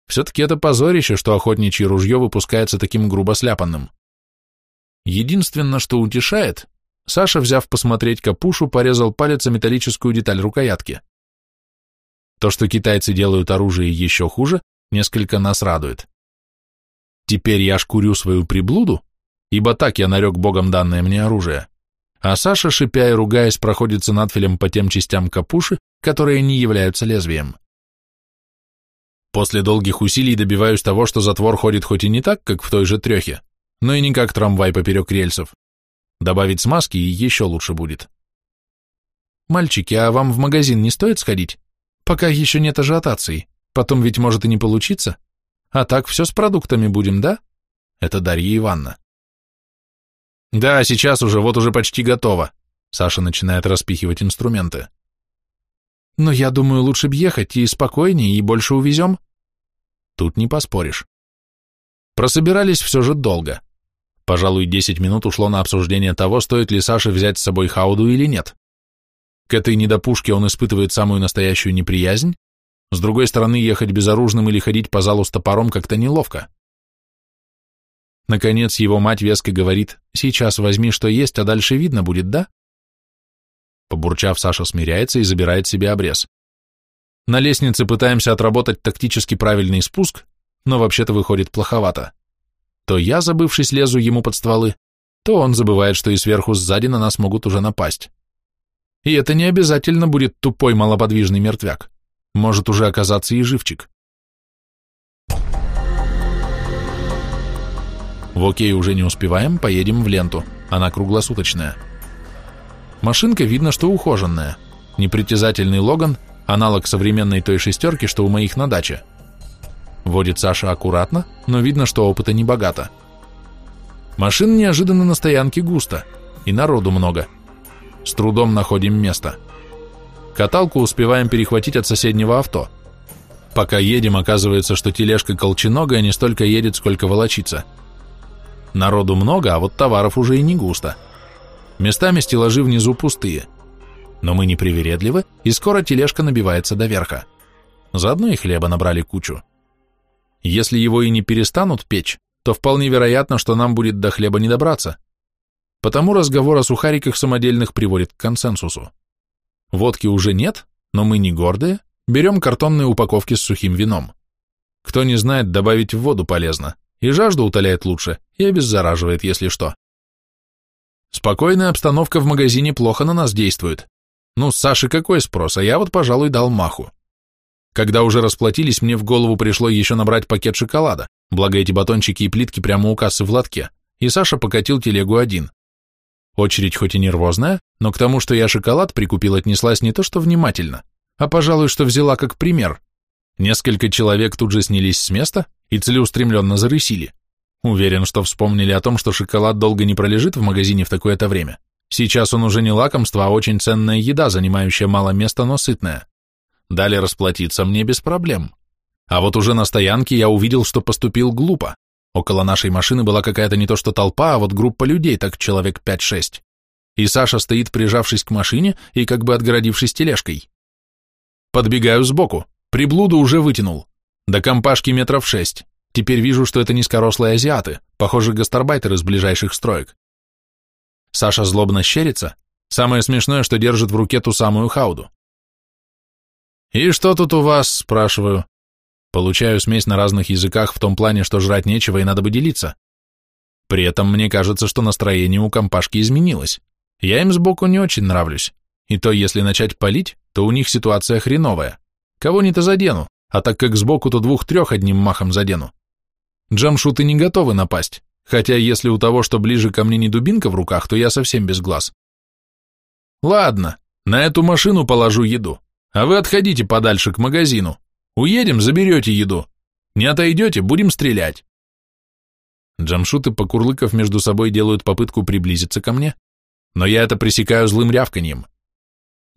Все-таки это позорище, что охотничье ружье выпускается таким грубо сляпанным. Единственное, что утешает, Саша, взяв посмотреть капушу, порезал палец о металлическую деталь рукоятки. То, что китайцы делают оружие еще хуже, несколько нас радует. Теперь я шкурю свою приблуду, ибо так я нарек богом данное мне оружие, а Саша, шипя и ругаясь, проходится надфилем по тем частям капуши, которые не являются лезвием. После долгих усилий добиваюсь того, что затвор ходит хоть и не так, как в той же трехе, но и не как трамвай поперек рельсов. Добавить смазки и еще лучше будет. Мальчики, а вам в магазин не стоит сходить? Пока еще нет ажиотации. Потом ведь может и не получиться. А так все с продуктами будем, да? Это Дарья Ивановна. Да, сейчас уже, вот уже почти готово. Саша начинает распихивать инструменты. Но я думаю, лучше б ехать и спокойнее, и больше увезем. Тут не поспоришь. Прособирались все же долго. Пожалуй, 10 минут ушло на обсуждение того, стоит ли Саше взять с собой Хауду или нет. К этой недопушке он испытывает самую настоящую неприязнь, с другой стороны, ехать безоружным или ходить по залу с топором как-то неловко. Наконец его мать веско говорит, «Сейчас возьми, что есть, а дальше видно будет, да?» Побурчав, Саша смиряется и забирает себе обрез. На лестнице пытаемся отработать тактически правильный спуск, но вообще-то выходит плоховато. То я, забывшись, лезу ему под стволы, то он забывает, что и сверху сзади на нас могут уже напасть. И это не обязательно будет тупой малоподвижный мертвяк. Может уже оказаться и живчик. В окей уже не успеваем, поедем в ленту. Она круглосуточная. Машинка видно, что ухоженная. Непритязательный Логан, аналог современной той шестерки, что у моих на даче. Водит Саша аккуратно, но видно, что опыта не богато. Машин неожиданно на стоянке густо, и народу много. С трудом находим место. Каталку успеваем перехватить от соседнего авто. Пока едем, оказывается, что тележка колченогая не столько едет, сколько волочится. Народу много, а вот товаров уже и не густо. Местами стеллажи внизу пустые. Но мы не привередливы, и скоро тележка набивается до верха. Заодно и хлеба набрали кучу. Если его и не перестанут печь, то вполне вероятно, что нам будет до хлеба не добраться. Потому разговор о сухариках самодельных приводит к консенсусу. Водки уже нет, но мы не гордые, берем картонные упаковки с сухим вином. Кто не знает, добавить в воду полезно, и жажду утоляет лучше, и обеззараживает, если что. Спокойная обстановка в магазине плохо на нас действует. Ну, с Саши какой спрос, а я вот, пожалуй, дал маху. Когда уже расплатились, мне в голову пришло еще набрать пакет шоколада, благо эти батончики и плитки прямо у кассы в лотке, и Саша покатил телегу один. Очередь хоть и нервозная, но к тому, что я шоколад прикупил, отнеслась не то что внимательно, а, пожалуй, что взяла как пример. Несколько человек тут же снялись с места и целеустремленно зарысили. Уверен, что вспомнили о том, что шоколад долго не пролежит в магазине в такое-то время. Сейчас он уже не лакомство, а очень ценная еда, занимающая мало места, но сытная. Дали расплатиться мне без проблем. А вот уже на стоянке я увидел, что поступил глупо. Около нашей машины была какая-то не то что толпа, а вот группа людей, так человек 5-6. И Саша стоит, прижавшись к машине и как бы отгородившись тележкой. Подбегаю сбоку. Приблуду уже вытянул. До компашки метров шесть. Теперь вижу, что это низкорослые азиаты, похоже, гастарбайтеры из ближайших строек. Саша злобно щерится. Самое смешное, что держит в руке ту самую хауду. «И что тут у вас?» – спрашиваю. Получаю смесь на разных языках в том плане, что жрать нечего и надо бы делиться. При этом мне кажется, что настроение у компашки изменилось. Я им сбоку не очень нравлюсь. И то, если начать палить, то у них ситуация хреновая. Кого не то задену, а так как сбоку, то двух-трех одним махом задену. Джамшуты не готовы напасть, хотя если у того, что ближе ко мне не дубинка в руках, то я совсем без глаз. Ладно, на эту машину положу еду, а вы отходите подальше к магазину. Уедем, заберете еду. Не отойдете, будем стрелять. Джамшуты, покурлыков между собой, делают попытку приблизиться ко мне, но я это пресекаю злым рявканьем.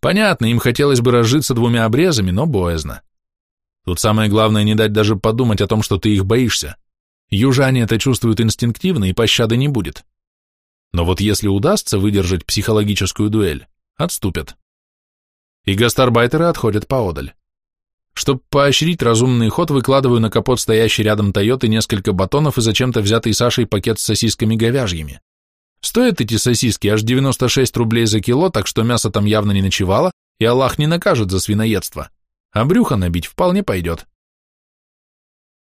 Понятно, им хотелось бы разжиться двумя обрезами, но боязно. Тут самое главное не дать даже подумать о том, что ты их боишься. Южане это чувствуют инстинктивно, и пощады не будет. Но вот если удастся выдержать психологическую дуэль, отступят. И гастарбайтеры отходят поодаль. Чтоб поощрить разумный ход, выкладываю на капот стоящий рядом Тойоты несколько батонов и зачем-то взятый Сашей пакет с сосисками говяжьими. Стоят эти сосиски аж 96 рублей за кило, так что мясо там явно не ночевало, и Аллах не накажет за свиноедство. А брюхо набить вполне пойдет.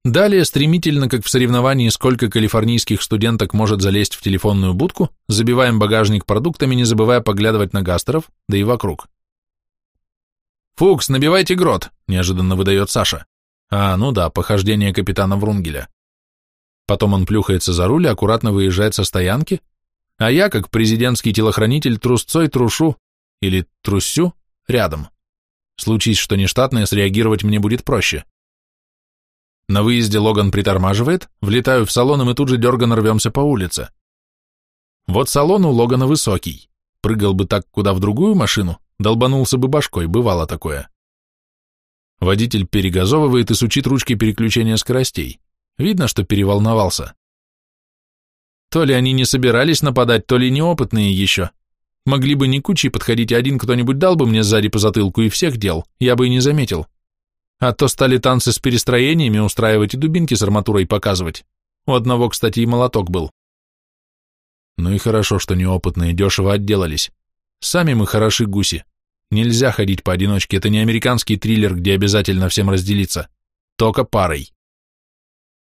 Далее, стремительно, как в соревновании, сколько калифорнийских студенток может залезть в телефонную будку, забиваем багажник продуктами, не забывая поглядывать на гастеров, да и вокруг. «Фукс, набивайте грот», — неожиданно выдает Саша. А, ну да, похождение капитана Врунгеля. Потом он плюхается за руль и аккуратно выезжает со стоянки, а я, как президентский телохранитель, трусцой трушу, или трусю, рядом. Случись что нештатное, среагировать мне будет проще. На выезде Логан притормаживает, влетаю в салон, и мы тут же дерганно рвемся по улице. Вот салон у Логана высокий. Прыгал бы так куда в другую машину, долбанулся бы башкой, бывало такое. Водитель перегазовывает и сучит ручки переключения скоростей. Видно, что переволновался. То ли они не собирались нападать, то ли неопытные еще. Могли бы не кучей подходить, один кто-нибудь дал бы мне сзади по затылку и всех дел, я бы и не заметил. А то стали танцы с перестроениями устраивать и дубинки с арматурой показывать. У одного, кстати, и молоток был. Ну и хорошо, что неопытные дешево отделались. Сами мы хороши гуси. Нельзя ходить поодиночке, это не американский триллер, где обязательно всем разделиться. Только парой.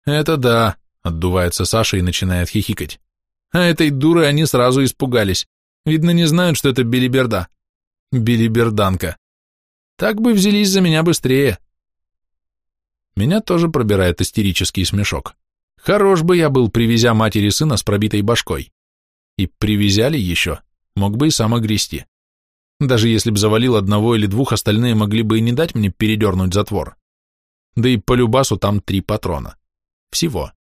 Это да, отдувается Саша и начинает хихикать. А этой дуры они сразу испугались. Видно, не знают, что это билиберда. Билиберданка. Так бы взялись за меня быстрее. Меня тоже пробирает истерический смешок. Хорош бы я был, привезя матери сына с пробитой башкой. И привезя ли еще, мог бы и сам огрести. Даже если б завалил одного или двух, остальные могли бы и не дать мне передернуть затвор. Да и по любасу там три патрона. Всего.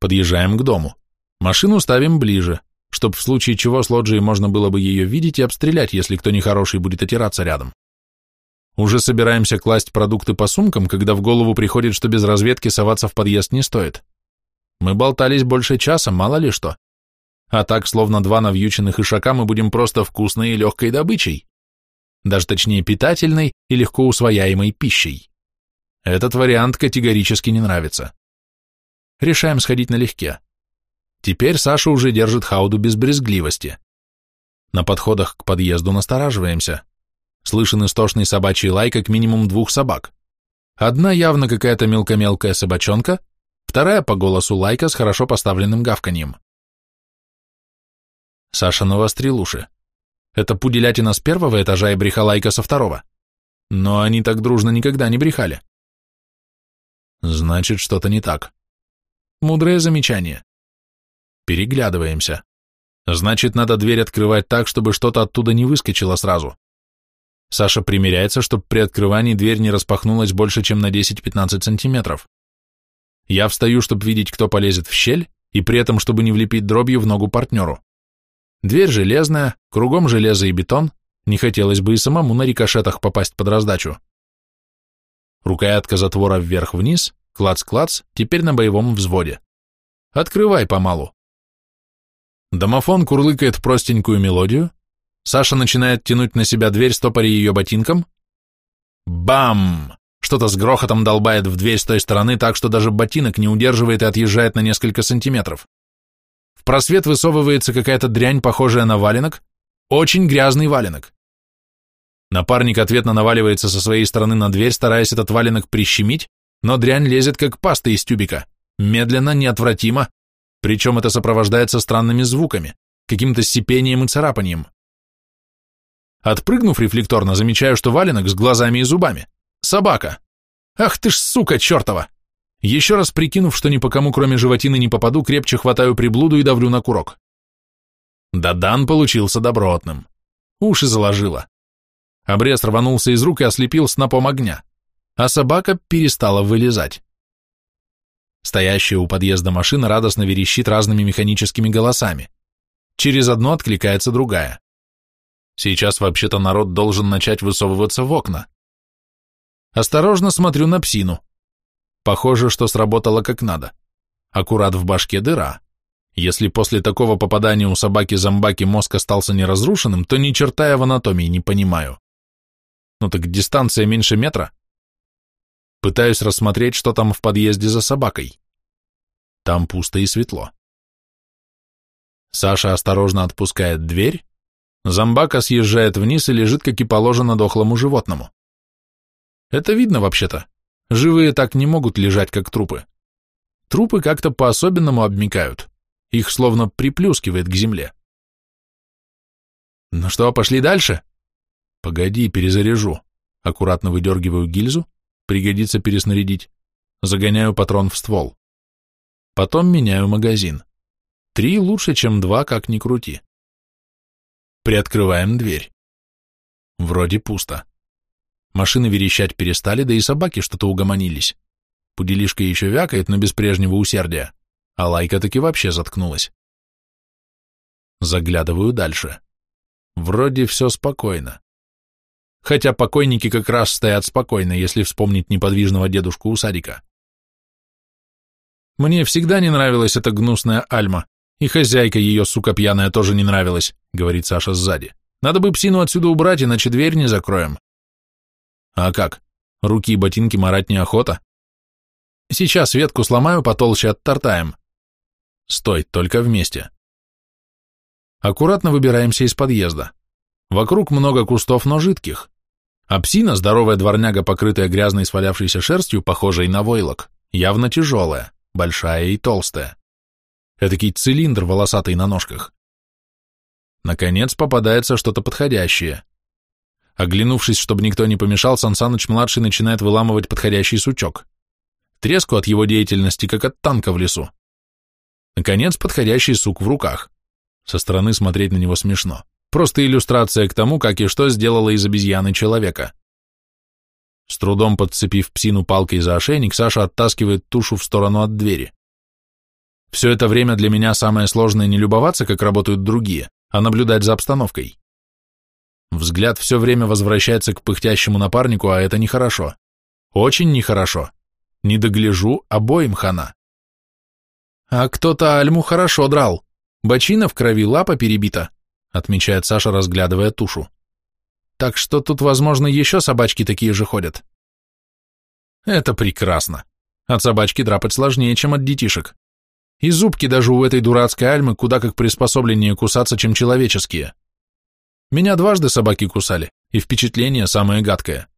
Подъезжаем к дому. Машину ставим ближе, чтобы в случае чего с лоджией можно было бы ее видеть и обстрелять, если кто нехороший будет отираться рядом. Уже собираемся класть продукты по сумкам, когда в голову приходит, что без разведки соваться в подъезд не стоит. Мы болтались больше часа, мало ли что. А так, словно два навьюченных ишака, мы будем просто вкусной и легкой добычей. Даже точнее питательной и легко усвояемой пищей. Этот вариант категорически не нравится. Решаем сходить налегке. Теперь Саша уже держит хауду без брезгливости. На подходах к подъезду настораживаемся. Слышен истошный собачий лай как минимум двух собак. Одна явно какая-то мелкомелкая собачонка, вторая по голосу лайка с хорошо поставленным гавканьем. Саша навострил уши. Это пуделятина с первого этажа и брехалайка со второго. Но они так дружно никогда не брехали. Значит, что-то не так. Мудрое замечание. Переглядываемся. Значит, надо дверь открывать так, чтобы что-то оттуда не выскочило сразу. Саша примеряется, чтобы при открывании дверь не распахнулась больше, чем на 10-15 сантиметров. Я встаю, чтобы видеть, кто полезет в щель, и при этом, чтобы не влепить дробью в ногу партнеру. Дверь железная, кругом железо и бетон, не хотелось бы и самому на рикошетах попасть под раздачу. Рукоятка затвора вверх-вниз, клац-клац, теперь на боевом взводе. Открывай помалу. Домофон курлыкает простенькую мелодию, Саша начинает тянуть на себя дверь, стопоря ее ботинком. Бам! Что-то с грохотом долбает в дверь с той стороны так, что даже ботинок не удерживает и отъезжает на несколько сантиметров. Просвет высовывается какая-то дрянь, похожая на валенок, очень грязный валенок. Напарник ответно наваливается со своей стороны на дверь, стараясь этот валенок прищемить, но дрянь лезет как паста из тюбика, медленно, неотвратимо, причем это сопровождается странными звуками, каким-то сипением и царапанием. Отпрыгнув рефлекторно, замечаю, что валенок с глазами и зубами. Собака. Ах ты ж сука чертова! Еще раз прикинув, что ни по кому кроме животины не попаду, крепче хватаю приблуду и давлю на курок. Дадан получился добротным. Уши заложило. Обрез рванулся из рук и ослепил снопом огня, а собака перестала вылезать. Стоящая у подъезда машина радостно верещит разными механическими голосами. Через одно откликается другая. Сейчас вообще-то народ должен начать высовываться в окна. Осторожно смотрю на псину. Похоже, что сработало как надо. Аккурат в башке дыра. Если после такого попадания у собаки-зомбаки мозг остался неразрушенным, то ни черта я в анатомии не понимаю. Ну так дистанция меньше метра. Пытаюсь рассмотреть, что там в подъезде за собакой. Там пусто и светло. Саша осторожно отпускает дверь, зомбака съезжает вниз и лежит, как и положено дохлому животному. Это видно вообще-то. Живые так не могут лежать, как трупы. Трупы как-то по-особенному обмикают. Их словно приплюскивает к земле. Ну что, пошли дальше? Погоди, перезаряжу. Аккуратно выдергиваю гильзу, пригодится переснарядить. Загоняю патрон в ствол. Потом меняю магазин. Три лучше, чем два, как ни крути. Приоткрываем дверь. Вроде пусто. Машины верещать перестали, да и собаки что-то угомонились. Пуделишка еще вякает, но без прежнего усердия, а лайка таки вообще заткнулась. Заглядываю дальше. Вроде все спокойно. Хотя покойники как раз стоят спокойно, если вспомнить неподвижного дедушку у садика. Мне всегда не нравилась эта гнусная Альма, и хозяйка ее, сука пьяная, тоже не нравилась, говорит Саша сзади. Надо бы псину отсюда убрать, иначе дверь не закроем. А как? Руки и ботинки марать неохота. Сейчас ветку сломаю, потолще оттортаем. Стой, только вместе. Аккуратно выбираемся из подъезда. Вокруг много кустов, но жидких. А псина, здоровая дворняга, покрытая грязной свалявшейся шерстью, похожей на войлок, явно тяжелая, большая и толстая. Этакий цилиндр волосатый на ножках. Наконец попадается что-то подходящее. Оглянувшись, чтобы никто не помешал, Сансаныч-младший начинает выламывать подходящий сучок треску от его деятельности, как от танка в лесу. Наконец, подходящий сук в руках. Со стороны смотреть на него смешно. Просто иллюстрация к тому, как и что сделала из обезьяны человека. С трудом подцепив псину палкой за ошейник, Саша оттаскивает тушу в сторону от двери. Все это время для меня самое сложное не любоваться, как работают другие, а наблюдать за обстановкой. Взгляд все время возвращается к пыхтящему напарнику, а это нехорошо. Очень нехорошо. Не догляжу, обоим хана. А кто-то Альму хорошо драл. Бочина в крови, лапа перебита, отмечает Саша, разглядывая тушу. Так что тут, возможно, еще собачки такие же ходят. Это прекрасно. От собачки драпать сложнее, чем от детишек. И зубки даже у этой дурацкой альмы куда как приспособленнее кусаться, чем человеческие. Меня дважды собаки кусали, и впечатление самое гадкое.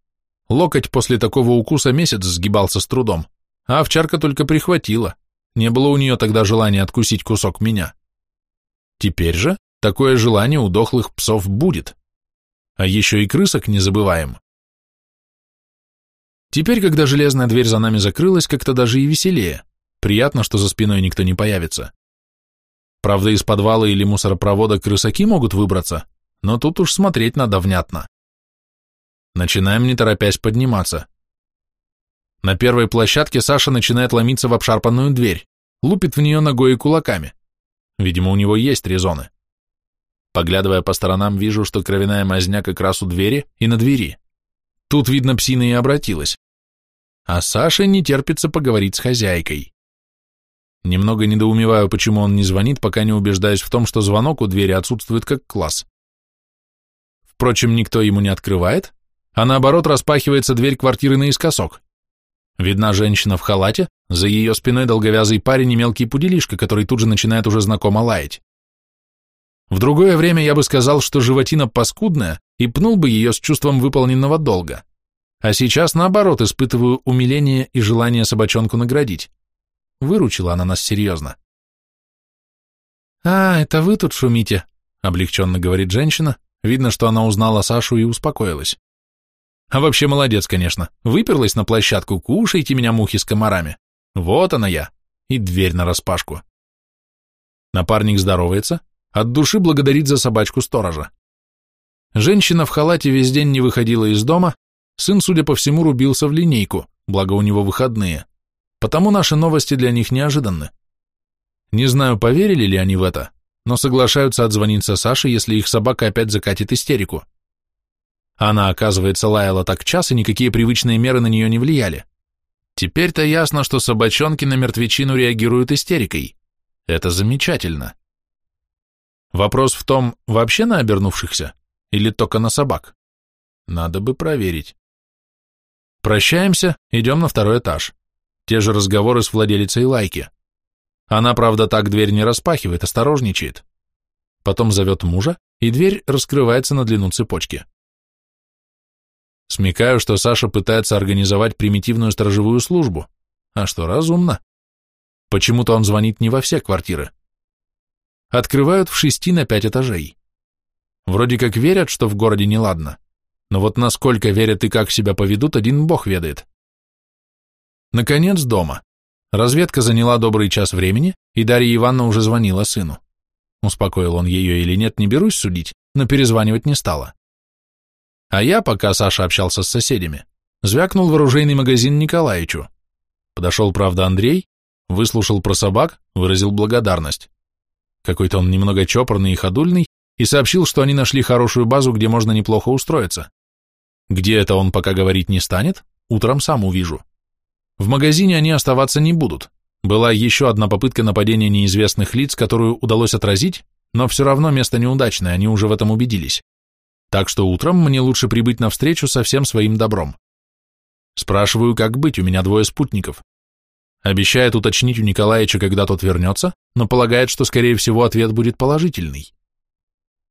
Локоть после такого укуса месяц сгибался с трудом, а овчарка только прихватила. Не было у нее тогда желания откусить кусок меня. Теперь же такое желание у дохлых псов будет. А еще и крысок не забываем. Теперь, когда железная дверь за нами закрылась, как-то даже и веселее. Приятно, что за спиной никто не появится. Правда, из подвала или мусоропровода крысаки могут выбраться, но тут уж смотреть надо внятно. Начинаем не торопясь подниматься. На первой площадке Саша начинает ломиться в обшарпанную дверь, лупит в нее ногой и кулаками. Видимо, у него есть резоны. Поглядывая по сторонам, вижу, что кровяная мазня как раз у двери и на двери. Тут, видно, псина и обратилась. А Саше не терпится поговорить с хозяйкой. Немного недоумеваю, почему он не звонит, пока не убеждаюсь в том, что звонок у двери отсутствует как класс. Впрочем, никто ему не открывает, а наоборот распахивается дверь квартиры наискосок. Видна женщина в халате, за ее спиной долговязый парень и мелкий пуделишка, который тут же начинает уже знакомо лаять. В другое время я бы сказал, что животина паскудная, и пнул бы ее с чувством выполненного долга. А сейчас, наоборот, испытываю умиление и желание собачонку наградить. Выручила она нас серьезно. «А, это вы тут шумите», — облегченно говорит женщина. Видно, что она узнала Сашу и успокоилась. А вообще молодец, конечно. Выперлась на площадку, кушайте меня, мухи с комарами. Вот она я. И дверь нараспашку. Напарник здоровается, от души благодарит за собачку сторожа. Женщина в халате весь день не выходила из дома, сын, судя по всему, рубился в линейку, благо у него выходные. Потому наши новости для них неожиданны. Не знаю, поверили ли они в это, но соглашаются отзвониться Саше, если их собака опять закатит истерику. Она, оказывается, лаяла так час, и никакие привычные меры на нее не влияли. Теперь-то ясно, что собачонки на мертвечину реагируют истерикой. Это замечательно. Вопрос в том, вообще на обернувшихся или только на собак? Надо бы проверить. Прощаемся, идем на второй этаж. Те же разговоры с владелицей лайки. Она, правда, так дверь не распахивает, осторожничает. Потом зовет мужа, и дверь раскрывается на длину цепочки. Смекаю, что Саша пытается организовать примитивную сторожевую службу. А что, разумно. Почему-то он звонит не во все квартиры. Открывают в шести на пять этажей. Вроде как верят, что в городе неладно. Но вот насколько верят и как себя поведут, один бог ведает. Наконец дома. Разведка заняла добрый час времени, и Дарья Ивановна уже звонила сыну. Успокоил он ее или нет, не берусь судить, но перезванивать не стала. А я, пока Саша общался с соседями, звякнул в оружейный магазин Николаевичу. Подошел, правда, Андрей, выслушал про собак, выразил благодарность. Какой-то он немного чопорный и ходульный, и сообщил, что они нашли хорошую базу, где можно неплохо устроиться. Где это он пока говорить не станет, утром сам увижу. В магазине они оставаться не будут. Была еще одна попытка нападения неизвестных лиц, которую удалось отразить, но все равно место неудачное, они уже в этом убедились. Так что утром мне лучше прибыть навстречу со всем своим добром. Спрашиваю, как быть, у меня двое спутников. Обещает уточнить у Николаевича, когда тот вернется, но полагает, что, скорее всего, ответ будет положительный.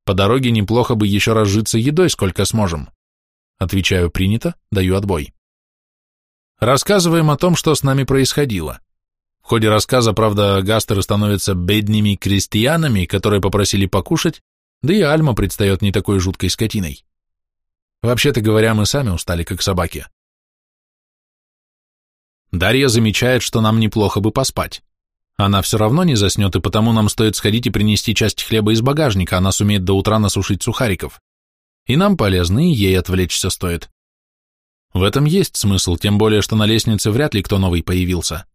По дороге неплохо бы еще разжиться едой, сколько сможем. Отвечаю, принято, даю отбой. Рассказываем о том, что с нами происходило. В ходе рассказа, правда, гастеры становятся бедными крестьянами, которые попросили покушать, да и Альма предстает не такой жуткой скотиной. Вообще-то говоря, мы сами устали, как собаки. Дарья замечает, что нам неплохо бы поспать. Она все равно не заснет, и потому нам стоит сходить и принести часть хлеба из багажника, она сумеет до утра насушить сухариков. И нам полезно, и ей отвлечься стоит. В этом есть смысл, тем более, что на лестнице вряд ли кто новый появился.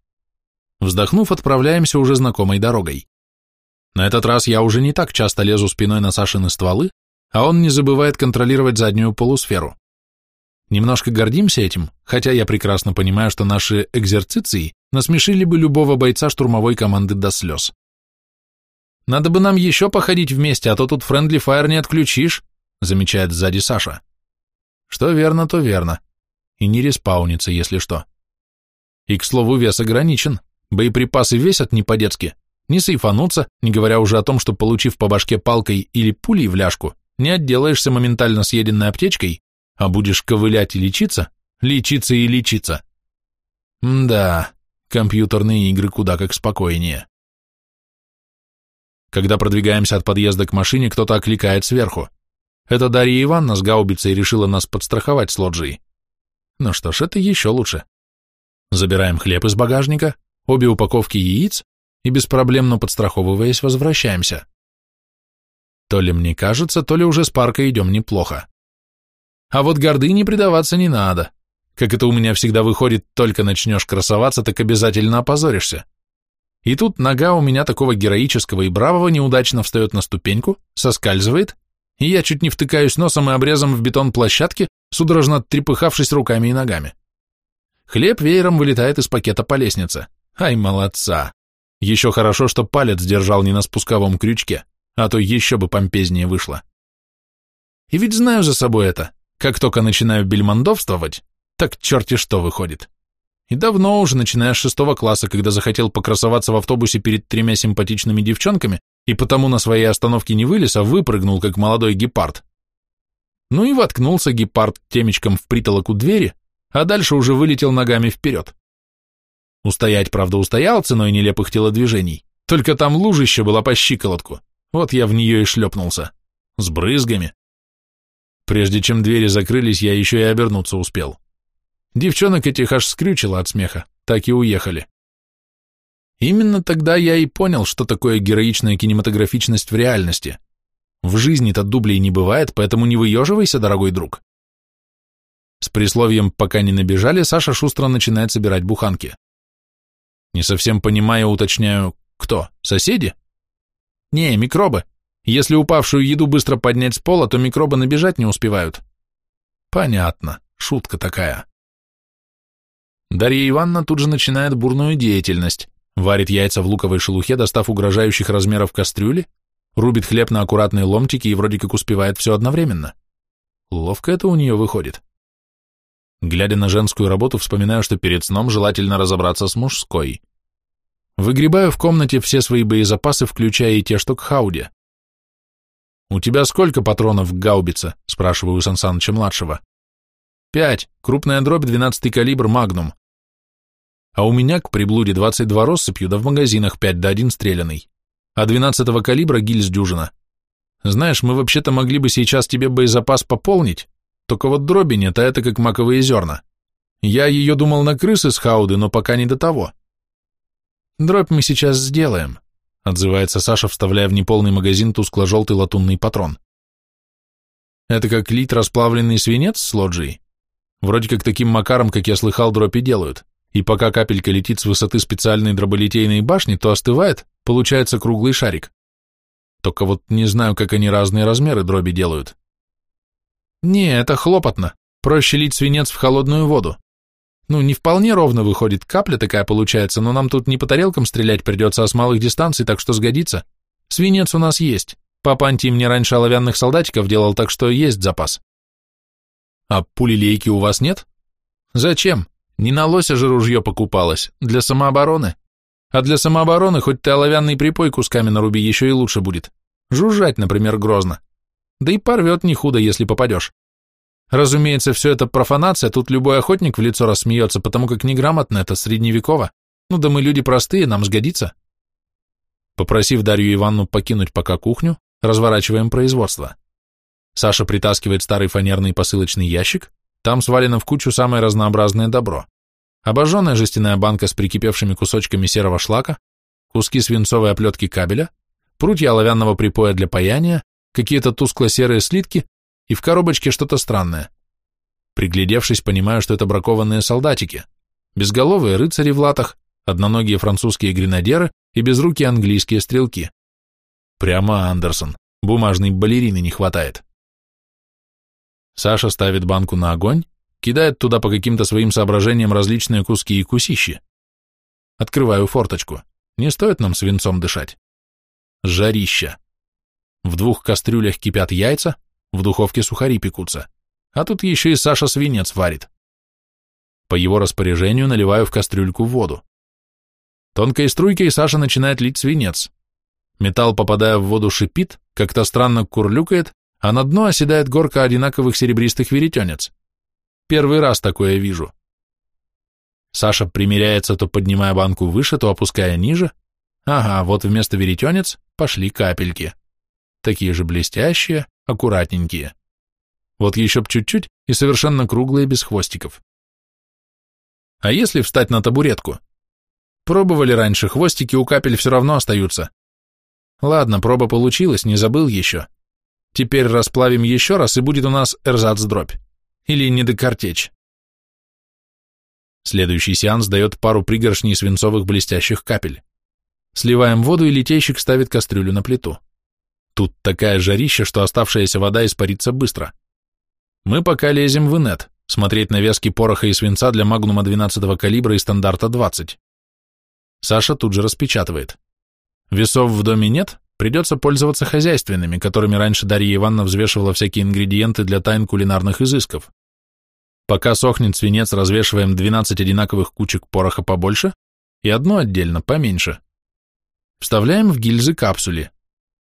Вздохнув, отправляемся уже знакомой дорогой. На этот раз я уже не так часто лезу спиной на Сашины стволы, а он не забывает контролировать заднюю полусферу. Немножко гордимся этим, хотя я прекрасно понимаю, что наши экзерциции насмешили бы любого бойца штурмовой команды до слез. «Надо бы нам еще походить вместе, а то тут friendly fire не отключишь», замечает сзади Саша. Что верно, то верно. И не респаунится, если что. И, к слову, вес ограничен. Боеприпасы весят не по-детски. Не сейфануться, не говоря уже о том, что, получив по башке палкой или пулей в ляжку, не отделаешься моментально съеденной аптечкой, а будешь ковылять и лечиться, лечиться и лечиться. Да, компьютерные игры куда как спокойнее. Когда продвигаемся от подъезда к машине, кто-то окликает сверху. Это Дарья Ивановна с гаубицей решила нас подстраховать с лоджией. Ну что ж, это еще лучше. Забираем хлеб из багажника, обе упаковки яиц и беспроблемно подстраховываясь возвращаемся. То ли мне кажется, то ли уже с парка идем неплохо. А вот гордыне предаваться не надо. Как это у меня всегда выходит, только начнешь красоваться, так обязательно опозоришься. И тут нога у меня такого героического и бравого неудачно встает на ступеньку, соскальзывает, и я чуть не втыкаюсь носом и обрезом в бетон площадки, судорожно трепыхавшись руками и ногами. Хлеб веером вылетает из пакета по лестнице. Ай, молодца! Еще хорошо, что палец держал не на спусковом крючке, а то еще бы помпезнее вышло. И ведь знаю за собой это. Как только начинаю бельмондовствовать, так черти что выходит. И давно уже, начиная с шестого класса, когда захотел покрасоваться в автобусе перед тремя симпатичными девчонками, и потому на своей остановке не вылез, а выпрыгнул, как молодой гепард. Ну и воткнулся гепард темечком в притолок у двери, а дальше уже вылетел ногами вперед. Устоять, правда, устоял ценой нелепых телодвижений, только там лужище было по щиколотку, вот я в нее и шлепнулся. С брызгами. Прежде чем двери закрылись, я еще и обернуться успел. Девчонок этих аж скрючило от смеха, так и уехали. Именно тогда я и понял, что такое героичная кинематографичность в реальности. В жизни-то дублей не бывает, поэтому не выеживайся, дорогой друг. С присловием «пока не набежали» Саша шустро начинает собирать буханки. Не совсем понимая, уточняю, кто, соседи? Не, микробы. Если упавшую еду быстро поднять с пола, то микробы набежать не успевают. Понятно, шутка такая. Дарья Ивановна тут же начинает бурную деятельность. Варит яйца в луковой шелухе, достав угрожающих размеров кастрюли, рубит хлеб на аккуратные ломтики и вроде как успевает все одновременно. Ловко это у нее выходит. Глядя на женскую работу, вспоминаю, что перед сном желательно разобраться с мужской. Выгребаю в комнате все свои боезапасы, включая и те, что к хауде. «У тебя сколько патронов к гаубице?» – спрашиваю у Сан младшего «Пять. Крупная дробь, двенадцатый калибр, магнум. А у меня к приблуде 22 россыпью, да в магазинах 5 да 1 стреляный. А 12 калибра гильз дюжина. Знаешь, мы вообще-то могли бы сейчас тебе боезапас пополнить, только вот дроби нет, а это как маковые зерна. Я ее думал на крысы с хауды, но пока не до того. Дробь мы сейчас сделаем, отзывается Саша, вставляя в неполный магазин тускло-желтый латунный патрон. Это как лить расплавленный свинец с лоджией? Вроде как таким макаром, как я слыхал, дропи делают. И пока капелька летит с высоты специальной дроболитейной башни, то остывает, получается круглый шарик. Только вот не знаю, как они разные размеры дроби делают. Не, это хлопотно. Проще лить свинец в холодную воду. Ну, не вполне ровно выходит, капля такая получается, но нам тут не по тарелкам стрелять придется, а с малых дистанций, так что сгодится. Свинец у нас есть. Папа Анти мне раньше оловянных солдатиков делал, так что есть запас. А пулелейки у вас нет? Зачем? Не на лося же ружье покупалось, для самообороны. А для самообороны хоть ты оловянный припой кусками наруби, еще и лучше будет. Жужжать, например, грозно. Да и порвет не худо, если попадешь. Разумеется, все это профанация, тут любой охотник в лицо рассмеется, потому как неграмотно это средневеково. Ну да мы люди простые, нам сгодится. Попросив Дарью Ивановну покинуть пока кухню, разворачиваем производство. Саша притаскивает старый фанерный посылочный ящик, там свалено в кучу самое разнообразное добро. Обожженная жестяная банка с прикипевшими кусочками серого шлака, куски свинцовой оплетки кабеля, прутья оловянного припоя для паяния, какие-то тускло-серые слитки и в коробочке что-то странное. Приглядевшись, понимаю, что это бракованные солдатики, безголовые рыцари в латах, одноногие французские гренадеры и безрукие английские стрелки. Прямо Андерсон, бумажной балерины не хватает. Саша ставит банку на огонь, кидает туда по каким-то своим соображениям различные куски и кусищи. Открываю форточку. Не стоит нам свинцом дышать. Жарища. В двух кастрюлях кипят яйца, в духовке сухари пекутся, а тут еще и Саша свинец варит. По его распоряжению наливаю в кастрюльку воду. Тонкой струйкой Саша начинает лить свинец. Металл, попадая в воду, шипит, как-то странно курлюкает, а на дно оседает горка одинаковых серебристых веретенец. Первый раз такое вижу. Саша примеряется, то поднимая банку выше, то опуская ниже. Ага, вот вместо веретенец пошли капельки такие же блестящие, аккуратненькие. Вот еще б чуть-чуть и совершенно круглые, без хвостиков. А если встать на табуретку? Пробовали раньше, хвостики у капель все равно остаются. Ладно, проба получилась, не забыл еще. Теперь расплавим еще раз, и будет у нас эрзац-дробь. Или недокартечь. Следующий сеанс дает пару пригоршней свинцовых блестящих капель. Сливаем воду, и литейщик ставит кастрюлю на плиту. Тут такая жарища, что оставшаяся вода испарится быстро. Мы пока лезем в инет, смотреть на вязки пороха и свинца для магнума 12 калибра и стандарта 20. Саша тут же распечатывает. Весов в доме нет, придется пользоваться хозяйственными, которыми раньше Дарья Ивановна взвешивала всякие ингредиенты для тайн кулинарных изысков. Пока сохнет свинец, развешиваем 12 одинаковых кучек пороха побольше и одну отдельно, поменьше. Вставляем в гильзы капсули.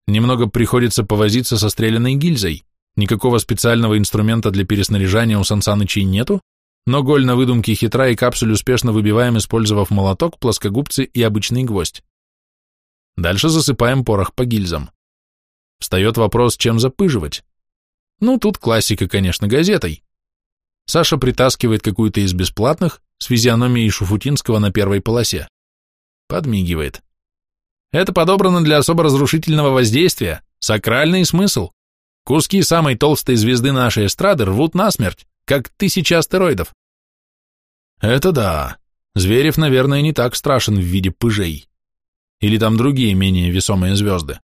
Немного приходится повозиться со стрелянной гильзой. Никакого специального инструмента для переснаряжания у Сансанычей нету, но голь на выдумке хитра и капсуль успешно выбиваем, использовав молоток, плоскогубцы и обычный гвоздь. Дальше засыпаем порох по гильзам. Встает вопрос, чем запыживать. Ну, тут классика, конечно, газетой. Саша притаскивает какую-то из бесплатных с физиономией Шуфутинского на первой полосе. Подмигивает. Это подобрано для особо разрушительного воздействия, сакральный смысл. Куски самой толстой звезды нашей эстрады рвут насмерть, как тысячи астероидов. Это да. Зверев, наверное, не так страшен в виде пыжей. Или там другие менее весомые звезды.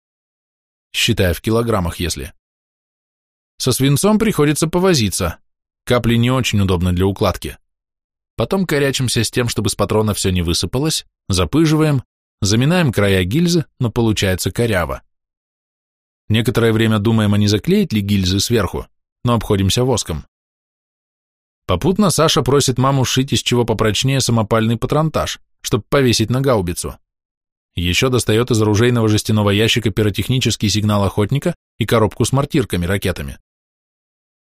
Считая в килограммах, если. Со свинцом приходится повозиться. Капли не очень удобны для укладки. Потом корячимся с тем, чтобы с патрона все не высыпалось, запыживаем, Заминаем края гильзы, но получается коряво. Некоторое время думаем, а не заклеить ли гильзы сверху, но обходимся воском. Попутно Саша просит маму сшить из чего попрочнее самопальный патронтаж, чтобы повесить на гаубицу. Еще достает из оружейного жестяного ящика пиротехнический сигнал охотника и коробку с мортирками, ракетами.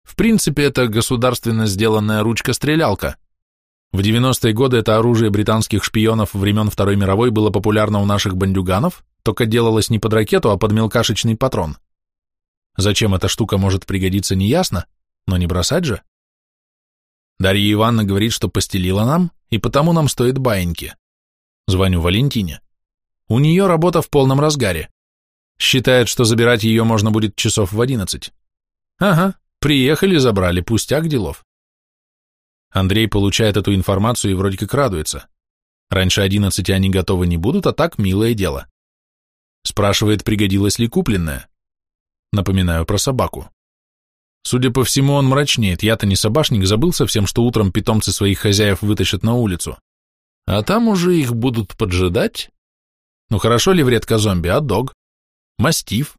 В принципе, это государственно сделанная ручка-стрелялка. В 90-е годы это оружие британских шпионов времен Второй мировой было популярно у наших бандюганов, только делалось не под ракету, а под мелкашечный патрон. Зачем эта штука может пригодиться, неясно, но не бросать же. Дарья Ивановна говорит, что постелила нам, и потому нам стоит баиньки. Звоню Валентине. У нее работа в полном разгаре. Считает, что забирать ее можно будет часов в одиннадцать. Ага, приехали, забрали, пустяк делов. Андрей получает эту информацию и вроде как радуется. Раньше одиннадцати они готовы не будут, а так милое дело. Спрашивает, пригодилась ли купленная. Напоминаю про собаку. Судя по всему, он мрачнеет. Я-то не собашник, забыл совсем, что утром питомцы своих хозяев вытащат на улицу. А там уже их будут поджидать. Ну хорошо ли вредка зомби, а дог? Мастиф?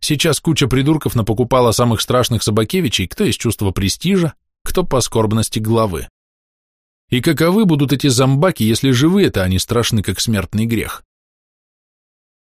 Сейчас куча придурков напокупала самых страшных собакевичей, кто из чувства престижа, кто по скорбности главы. И каковы будут эти зомбаки, если живые-то они страшны, как смертный грех?